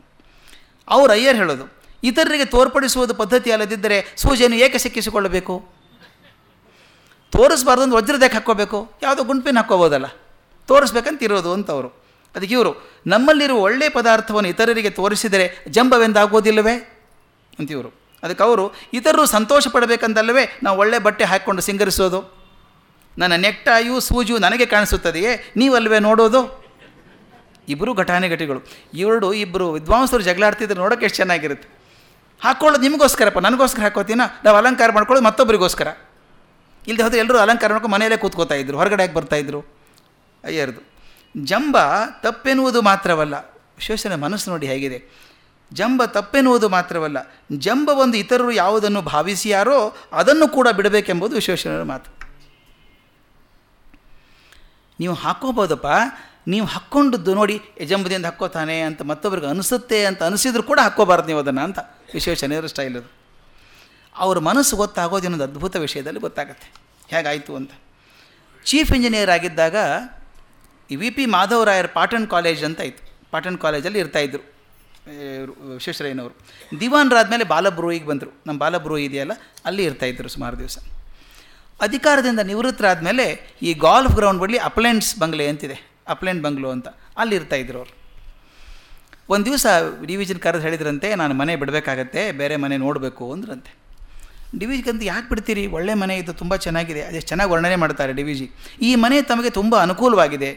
ಅವರು ಅಯ್ಯರ್ ಹೇಳೋದು, ಇತರರಿಗೆ ತೋರ್ಪಡಿಸುವುದು ಪದ್ಧತಿ ಅಲ್ಲದಿದ್ದರೆ ಸೂಜಿಯನ್ನು ಏಕೆ ಸಿಕ್ಕಿಸಿಕೊಳ್ಳಬೇಕು? ತೋರಿಸ್ಬಾರ್ದು ಒಂದು ವಜ್ರದಕ್ಕೆ ಹಾಕ್ಕೋಬೇಕು, ಯಾವುದೋ ಗುಂಪಿನ ಹಾಕ್ಕೋಬೋದಲ್ಲ. ಅಂತ ಅವರು. ಅದಕ್ಕೆ ಇವರು, ನಮ್ಮಲ್ಲಿರುವ ಒಳ್ಳೆಯ ಪದಾರ್ಥವನ್ನು ಇತರರಿಗೆ ತೋರಿಸಿದರೆ ಜಂಬವೆಂದಾಗೋದಿಲ್ಲವೇ ಅಂತ ಇವರು. ಅದಕ್ಕೆ ಅವರು, ಇತರರು ಸಂತೋಷ ಪಡಬೇಕಂತಲ್ಲವೇ ನಾವು ಒಳ್ಳೆ ಬಟ್ಟೆ ಹಾಕ್ಕೊಂಡು ಸಿಂಗರಿಸೋದು? ನನ್ನ ನೆಕ್ಟಾಯು, ಸೂಜು ನನಗೆ ಕಾಣಿಸುತ್ತದೆಯೇ? ನೀವಲ್ವೇ ನೋಡೋದು? ಇಬ್ಬರು ಘಟಾನುಘಟಿಗಳು ಇವರು ಇಬ್ಬರು ವಿದ್ವಾಂಸರು ಜಗಳಾಡ್ತಿದ್ರೆ ನೋಡೋಕೆ ಎಷ್ಟು ಚೆನ್ನಾಗಿರುತ್ತೆ. ಹಾಕ್ಕೊಳ್ಳೋದು ನಿಮಗೋಸ್ಕರಪ್ಪ, ನನಗೋಸ್ಕರ ಹಾಕೋತೀನ? ನಾವು ಅಲಂಕಾರ ಮಾಡ್ಕೊಳ್ಳೋದು ಮತ್ತೊಬ್ಬರಿಗೋಸ್ಕರ. ಇಲ್ಲದೆ ಹೋದರೆ ಎಲ್ಲರೂ ಅಲಂಕಾರ ಮಾಡ್ಕೊಂಡು ಮನೆಯಲ್ಲೇ ಕೂತ್ಕೋತಾ ಇದ್ರು, ಹೊರಗಡೆ ಯಾಕೆ ಬರ್ತಾಯಿದ್ರು ಅಯ್ಯರ್ದು ಜಂಬ ತಪ್ಪೆನ್ನುವುದು ಮಾತ್ರವಲ್ಲ. ವಿಶ್ವೇಶ್ವರ ಮನಸ್ಸು ನೋಡಿ ಹೇಗಿದೆ. ಜಂಬ ತಪ್ಪೆನ್ನುವುದು ಮಾತ್ರವಲ್ಲ. ಜಂಬ ಒಂದು ಇತರರು ಯಾವುದನ್ನು ಭಾವಿಸಿಯಾರೋ ಅದನ್ನು ಕೂಡ ಬಿಡಬೇಕೆಂಬುದು ವಿಶ್ವೇಶ್ವರರ ಮಾತು. ನೀವು ಹಾಕೋಬೋದಪ್ಪ ನೀವು ಹಾಕ್ಕೊಂಡದ್ದು ನೋಡಿ ಯಜಂಬದಿಂದ ಹಾಕೋತಾನೆ ಅಂತ ಮತ್ತೊಬ್ರಿಗೆ ಅನಿಸುತ್ತೆ ಅಂತ ಅನಿಸಿದ್ರು ಕೂಡ ಹಾಕ್ಕೋಬಾರ್ದು ನೀವು ಅದನ್ನು ಅಂತ ವಿಶ್ವೇಶ್ವರಯ್ಯರ ಸ್ಟೈಲ್ ಅದು. ಅವ್ರ ಮನಸ್ಸು ಗೊತ್ತಾಗೋದು ಇನ್ನೊಂದು ಅದ್ಭುತ ವಿಷಯದಲ್ಲಿ ಗೊತ್ತಾಗುತ್ತೆ. ಹೇಗಾಯಿತು ಅಂತ. ಚೀಫ್ ಇಂಜಿನಿಯರ್ ಆಗಿದ್ದಾಗ ಈ ವಿ ಪಿ ಮಾಧವರಾಯರ್ ಪಾಟನ್ ಕಾಲೇಜ್ ಅಂತ ಇತ್ತು. ಪಾಟನ್ ಕಾಲೇಜಲ್ಲಿ ಇರ್ತಾಯಿದ್ರು ವಿಶ್ವೇಶ್ವರಯ್ಯನವರು ದಿವಾನ್ರಾದ್ಮೇಲೆ ಬಾಲಬ್ರೋಹಿಗೆ ಬಂದರು. ನಮ್ಮ ಬಾಲಬ್ರೂಯಿ ಇದೆಯಲ್ಲ, ಅಲ್ಲಿ ಇರ್ತಾಯಿದ್ರು ಸುಮಾರು ದಿವಸ. ಅಧಿಕಾರದಿಂದ ನಿವೃತ್ತರಾದಮೇಲೆ ಈ ಗಾಲ್ಫ್ ಗ್ರೌಂಡ್ ಬಳಿ ಅಪ್ಲೆಂಟ್ಸ್ ಬಂಗ್ಲೆ ಅಂತಿದೆ. ಅಪ್ಲೆಂಟ್ ಬಂಗ್ಲೋ ಅಂತ. ಅಲ್ಲಿ ಇರ್ತಾಯಿದ್ರು ಅವರು. ಒಂದು ದಿವಸ ಡಿವಿಜನ್ ಕರೆದು ಹೇಳಿದ್ರಂತೆ, ನಾನು ಮನೆ ಬಿಡಬೇಕಾಗತ್ತೆ, ಬೇರೆ ಮನೆ ನೋಡಬೇಕು ಅಂದ್ರಂತೆ. ಡಿವಿಜಿಗೆ ಅಂತ ಯಾಕೆ ಬಿಡ್ತೀರಿ? ಒಳ್ಳೆ ಮನೆ ಇದು, ತುಂಬ ಚೆನ್ನಾಗಿದೆ. ಅದೆಷ್ಟು ಚೆನ್ನಾಗಿ ವರ್ಣನೆ ಮಾಡ್ತಾರೆ ಡಿವಿಜಿ. ಈ ಮನೆ ತಮಗೆ ತುಂಬ ಅನುಕೂಲವಾಗಿದೆ.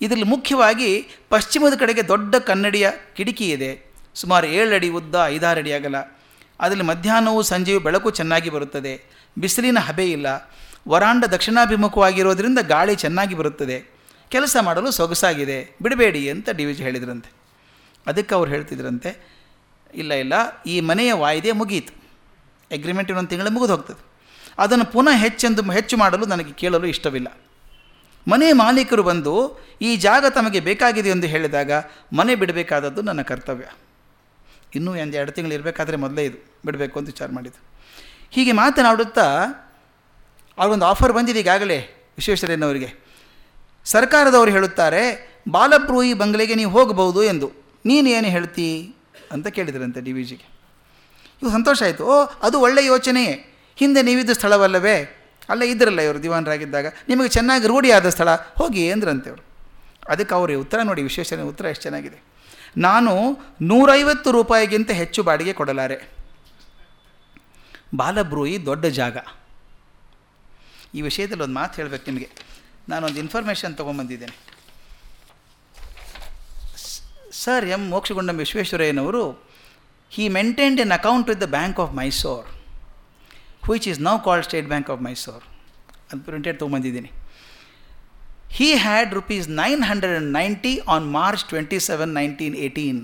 ಇದರಲ್ಲಿ ಮುಖ್ಯವಾಗಿ ಪಶ್ಚಿಮದ ಕಡೆಗೆ ದೊಡ್ಡ ಕನ್ನಡಿಯ ಕಿಟಕಿ ಇದೆ. ಸುಮಾರು ಏಳು ಅಡಿ ಉದ್ದ, ಐದಾರು ಅಡಿ ಅಗಲ. ಅದರಲ್ಲಿ ಮಧ್ಯಾಹ್ನವೂ ಸಂಜೆಯೂ ಬೆಳಕು ಚೆನ್ನಾಗಿ ಬರುತ್ತದೆ. ಬಿಸಿಲಿನ ಹಬೆ ಇಲ್ಲ. ವರಾಂಡ ದಕ್ಷಿಣಾಭಿಮುಖವಾಗಿರೋದ್ರಿಂದ ಗಾಳಿ ಚೆನ್ನಾಗಿ ಬರುತ್ತದೆ. ಕೆಲಸ ಮಾಡಲು ಸೊಗಸಾಗಿದೆ. ಬಿಡಬೇಡಿ ಅಂತ ಡಿ ವಿಜಿ ಹೇಳಿದ್ರಂತೆ. ಅದಕ್ಕೆ ಅವ್ರು ಹೇಳ್ತಿದ್ರಂತೆ, ಇಲ್ಲ ಇಲ್ಲ, ಈ ಮನೆಯ ವಾಯ್ದೆ ಮುಗಿಯಿತು ಅಗ್ರಿಮೆಂಟ್ ಇನ್ನೊಂದು ತಿಂಗಳು ಮುಗಿದು ಹೋಗ್ತದೆ. ಅದನ್ನು ಪುನಃ ಹೆಚ್ಚೆಂದು, ಹೆಚ್ಚು ಮಾಡಲು ನನಗೆ ಕೇಳಲು ಇಷ್ಟವಿಲ್ಲ. ಮನೆ ಮಾಲೀಕರು ಬಂದು ಈ ಜಾಗ ತಮಗೆ ಬೇಕಾಗಿದೆ ಎಂದು ಹೇಳಿದಾಗ ಮನೆ ಬಿಡಬೇಕಾದದ್ದು ನನ್ನ ಕರ್ತವ್ಯ. ಇನ್ನೂ ಒಂದು ಎರಡು ತಿಂಗಳು ಇರಬೇಕಾದ್ರೆ ಮೊದಲೇ ಇದು ಬಿಡಬೇಕು ಅಂತ ವಿಚಾರ ಮಾಡಿದ್ದು. ಹೀಗೆ ಮಾತನಾಡುತ್ತಾ ಅವ್ರಿಗೊಂದು ಆಫರ್ ಬಂದಿದೆ ಈಗಾಗಲೇ ವಿಶ್ವೇಶ್ವರಯ್ಯನವರಿಗೆ. ಸರ್ಕಾರದವರು ಹೇಳುತ್ತಾರೆ ಬಾಲಬ್ರೂಯಿ ಬಂಗ್ಲೆಗೆ ನೀವು ಹೋಗಬಹುದು ಎಂದು. ನೀನು ಏನು ಹೇಳ್ತಿ? ಅಂತ ಕೇಳಿದ್ರಂತೆ ಡಿ ವಿ ಜಿಗೆ. ಇವು ಸಂತೋಷ ಆಯಿತು. ಓ, ಅದು ಒಳ್ಳೆಯ ಯೋಚನೆಯೇ. ಹಿಂದೆ ನೀವಿದ್ದ ಸ್ಥಳವಲ್ಲವೇ? ಅಲ್ಲೇ ಇದ್ರಲ್ಲ ಇವರು ದಿವಾನರಾಗಿದ್ದಾಗ. ನಿಮಗೆ ಚೆನ್ನಾಗಿ ರೂಢಿಯಾದ ಸ್ಥಳ ಹೋಗಿ ಅಂದ್ರಂತೆ ಅವರು ಅದಕ್ಕೆ ಅವರು ಉತ್ತರ ನೋಡಿ ವಿಶ್ವೇಶ್ವರ ಉತ್ತರ ಎಷ್ಟು ಚೆನ್ನಾಗಿದೆ. ನಾನು ನೂರೈವತ್ತು ರೂಪಾಯಿಗಿಂತ ಹೆಚ್ಚು ಬಾಡಿಗೆ ಕೊಡಲಾರೆ. ಬಾಲಬ್ರೂಯಿ ದೊಡ್ಡ ಜಾಗ. ಈ ವಿಷಯದಲ್ಲಿ ಒಂದು ಮಾತು ಹೇಳಬೇಕು ನಿಮಗೆ. ನಾನೊಂದು ಇನ್ಫಾರ್ಮೇಷನ್ ತೊಗೊಂಬಂದಿದ್ದೇನೆ. ಸರ್ ಎಂ ಮೋಕ್ಷಗುಂಡಂ ವಿಶ್ವೇಶ್ವರಯ್ಯನವರು he maintained an account with the bank of Mysore, which is now called State Bank of Mysore. ಅದು printed ತೊಗೊಂಬಂದಿದ್ದೀನಿ he had rupees nine hundred and ninety on March twenty seven nineteen eighteen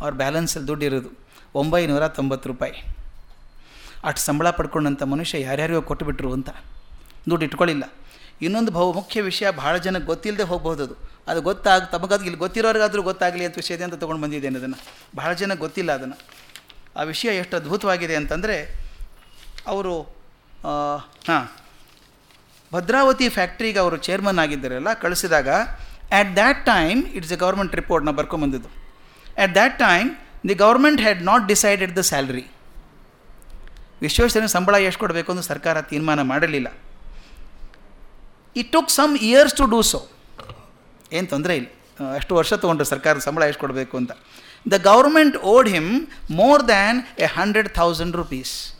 ಅವ್ರ ಬ್ಯಾಲೆನ್ಸಲ್ಲಿ ದುಡ್ಡು ಇರೋದು ಒಂಬೈನೂರ ತೊಂಬತ್ತು ರೂಪಾಯಿ. ಅಷ್ಟು ಸಂಬಳ ಪಡ್ಕೊಂಡಂಥ ಮನುಷ್ಯ ಯಾರ್ಯಾರಿಗೋ ಕೊಟ್ಟುಬಿಟ್ರು ಅಂತ. ದುಡ್ಡು ಇಟ್ಕೊಳ್ಳಿಲ್ಲ ಇನ್ನೊಂದು ಬಹು ಮುಖ್ಯ ವಿಷಯ ಭಾಳ ಜನಕ್ಕೆ ಗೊತ್ತಿಲ್ಲದೆ ಹೋಗ್ಬೋದು ಅದು. ಅದು ಗೊತ್ತಾಗ, ತಮಗದು ಇಲ್ಲಿ ಗೊತ್ತಿರೋರಿಗಾದರೂ ಗೊತ್ತಾಗಲಿ ಅಂತ ವಿಷಯದ ಅಂತ ತೊಗೊಂಡು ಬಂದಿದ್ದೇನೆ ಅದನ್ನು. ಭಾಳ ಜನಕ್ಕೆ ಗೊತ್ತಿಲ್ಲ ಅದನ್ನು. ಆ ವಿಷಯ ಎಷ್ಟು ಅದ್ಭುತವಾಗಿದೆ ಅಂತಂದರೆ ಅವರು ಹಾಂ, ಭದ್ರಾವತಿ ಫ್ಯಾಕ್ಟ್ರಿಗೆ ಅವರು ಚೇರ್ಮನ್ ಆಗಿದ್ದಾರಲ್ಲ ಕಳಿಸಿದಾಗ at that time it's a government report ನಾವು ಬರ್ಕೊಂಬಂದಿದ್ದು. At that time the government had not decided the salary ವಿಶ್ವೇಶ್ವರನ ಸಂಬಳ ಎಷ್ಟು ಕೊಡಬೇಕು ಅಂತ ಸರ್ಕಾರ ತೀರ್ಮಾನ ಮಾಡಲಿಲ್ಲ it took some years to do so ಏನು ತೊಂದರೆ ಇಲ್ಲ. ಅಷ್ಟು ವರ್ಷ ತೊಗೊಂಡ್ರು ಸರ್ಕಾರದ ಸಂಬಳ ಎಷ್ಟು ಕೊಡಬೇಕು ಅಂತ. The government owed him more than a hundred thousand rupees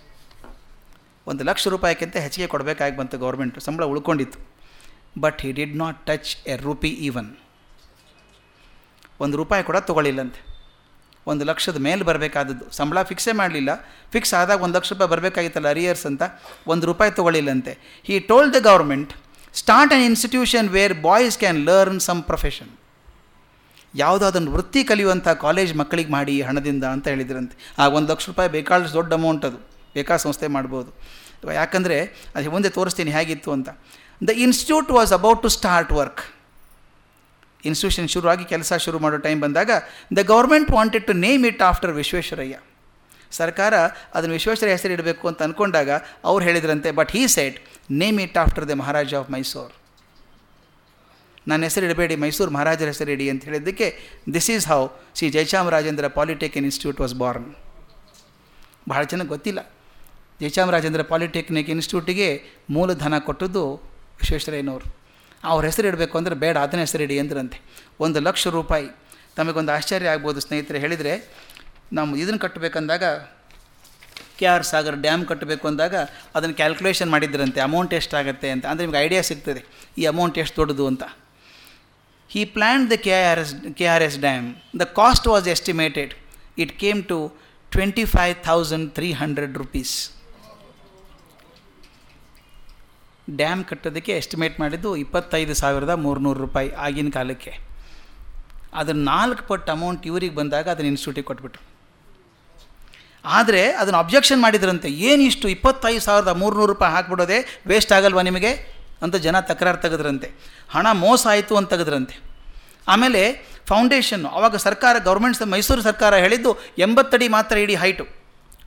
ಒಂದು ಲಕ್ಷ ರೂಪಾಯಿಗಿಂತ ಹೆಚ್ಚಿಗೆ ಕೊಡಬೇಕಾಗಿ ಬಂತು ಗೌರ್ಮೆಂಟ್ ಸಂಬಳ ಉಳ್ಕೊಂಡಿತ್ತು. But he did not touch a rupee even ಒಂದು ರೂಪಾಯಿ ಕೂಡ ತೊಗೊಳ್ಳಿಲ್ಲಂತೆ. ಒಂದು ಲಕ್ಷದ ಮೇಲೆ ಬರಬೇಕಾದದ್ದು. ಸಂಬಳ ಫಿಕ್ಸೇ ಮಾಡಲಿಲ್ಲ. ಫಿಕ್ಸ್ ಆದಾಗ ಒಂದು ಲಕ್ಷ ರೂಪಾಯಿ ಬರಬೇಕಾಗಿತ್ತಲ್ಲ ಅರಿಯರ್ಸ್ ಅಂತ. ಒಂದು ರೂಪಾಯಿ ತೊಗೊಳ್ಳಿಲ್ಲಂತೆ. He told the government start an institution where boys can learn some profession ಯಾವುದಾದನ್ನು ವೃತ್ತಿ ಕಲಿಯುವಂಥ ಕಾಲೇಜ್ ಮಕ್ಕಳಿಗೆ ಮಾಡಿ ಹಣದಿಂದ ಅಂತ ಹೇಳಿದ್ರಂತೆ. ಆ ಒಂದು ಲಕ್ಷ ರೂಪಾಯಿ ಬೇಕಾದಷ್ಟು ದೊಡ್ಡ ಅಮೌಂಟ್ ಅದು. ಬೇಕಾದ ಸಂಸ್ಥೆ ಮಾಡ್ಬೋದು. ಯಾಕಂದರೆ ಅದು ಮುಂದೆ ತೋರಿಸ್ತೀನಿ ಹೇಗಿತ್ತು ಅಂತ. The institute was about to start work institution ಶುರುವಾಗಿ ಕೆಲಸ ಶುರು ಮಾಡೋ ಟೈಮ್ ಬಂದಾಗ the government wanted to name it after Visvesvaraya. ಸರ್ಕಾರ ಅದನ್ನು ವಿಶ್ವೇಶ್ವರ ಹೆಸರಿಡಬೇಕು ಅಂತ ಅಂದ್ಕೊಂಡಾಗ ಅವ್ರು ಹೇಳಿದ್ರಂತೆ but he said name it after the Maharaja of Mysore ನನ್ನ ಹೆಸರು ಇಡಬೇಡಿ, ಮೈಸೂರು ಮಹಾರಾಜರ ಇಡಿ ಅಂತ ಹೇಳಿದ್ದಕ್ಕೆ this is how Shri Jayachamarajendra polytechnic institute was born ಭಾಳ ಚೆನ್ನಾಗಿ ಗೊತ್ತಿಲ್ಲ. ಜಯಚಾಮರಾಜೇಂದ್ರ ಪಾಲಿಟೆಕ್ನಿಕ್ ಇನ್ಸ್ಟಿಟ್ಯೂಟಿಗೆ ಮೂಲಧನ ಕೊಟ್ಟದ್ದು ವಿಶ್ವೇಶ್ವರಯ್ಯನವರು. ಅವ್ರ ಹೆಸರು ಇಡಬೇಕು ಅಂದರೆ ಬೇಡ, ಅದನ್ನ ಹೆಸರು ಇಡಿ ಅಂದ್ರಂತೆ. ಒಂದು ಲಕ್ಷ ರೂಪಾಯಿ. ತಮಗೊಂದು ಆಶ್ಚರ್ಯ ಆಗ್ಬೋದು ಸ್ನೇಹಿತರೆ, ಹೇಳಿದರೆ ನಾವು ಇದನ್ನು ಕಟ್ಟಬೇಕಂದಾಗ ಕೆ ಆರ್ ಸಾಗರ್ ಡ್ಯಾಮ್ ಕಟ್ಟಬೇಕು ಅಂದಾಗ ಅದನ್ನು ಕ್ಯಾಲ್ಕುಲೇಷನ್ ಮಾಡಿದ್ರಂತೆ ಅಮೌಂಟ್ ಎಷ್ಟಾಗುತ್ತೆ ಅಂತ. ಅಂದರೆ ನಿಮ್ಗೆ ಐಡಿಯಾ ಸಿಗ್ತದೆ, ಈ ಅಮೌಂಟ್ ಎಷ್ಟು ದೊಡ್ಡದು ಅಂತ. He plan the K R S K R S dam the cost was estimated it came to twenty five thousand three hundred rupees dam ಕಟ್ಟೋದಕ್ಕೆ ಎಸ್ಟಿಮೇಟ್ ಮಾಡಿದ್ದು ಇಪ್ಪತ್ತೈದು ಸಾವಿರದ ಮೂರುನೂರು ರೂಪಾಯಿ ಆಗಿನ ಕಾಲಕ್ಕೆ. ಅದನ್ನು ನಾಲ್ಕು ಪಟ್ಟು ಅಮೌಂಟ್ ಇವರಿಗೆ ಬಂದಾಗ ಅದನ್ನು ಇನ್ಸ್ಟಿಟ್ಯೂಟಿಗೆ ಕೊಟ್ಬಿಟ್ರು. ಆದರೆ ಅದನ್ನು ಅಬ್ಜೆಕ್ಷನ್ ಮಾಡಿದ್ರಂತೆ. ಏನಿಷ್ಟು ಇಪ್ಪತ್ತೈದು ಸಾವಿರದ ಮೂರುನೂರು ರೂಪಾಯಿ ಹಾಕ್ಬಿಡೋದೆ ವೇಸ್ಟ್ ಆಗಲ್ವಾ ನಿಮಗೆ? ಅಂತ ಜನ ತಕರಾರು ತೆಗೆದ್ರಂತೆ. ಹಣ ಮೋಸ ಆಯಿತು ಅಂತ ತೆಗೆದ್ರಂತೆ. ಆಮೇಲೆ ಫೌಂಡೇಶನ್ನು ಆವಾಗ ಸರ್ಕಾರ ಗೌರ್ಮೆಂಟ್ಸ್ ಮೈಸೂರು ಸರ್ಕಾರ ಹೇಳಿದ್ದು ಎಂಬತ್ತಡಿ ಮಾತ್ರ ಇಡೀ ಹೈಟು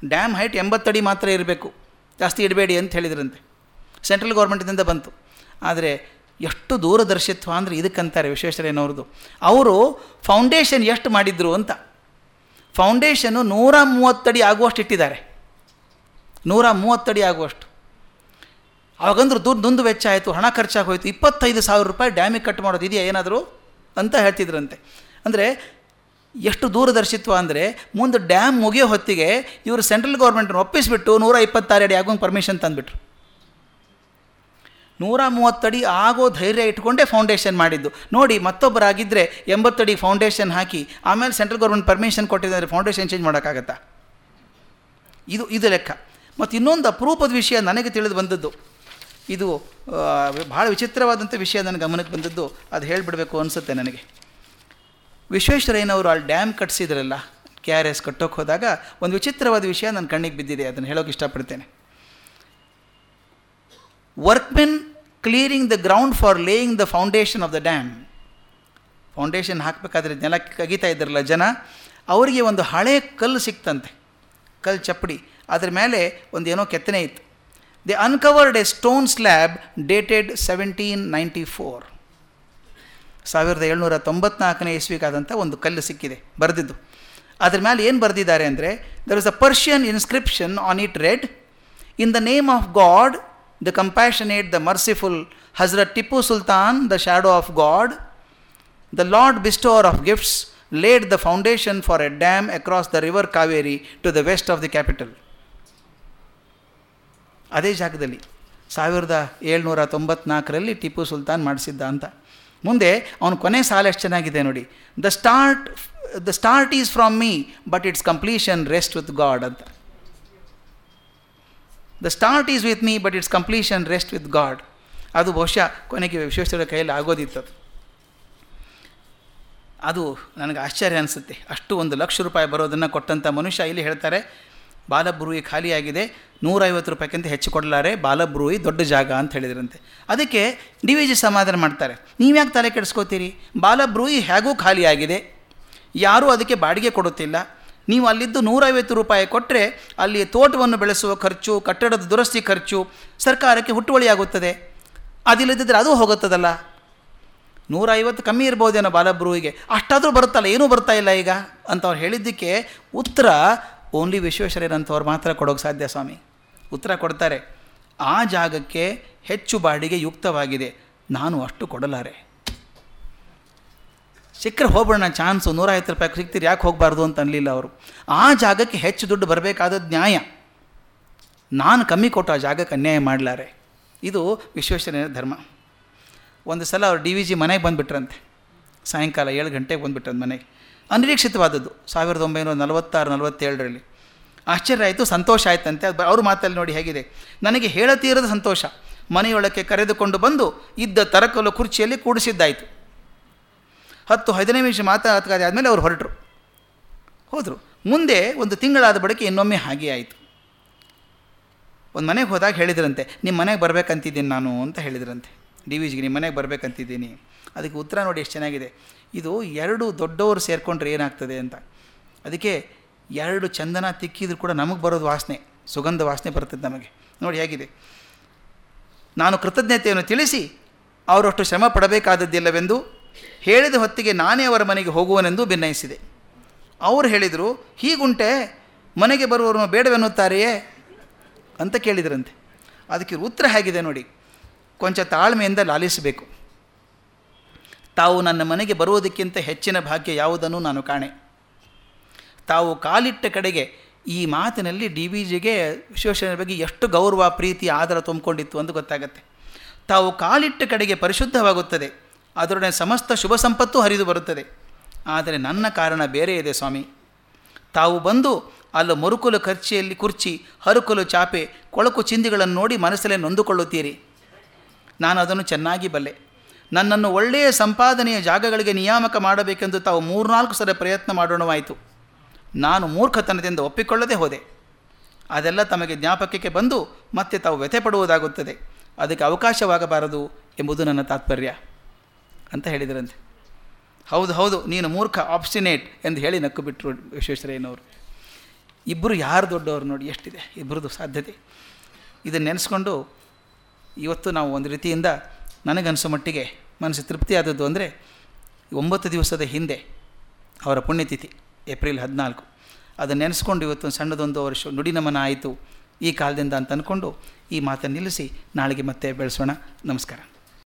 ಡ್ಯಾಮ್ ಹೈಟ್ ಎಂಬತ್ತಡಿ ಮಾತ್ರ ಇರಬೇಕು. ಜಾಸ್ತಿ ಇಡಬೇಡಿ ಅಂತ ಹೇಳಿದ್ರಂತೆ. ಸೆಂಟ್ರಲ್ ಗೌರ್ಮೆಂಟಿಂದ ಬಂತು. ಆದರೆ ಎಷ್ಟು ದೂರದರ್ಶಿತ್ವ ಅಂದರೆ ಇದಕ್ಕಂತಾರೆ ವಿಶ್ವೇಶ್ವರಯ್ಯನವ್ರದ್ದು. ಅವರು ಫೌಂಡೇಶನ್ ಎಷ್ಟು ಮಾಡಿದ್ರು ಅಂತ. ಫೌಂಡೇಶನ್ನು ನೂರ ಮೂವತ್ತಡಿ ಆಗುವಷ್ಟು ಇಟ್ಟಿದ್ದಾರೆ. ನೂರ ಮೂವತ್ತಡಿ ಆಗುವಷ್ಟು. ಅವಾಗಂದ್ರೆ ದುಡ್ಡು ದುಂದು ವೆಚ್ಚ ಆಯಿತು, ಹಣ ಖರ್ಚಾಗೋಯ್ತು, ಇಪ್ಪತ್ತೈದು ಸಾವಿರ ರೂಪಾಯಿ ಡ್ಯಾಮಿಗೆ ಕಟ್ ಮಾಡೋದು ಇದೆಯಾ ಏನಾದರೂ ಅಂತ ಹೇಳ್ತಿದ್ರಂತೆ. ಅಂದರೆ ಎಷ್ಟು ದೂರದರ್ಶಿತ್ವ ಅಂದರೆ ಮುಂದೆ ಡ್ಯಾಮ್ ಮುಗಿಯೋ ಹೊತ್ತಿಗೆ ಇವರು ಸೆಂಟ್ರಲ್ ಗೌರ್ಮೆಂಟನ್ನು ಒಪ್ಪಿಸಿಬಿಟ್ಟು ನೂರ ಇಪ್ಪತ್ತಾರು ಅಡಿ ಆಗೋಂಗೆ ಪರ್ಮಿಷನ್ ತಂದುಬಿಟ್ರು. ನೂರ ಮೂವತ್ತಡಿ ಆಗೋ ಧೈರ್ಯ ಇಟ್ಕೊಂಡೇ ಫೌಂಡೇಶನ್ ಮಾಡಿದ್ದು. ನೋಡಿ ಮತ್ತೊಬ್ಬರಾಗಿದ್ದರೆ ಎಂಬತ್ತಡಿ ಫೌಂಡೇಶನ್ ಹಾಕಿ, ಆಮೇಲೆ ಸೆಂಟ್ರಲ್ ಗೌರ್ಮೆಂಟ್ ಪರ್ಮಿಷನ್ ಕೊಟ್ಟಿದ್ದಾರೆ ಫೌಂಡೇಶನ್ ಚೇಂಜ್ ಮಾಡೋಕ್ಕಾಗತ್ತಾ? ಇದು ಇದು ಲೆಕ್ಕ. ಮತ್ತು ಇನ್ನೊಂದು ಅಪರೂಪದ ವಿಷಯ ನನಗೆ ತಿಳಿದು ಬಂದದ್ದು. ಇದು ಭಾಳ ವಿಚಿತ್ರವಾದಂಥ ವಿಷಯ ನನ್ನ ಗಮನಕ್ಕೆ ಬಂದದ್ದು, ಅದು ಹೇಳಿಬಿಡಬೇಕು ಅನಿಸುತ್ತೆ ನನಗೆ. ವಿಶ್ವೇಶ್ವರಯ್ಯನವರು ಅಲ್ಲಿ ಡ್ಯಾಮ್ ಕಟ್ಸಿದ್ರಲ್ಲ, ಕೆ ಆರ್ ಎಸ್ ಕಟ್ಟೋಕೆ ಹೋದಾಗ, ಒಂದು ವಿಚಿತ್ರವಾದ ವಿಷಯ ನನ್ನ ಕಣ್ಣಿಗೆ ಬಿದ್ದಿದೆ, ಅದನ್ನು ಹೇಳೋಕೆ ಇಷ್ಟಪಡ್ತೇನೆ. Workmen clearing the ground for laying the foundation of the dam. Foundation ಹಾಕಬೇಕಾದ್ರೆ ನೆಲ ಕಗಿತಾ ಇದ್ರಲ್ಲ ಜನ, ಅವರಿಗೆ ಒಂದು ಹಳೆ ಕಲ್ಲು ಸಿಕ್ತಂತೆ, ಕಲ್ಲು ಚಪ್ಪಡಿ. ಅದ್ರ ಮೇಲೆ ಒಂದು ಏನೋ ಕೆತ್ತನೆ ಇತ್ತು. A stone slab dated seventeen ninety four ಸಾವಿರದ ಏಳ್ನೂರ ತೊಂಬತ್ನಾಲ್ಕನೇ ಇಸ್ವಿಗಾದಂಥ ಒಂದು ಕಲ್ಲು ಸಿಕ್ಕಿದೆ, ಬರೆದಿದ್ದು. ಅದ್ರ ಮೇಲೆ ಏನು ಬರೆದಿದ್ದಾರೆ ಅಂದರೆ there is a Persian inscription on it read in the name of God the compassionate the merciful Hazrat Tipu Sultan the shadow of God the lord bestower of gifts laid the foundation for a dam across the river Kaveri to the west of the capital ಅದೇ ಜಾಗದಲ್ಲಿ ಸಾವಿರದ ಏಳ್ನೂರ ತೊಂಬತ್ನಾಲ್ಕರಲ್ಲಿ ಟಿಪ್ಪು ಸುಲ್ತಾನ್ ಮಾಡಿಸಿದ್ದ ಅಂತ. ಮುಂದೆ ಅವನ ಕೊನೆ ಸಾಲ ಎಷ್ಟು ಚೆನ್ನಾಗಿದೆ ನೋಡಿ. The start the start is from me but its completion rest with God ಅಂತ. The start is with me but its completion rest with God ಅದು ಬಹುಶಃ ಕೊನೆಗೆ ವಿಶ್ವೇಶ್ವರ ಕೈಯಲ್ಲಿ ಆಗೋದಿತ್ತು ಅದು. ಅದು ನನಗೆ ಆಶ್ಚರ್ಯ ಅನಿಸುತ್ತೆ. ಅಷ್ಟು ಒಂದು ಲಕ್ಷ ರೂಪಾಯಿ ಬರೋದನ್ನು ಕೊಟ್ಟಂಥ ಮನುಷ್ಯ ಇಲ್ಲಿ ಹೇಳ್ತಾರೆ. ಬಾಲಬ್ರೂಯಿ ಖಾಲಿಯಾಗಿದೆ. ನೂರೈವತ್ತು ರೂಪಾಯಿಗಿಂತ ಹೆಚ್ಚು ಕೊಡಲಾರೆ. ಬಾಲಬ್ರೂಯಿ ದೊಡ್ಡ ಜಾಗ ಅಂತ ಹೇಳಿದ್ರಂತೆ. ಅದಕ್ಕೆ ಡಿ ವಿ ಜಿ ಸಮಾಧಾನ ಮಾಡ್ತಾರೆ. ನೀವ್ಯಾಕೆ ತಲೆ ಕೆಡಿಸ್ಕೋತೀರಿ? ಬಾಲಬ್ರೂಯಿ ಹೇಗೂ ಖಾಲಿಯಾಗಿದೆ? ಯಾರೂ ಅದಕ್ಕೆ ಬಾಡಿಗೆ ಕೊಡುತ್ತಿಲ್ಲ. ನೀವು ಅಲ್ಲಿದ್ದು ನೂರೈವತ್ತು ರೂಪಾಯಿ ಕೊಟ್ಟರೆ ಅಲ್ಲಿ ತೋಟವನ್ನು ಬೆಳೆಸುವ ಖರ್ಚು, ಕಟ್ಟಡದ ದುರಸ್ತಿ ಖರ್ಚು ಸರ್ಕಾರಕ್ಕೆ ಹುಟ್ಟುವಳಿಯಾಗುತ್ತದೆ. ಅದಿಲ್ಲದಿದ್ದರೆ ಅದು ಹೋಗುತ್ತದಲ್ಲ. ನೂರೈವತ್ತು ಕಮ್ಮಿ ಇರ್ಬೋದೇನೋ ಬಾಲಬ್ರೂಯಿಗೆ. ಅಷ್ಟಾದರೂ ಬರುತ್ತಲ್ಲ, ಏನೂ ಬರ್ತಾ ಇಲ್ಲ ಈಗ ಅಂತ ಅವ್ರು ಹೇಳಿದ್ದಕ್ಕೆ ಉತ್ತರ ಓನ್ಲಿ ವಿಶ್ವೇಶ್ವರಯ್ಯನಂಥವ್ರು ಮಾತ್ರ ಕೊಡೋಕ್ಕೆ ಸಾಧ್ಯ ಸ್ವಾಮಿ. ಉತ್ತರ ಕೊಡ್ತಾರೆ, ಆ ಜಾಗಕ್ಕೆ ಹೆಚ್ಚು ಬಾಡಿಗೆ ಯುಕ್ತವಾಗಿದೆ. ನಾನು ಅಷ್ಟು ಕೊಡಲಾರೆ. ಸಿಕ್ಕರೆ ಹೋಗ್ಬಿಡೋಣ, ಚಾನ್ಸು. ನೂರೈವತ್ತು ರೂಪಾಯಿ ಸಿಗ್ತೀರಿ ಯಾಕೆ ಹೋಗಬಾರ್ದು ಅಂತ ಅನ್ನಲಿಲ್ಲ ಅವರು. ಆ ಜಾಗಕ್ಕೆ ಹೆಚ್ಚು ದುಡ್ಡು ಬರಬೇಕಾದ ನ್ಯಾಯ. ನಾನು ಕಮ್ಮಿ ಕೊಟ್ಟು ಆ ಜಾಗಕ್ಕೆ ಅನ್ಯಾಯ ಮಾಡಲಾರೆ. ಇದು ವಿಶ್ವೇಶ್ವರಯ್ಯ ಧರ್ಮ. ಒಂದು ಸಲ ಅವ್ರು ಡಿ ವಿ ಜಿ ಮನೆಗೆ ಬಂದುಬಿಟ್ರಂತೆ. ಸಾಯಂಕಾಲ ಏಳು ಗಂಟೆಗೆ ಬಂದುಬಿಟ್ರಂತೆ ಮನೆಗೆ. ಅನಿರೀಕ್ಷಿತವಾದದ್ದು. ಸಾವಿರದ ಒಂಬೈನೂರ ನಲವತ್ತಾರು ನಲವತ್ತೇಳರಲ್ಲಿ. ಆಶ್ಚರ್ಯ ಆಯಿತು, ಸಂತೋಷ ಆಯ್ತಂತೆ. ಅವ್ರ ಮಾತಲ್ಲಿ ನೋಡಿ ಹೇಗಿದೆ. ನನಗೆ ಹೇಳತೀರದ ಸಂತೋಷ. ಮನೆಯೊಳಕ್ಕೆ ಕರೆದುಕೊಂಡು ಬಂದು ಇದ್ದ ತರಕಲು ಕುರ್ಚಿಯಲ್ಲಿ ಕೂಡಿಸಿದ್ದಾಯಿತು. ಹತ್ತು, ಹದಿನೈದು ನಿಮಿಷ ಮಾತಾಡ್ತಾರೆ ಆದಮೇಲೆ ಅವ್ರು ಹೊರಟರು. ಹೋದರು. ಮುಂದೆ ಒಂದು ತಿಂಗಳಾದ ಬಳಿಕ ಇನ್ನೊಮ್ಮೆ ಹಾಗೆ ಆಯಿತು. ಒಂದು ಮನೆಗೆ ಹೋದಾಗ ಹೇಳಿದ್ರಂತೆ ನಿಮ್ಮ ಮನೆಗೆ ಬರಬೇಕಂತಿದ್ದೀನಿ ನಾನು ಅಂತ ಹೇಳಿದ್ರಂತೆ. ಡಿ ವಿಜಿಗೆ ನಿಮ್ಮ ಮನೆಗೆ ಬರಬೇಕಂತಿದ್ದೀನಿ ಅದಕ್ಕೆ ಉತ್ತರ ನೋಡಿ ಎಷ್ಟು ಚೆನ್ನಾಗಿದೆ. ಇದು ಎರಡು ದೊಡ್ಡವರು ಸೇರಿಕೊಂಡ್ರೆ ಏನಾಗ್ತದೆ ಅಂತ. ಅದಕ್ಕೆ ಎರಡು ಚಂದನ ತಿಕ್ಕಿದ್ರು ಕೂಡ ನಮಗೆ ಬರೋದು ವಾಸನೆ, ಸುಗಂಧ ವಾಸನೆ ಬರ್ತದೆ ನಮಗೆ. ನೋಡಿ ಹೇಗಿದೆ. ನಾನು ಕೃತಜ್ಞತೆಯನ್ನು ತಿಳಿಸಿ ಅವರಷ್ಟು ಶ್ರಮ ಪಡಬೇಕಾದದ್ದಿಲ್ಲವೆಂದು ಹೇಳಿದ ಹೊತ್ತಿಗೆ ನಾನೇ ಅವರ ಮನೆಗೆ ಹೋಗುವನೆಂದು ಭಿನ್ನಯಿಸಿದೆ ಅವರು ಹೇಳಿದರು, ಹೀಗುಂಟೆ, ಮನೆಗೆ ಬರುವವರನ್ನು ಬೇಡವೆನ್ನುತ್ತಾರೆಯೇ? ಅಂತ ಕೇಳಿದ್ರಂತೆ. ಅದಕ್ಕೆ ಉತ್ತರ ಹೇಗಿದೆ ನೋಡಿ, ಕೊಂಚ ತಾಳ್ಮೆಯಿಂದ ಲಾಲಿಸಬೇಕು. ತಾವು ನನ್ನ ಮನೆಗೆ ಬರುವುದಕ್ಕಿಂತ ಹೆಚ್ಚಿನ ಭಾಗ್ಯ ಯಾವುದನ್ನು ನಾನು ಕಾಣೆ. ತಾವು ಕಾಲಿಟ್ಟ ಕಡೆಗೆ ಈ ಮಾತಿನಲ್ಲಿ ಡಿ ವಿ ಜಿಗೆ ವಿಶ್ವೇಶ್ವರ ಬಗ್ಗೆ ಎಷ್ಟು ಗೌರವ, ಪ್ರೀತಿ, ಆದರ ತುಂಬಿಕೊಂಡಿತ್ತು ಅಂತ ಗೊತ್ತಾಗತ್ತೆ. ತಾವು ಕಾಲಿಟ್ಟ ಕಡೆಗೆ ಪರಿಶುದ್ಧವಾಗುತ್ತದೆ. ಅದರೊಡನೆ ಸಮಸ್ತ ಶುಭ ಸಂಪತ್ತು ಹರಿದು ಬರುತ್ತದೆ. ಆದರೆ ನನ್ನ ಕಾರಣ ಬೇರೆ ಇದೆ ಸ್ವಾಮಿ. ತಾವು ಬಂದು ಅಲ್ಲ ಮರುಕುಲು ಖರ್ಚಿಯಲ್ಲಿ ಕುರ್ಚಿ, ಹರುಕುಲು ಚಾಪೆ, ಕೊಳಕು ಚಿಂದಿಗಳನ್ನು ನೋಡಿ ಮನಸ್ಸಲ್ಲೇ ನೊಂದುಕೊಳ್ಳುತ್ತೀರಿ. ನಾನು ಅದನ್ನು ಚೆನ್ನಾಗಿ ಬಲ್ಲೆ. ನನ್ನನ್ನು ಒಳ್ಳೆಯ ಸಂಪಾದನೆಯ ಜಾಗಗಳಿಗೆ ನಿಯಾಮಕ ಮಾಡಬೇಕೆಂದು ತಾವು ಮೂರ್ನಾಲ್ಕು ಸಲ ಪ್ರಯತ್ನ ಮಾಡೋಣವಾಯಿತು. ನಾನು ಮೂರ್ಖತನದಿಂದ ಒಪ್ಪಿಕೊಳ್ಳದೆ ಹೋದೆ. ಅದೆಲ್ಲ ತಮಗೆ ಜ್ಞಾಪಕಕ್ಕೆ ಬಂದು ಮತ್ತೆ ತಾವು ವ್ಯಥೆ ಪಡುವುದಾಗುತ್ತದೆ. ಅದಕ್ಕೆ ಅವಕಾಶವಾಗಬಾರದು ಎಂಬುದು ನನ್ನ ತಾತ್ಪರ್ಯ ಅಂತ ಹೇಳಿದರಂತೆ. ಹೌದು ಹೌದು, ನೀನು ಮೂರ್ಖ ಆಪ್ಸಿನೇಟ್ ಎಂದು ಹೇಳಿ ನಕ್ಕು ಬಿಟ್ಟರು ವಿಶ್ವೇಶ್ವರಯ್ಯನವರು. ಇಬ್ಬರು ಯಾರು ದೊಡ್ಡವರು ನೋಡಿ ಎಷ್ಟಿದೆ? ಇಬ್ಬರದು ಸಾಧ್ಯತೆ. ಇದನ್ನು ನೆನೆಸ್ಕೊಂಡು ಇವತ್ತು ನಾವು ಒಂದು ರೀತಿಯಿಂದ ನನಗನ್ಸೋ ಮಟ್ಟಿಗೆ ಮನಸ್ಸು ತೃಪ್ತಿ ಆದದ್ದು ಅಂದರೆ ಒಂಬತ್ತು ದಿವಸದ ಹಿಂದೆ ಅವರ ಪುಣ್ಯತಿಥಿ, ಏಪ್ರಿಲ್ ಹದಿನಾಲ್ಕು. ಅದನ್ನು ನೆನೆಸ್ಕೊಂಡು ಇವತ್ತು ಸಣ್ಣದೊಂದು ವರ್ಷ ನುಡಿ ನಮನ ಆಯಿತು ಈ ಕಾಲದಿಂದ ಅಂತ ಅಂದ್ಕೊಂಡು ಈ ಮಾತನ್ನು ನಿಲ್ಲಿಸಿ ನಾಳೆಗೆ ಮತ್ತೆ ಬೆಳೆಸೋಣ. ನಮಸ್ಕಾರ.